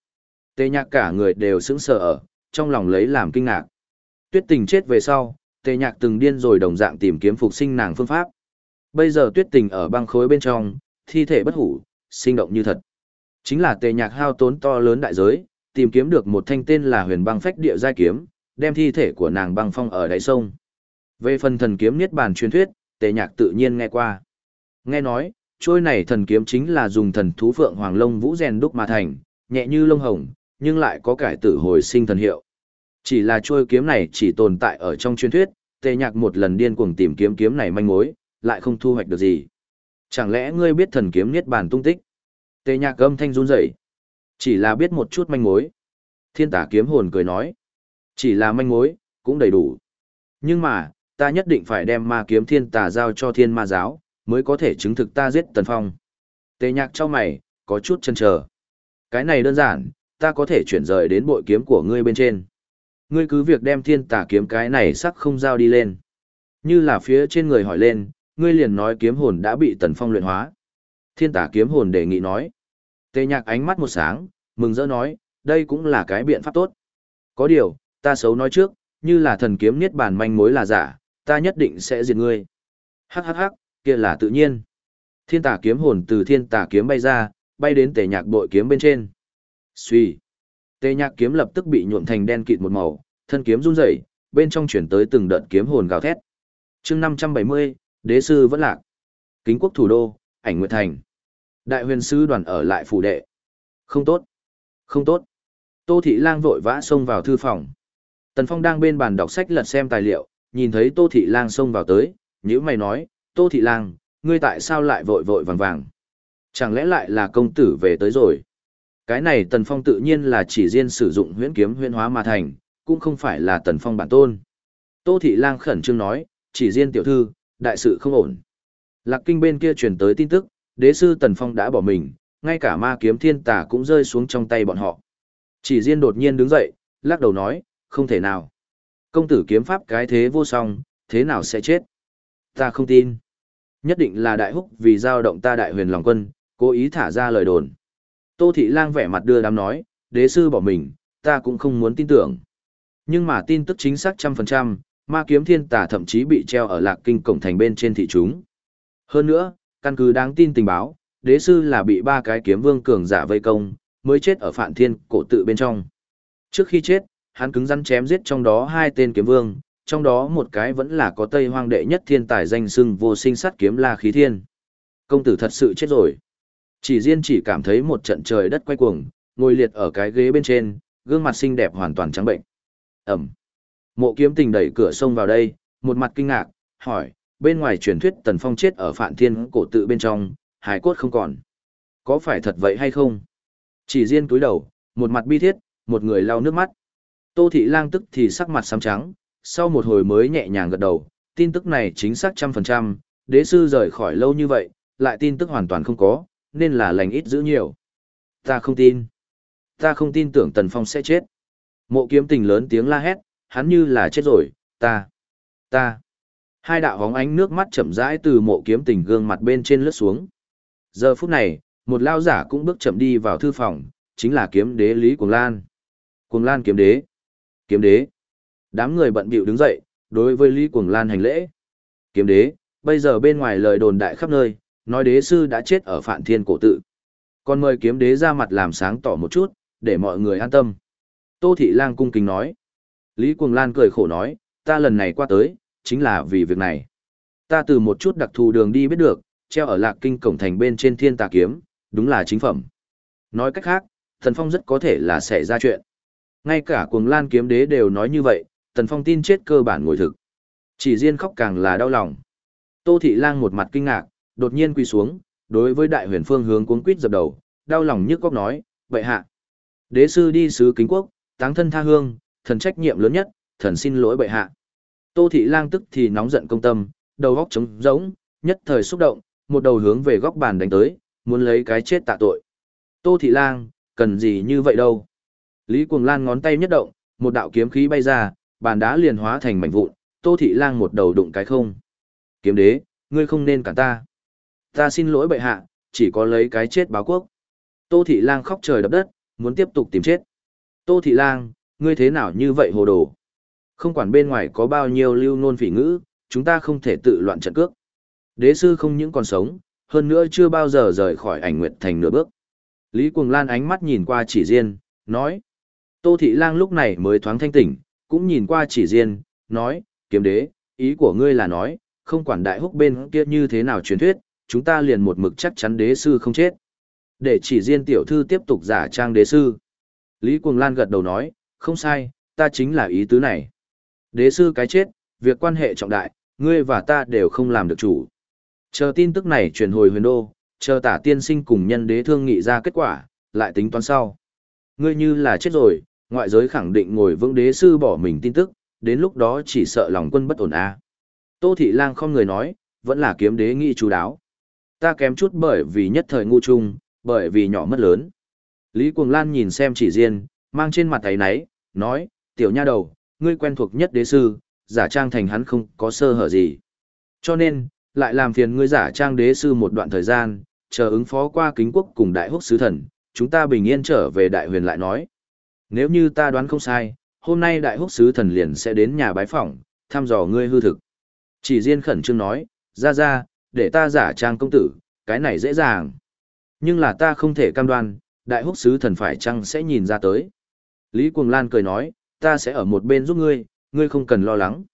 Tề nhạc cả người đều sững sờ ở, trong lòng lấy làm kinh ngạc. Tuyết tình chết về sau, tề nhạc từng điên rồi đồng dạng tìm kiếm phục sinh nàng phương pháp. Bây giờ tuyết tình ở băng khối bên trong, thi thể bất hủ, sinh động như thật. Chính là tề nhạc hao tốn to lớn đại giới, tìm kiếm được một thanh tên là huyền băng phách địa giai kiếm, đem thi thể của nàng băng phong ở đáy sông. Về phần thần kiếm niết bàn truyền thuyết, tề nhạc tự nhiên nghe qua. Nghe nói, trôi này thần kiếm chính là dùng thần thú phượng hoàng lông vũ rèn đúc mà thành, nhẹ như lông hồng, nhưng lại có cải tử hồi sinh thần hiệu. Chỉ là chuôi kiếm này chỉ tồn tại ở trong truyền thuyết, tề nhạc một lần điên cuồng tìm kiếm kiếm này manh mối, lại không thu hoạch được gì. Chẳng lẽ ngươi biết thần kiếm niết bàn tung tích? Tề nhạc âm thanh run rẩy, chỉ là biết một chút manh mối. Thiên tả kiếm hồn cười nói, chỉ là manh mối, cũng đầy đủ. Nhưng mà, ta nhất định phải đem ma kiếm thiên tà giao cho thiên ma giáo, mới có thể chứng thực ta giết tần phong. Tề nhạc cho mày, có chút chân chờ. Cái này đơn giản, ta có thể chuyển rời đến bội kiếm của ngươi bên trên. Ngươi cứ việc đem thiên tà kiếm cái này sắc không giao đi lên. Như là phía trên người hỏi lên, ngươi liền nói kiếm hồn đã bị tần phong luyện hóa. Thiên tà kiếm hồn đề nghị nói. Tề nhạc ánh mắt một sáng, mừng rỡ nói, đây cũng là cái biện pháp tốt. Có điều, ta xấu nói trước, như là thần kiếm niết bàn manh mối là giả, ta nhất định sẽ diệt ngươi. Hắc hắc hắc, kia là tự nhiên. Thiên tà kiếm hồn từ thiên tà kiếm bay ra, bay đến tề nhạc bội kiếm bên trên. Suy, tê nhạc kiếm lập tức bị nhuộm thành đen kịt một màu, thân kiếm run rẩy, bên trong chuyển tới từng đợt kiếm hồn gào thét. chương 570, đế sư vẫn lạc. Kính quốc thủ đô, ảnh nguyệt thành. Đại huyền sư đoàn ở lại phủ đệ. Không tốt. Không tốt. Tô Thị Lang vội vã xông vào thư phòng. Tần Phong đang bên bàn đọc sách lật xem tài liệu, nhìn thấy Tô Thị Lang xông vào tới, nhữ mày nói, Tô Thị Lang, ngươi tại sao lại vội vội vàng vàng? Chẳng lẽ lại là công tử về tới rồi? Cái này Tần Phong tự nhiên là chỉ riêng sử dụng huyễn kiếm huyễn hóa mà thành, cũng không phải là Tần Phong bản tôn. Tô Thị Lang khẩn trương nói, chỉ riêng tiểu thư, đại sự không ổn. Lạc Kinh bên kia truyền tới tin tức, đế sư Tần Phong đã bỏ mình, ngay cả ma kiếm thiên tà cũng rơi xuống trong tay bọn họ. Chỉ riêng đột nhiên đứng dậy, lắc đầu nói, không thể nào. Công tử kiếm pháp cái thế vô song, thế nào sẽ chết? Ta không tin. Nhất định là đại húc vì giao động ta đại huyền lòng quân, cố ý thả ra lời đồn. Tô Thị Lang vẻ mặt đưa đám nói, đế sư bỏ mình, ta cũng không muốn tin tưởng. Nhưng mà tin tức chính xác trăm phần trăm, ma kiếm thiên tà thậm chí bị treo ở lạc kinh cổng thành bên trên thị chúng. Hơn nữa, căn cứ đáng tin tình báo, đế sư là bị ba cái kiếm vương cường giả vây công, mới chết ở phản thiên cổ tự bên trong. Trước khi chết, hắn cứng rắn chém giết trong đó hai tên kiếm vương, trong đó một cái vẫn là có tây hoang đệ nhất thiên tài danh sưng vô sinh sát kiếm la khí thiên. Công tử thật sự chết rồi. Chỉ riêng chỉ cảm thấy một trận trời đất quay cuồng, ngồi liệt ở cái ghế bên trên, gương mặt xinh đẹp hoàn toàn trắng bệnh. Ẩm. Mộ kiếm tình đẩy cửa xông vào đây, một mặt kinh ngạc, hỏi, bên ngoài truyền thuyết tần phong chết ở phạn thiên cổ tự bên trong, hài cốt không còn. Có phải thật vậy hay không? Chỉ riêng cúi đầu, một mặt bi thiết, một người lau nước mắt. Tô thị lang tức thì sắc mặt xám trắng, sau một hồi mới nhẹ nhàng gật đầu, tin tức này chính xác trăm phần trăm, đế sư rời khỏi lâu như vậy, lại tin tức hoàn toàn không có, nên là lành ít giữ nhiều. Ta không tin. Ta không tin tưởng Tần Phong sẽ chết. Mộ kiếm tình lớn tiếng la hét, hắn như là chết rồi, ta, ta. Hai đạo hóng ánh nước mắt chậm rãi từ mộ kiếm tình gương mặt bên trên lướt xuống. Giờ phút này, một lao giả cũng bước chậm đi vào thư phòng, chính là kiếm đế Lý Cuồng Lan. Cuồng Lan kiếm đế. Kiếm đế. Đám người bận bịu đứng dậy, đối với Lý Cuồng Lan hành lễ. Kiếm đế, bây giờ bên ngoài lời đồn đại khắp nơi, nói đế sư đã chết ở phạn thiên cổ tự. Còn mời kiếm đế ra mặt làm sáng tỏ một chút, để mọi người an tâm. Tô Thị Lang cung kính nói. Lý Cuồng Lan cười khổ nói, ta lần này qua tới, chính là vì việc này. Ta từ một chút đặc thù đường đi biết được, treo ở lạc kinh cổng thành bên trên thiên tà kiếm, đúng là chính phẩm. Nói cách khác, Thần Phong rất có thể là sẽ ra chuyện. Ngay cả cuồng lan kiếm đế đều nói như vậy, thần Phong tin chết cơ bản ngồi thực. Chỉ riêng khóc càng là đau lòng. Tô Thị Lang một mặt kinh ngạc, đột nhiên quỳ xuống, đối với đại huyền phương hướng cuống quýt dập đầu, đau lòng nhức góc nói, vậy hạ. Đế sư đi sứ kính quốc, táng thân tha hương, thần trách nhiệm lớn nhất, thần xin lỗi bệ hạ. Tô Thị Lang tức thì nóng giận công tâm, đầu góc trống rỗng, nhất thời xúc động, một đầu hướng về góc bàn đánh tới, muốn lấy cái chết tạ tội. Tô Thị Lang, cần gì như vậy đâu. Lý Cuồng Lan ngón tay nhất động, một đạo kiếm khí bay ra, bàn đá liền hóa thành mảnh vụn, Tô Thị Lang một đầu đụng cái không. Kiếm đế, ngươi không nên cản ta. Ta xin lỗi bệ hạ, chỉ có lấy cái chết báo quốc. Tô Thị Lang khóc trời đập đất, muốn tiếp tục tìm chết. Tô Thị Lang, ngươi thế nào như vậy hồ đồ? Không quản bên ngoài có bao nhiêu lưu nôn phỉ ngữ, chúng ta không thể tự loạn trận cước. Đế sư không những còn sống, hơn nữa chưa bao giờ rời khỏi ảnh nguyệt thành nửa bước. Lý Cuồng Lan ánh mắt nhìn qua chỉ riêng, nói. Tô Thị Lang lúc này mới thoáng thanh tỉnh, cũng nhìn qua chỉ riêng, nói, kiếm đế, ý của ngươi là nói, không quản đại húc bên kia như thế nào truyền thuyết, chúng ta liền một mực chắc chắn đế sư không chết. Để chỉ riêng tiểu thư tiếp tục giả trang đế sư. Lý Cuồng Lan gật đầu nói, không sai, ta chính là ý tứ này. Đế sư cái chết, việc quan hệ trọng đại, ngươi và ta đều không làm được chủ. Chờ tin tức này truyền hồi huyền đô, chờ tả tiên sinh cùng nhân đế thương nghị ra kết quả, lại tính toán sau. Ngươi như là chết rồi, ngoại giới khẳng định ngồi vững đế sư bỏ mình tin tức, đến lúc đó chỉ sợ lòng quân bất ổn a. Tô Thị Lang không người nói, vẫn là kiếm đế nghị chú đáo. Ta kém chút bởi vì nhất thời ngu chung, bởi vì nhỏ mất lớn. Lý Cuồng Lan nhìn xem chỉ riêng, mang trên mặt ấy náy, nói, tiểu nha đầu, ngươi quen thuộc nhất đế sư, giả trang thành hắn không có sơ hở gì. Cho nên, lại làm phiền ngươi giả trang đế sư một đoạn thời gian, chờ ứng phó qua kính quốc cùng đại húc sứ thần, chúng ta bình yên trở về đại huyền lại nói. Nếu như ta đoán không sai, hôm nay đại húc sứ thần liền sẽ đến nhà bái phỏng, thăm dò ngươi hư thực. Chỉ riêng khẩn trương nói, ra ra, để ta giả trang công tử, cái này dễ dàng. Nhưng là ta không thể cam đoan, đại húc sứ thần phải chăng sẽ nhìn ra tới. Lý Cuồng Lan cười nói, ta sẽ ở một bên giúp ngươi, ngươi không cần lo lắng.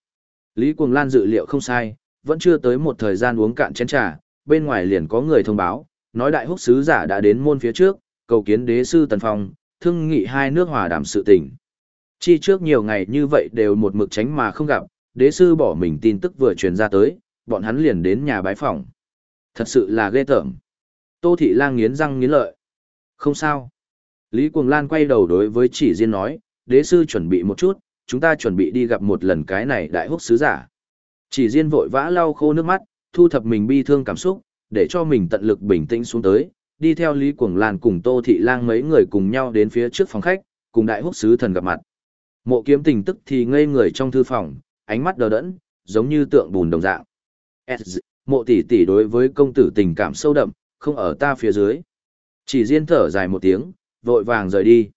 Lý Cuồng Lan dự liệu không sai, vẫn chưa tới một thời gian uống cạn chén trà, bên ngoài liền có người thông báo, nói đại húc sứ giả đã đến môn phía trước, cầu kiến đế sư Tần Phong, thương nghị hai nước hòa đàm sự tình. Chi trước nhiều ngày như vậy đều một mực tránh mà không gặp, đế sư bỏ mình tin tức vừa truyền ra tới, bọn hắn liền đến nhà bái phỏng. Thật sự là ghê tởm. Tô Thị Lang nghiến răng nghiến lợi. Không sao. Lý Cuồng Lan quay đầu đối với chỉ riêng nói, đế sư chuẩn bị một chút, chúng ta chuẩn bị đi gặp một lần cái này đại húc sứ giả. Chỉ riêng vội vã lau khô nước mắt, thu thập mình bi thương cảm xúc, để cho mình tận lực bình tĩnh xuống tới, đi theo Lý Cuồng Lan cùng Tô Thị Lang mấy người cùng nhau đến phía trước phòng khách, cùng đại húc sứ thần gặp mặt. Mộ kiếm tình tức thì ngây người trong thư phòng, ánh mắt đờ đẫn, giống như tượng bùn đồng dạng. Mộ tỷ tỷ đối với công tử tình cảm sâu đậm, không ở ta phía dưới. Chỉ riêng thở dài một tiếng, vội vàng rời đi.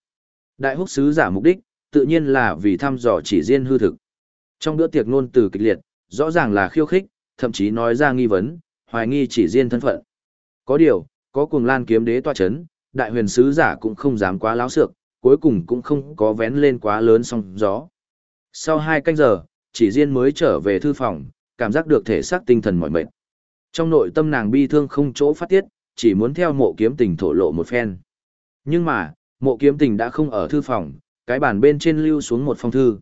Đại húc sứ giả mục đích, tự nhiên là vì thăm dò chỉ riêng hư thực. Trong bữa tiệc ngôn từ kịch liệt, rõ ràng là khiêu khích, thậm chí nói ra nghi vấn, hoài nghi chỉ riêng thân phận. Có điều, có cùng lan kiếm đế tòa chấn, đại huyền sứ giả cũng không dám quá láo xược, cuối cùng cũng không có vén lên quá lớn song gió. Sau hai canh giờ, chỉ riêng mới trở về thư phòng, cảm giác được thể xác tinh thần mỏi mệt. Trong nội tâm nàng bi thương không chỗ phát tiết, chỉ muốn theo mộ kiếm tình thổ lộ một phen. Nhưng mà, mộ kiếm tình đã không ở thư phòng, cái bàn bên trên lưu xuống một phong thư.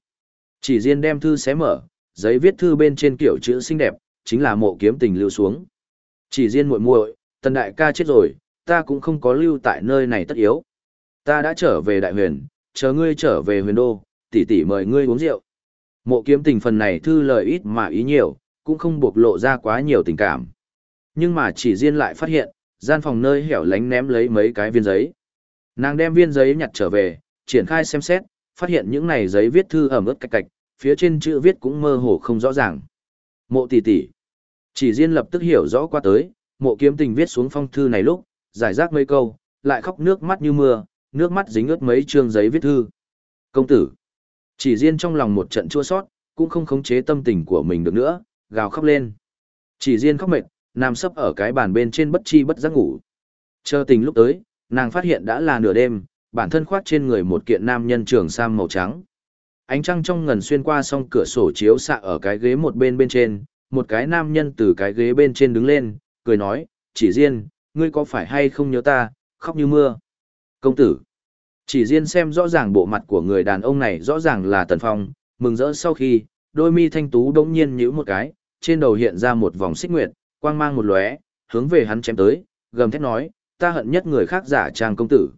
Chỉ riêng đem thư xé mở, giấy viết thư bên trên kiểu chữ xinh đẹp, chính là mộ kiếm tình lưu xuống. Chỉ riêng muội muội, tần đại ca chết rồi, ta cũng không có lưu tại nơi này tất yếu. Ta đã trở về đại huyền, chờ ngươi trở về huyền đô, tỷ tỷ mời ngươi uống rượu. Mộ kiếm tình phần này thư lời ít mà ý nhiều, cũng không bộc lộ ra quá nhiều tình cảm. Nhưng mà chỉ riêng lại phát hiện, gian phòng nơi hẻo lánh ném lấy mấy cái viên giấy. Nàng đem viên giấy nhặt trở về, triển khai xem xét, phát hiện những này giấy viết thư ẩm ướt cạch cạch, phía trên chữ viết cũng mơ hồ không rõ ràng. Mộ tỷ tỷ. Chỉ riêng lập tức hiểu rõ qua tới, mộ kiếm tình viết xuống phong thư này lúc, giải rác mấy câu, lại khóc nước mắt như mưa, nước mắt dính ướt mấy chương giấy viết thư. Công tử. Chỉ riêng trong lòng một trận chua sót, cũng không khống chế tâm tình của mình được nữa, gào khóc lên. Chỉ riêng khóc mệt, nằm sấp ở cái bàn bên trên bất chi bất giác ngủ. Chờ tình lúc tới, nàng phát hiện đã là nửa đêm, bản thân khoác trên người một kiện nam nhân trường sam màu trắng. Ánh trăng trong ngần xuyên qua song cửa sổ chiếu xạ ở cái ghế một bên bên trên, một cái nam nhân từ cái ghế bên trên đứng lên, cười nói, chỉ riêng, ngươi có phải hay không nhớ ta, khóc như mưa. Công tử, chỉ riêng xem rõ ràng bộ mặt của người đàn ông này rõ ràng là Tần Phong, mừng rỡ sau khi, đôi mi thanh tú đống nhiên nhíu một cái, trên đầu hiện ra một vòng xích nguyệt, quang mang một lóe, hướng về hắn chém tới, gầm thét nói, ta hận nhất người khác giả trang công tử.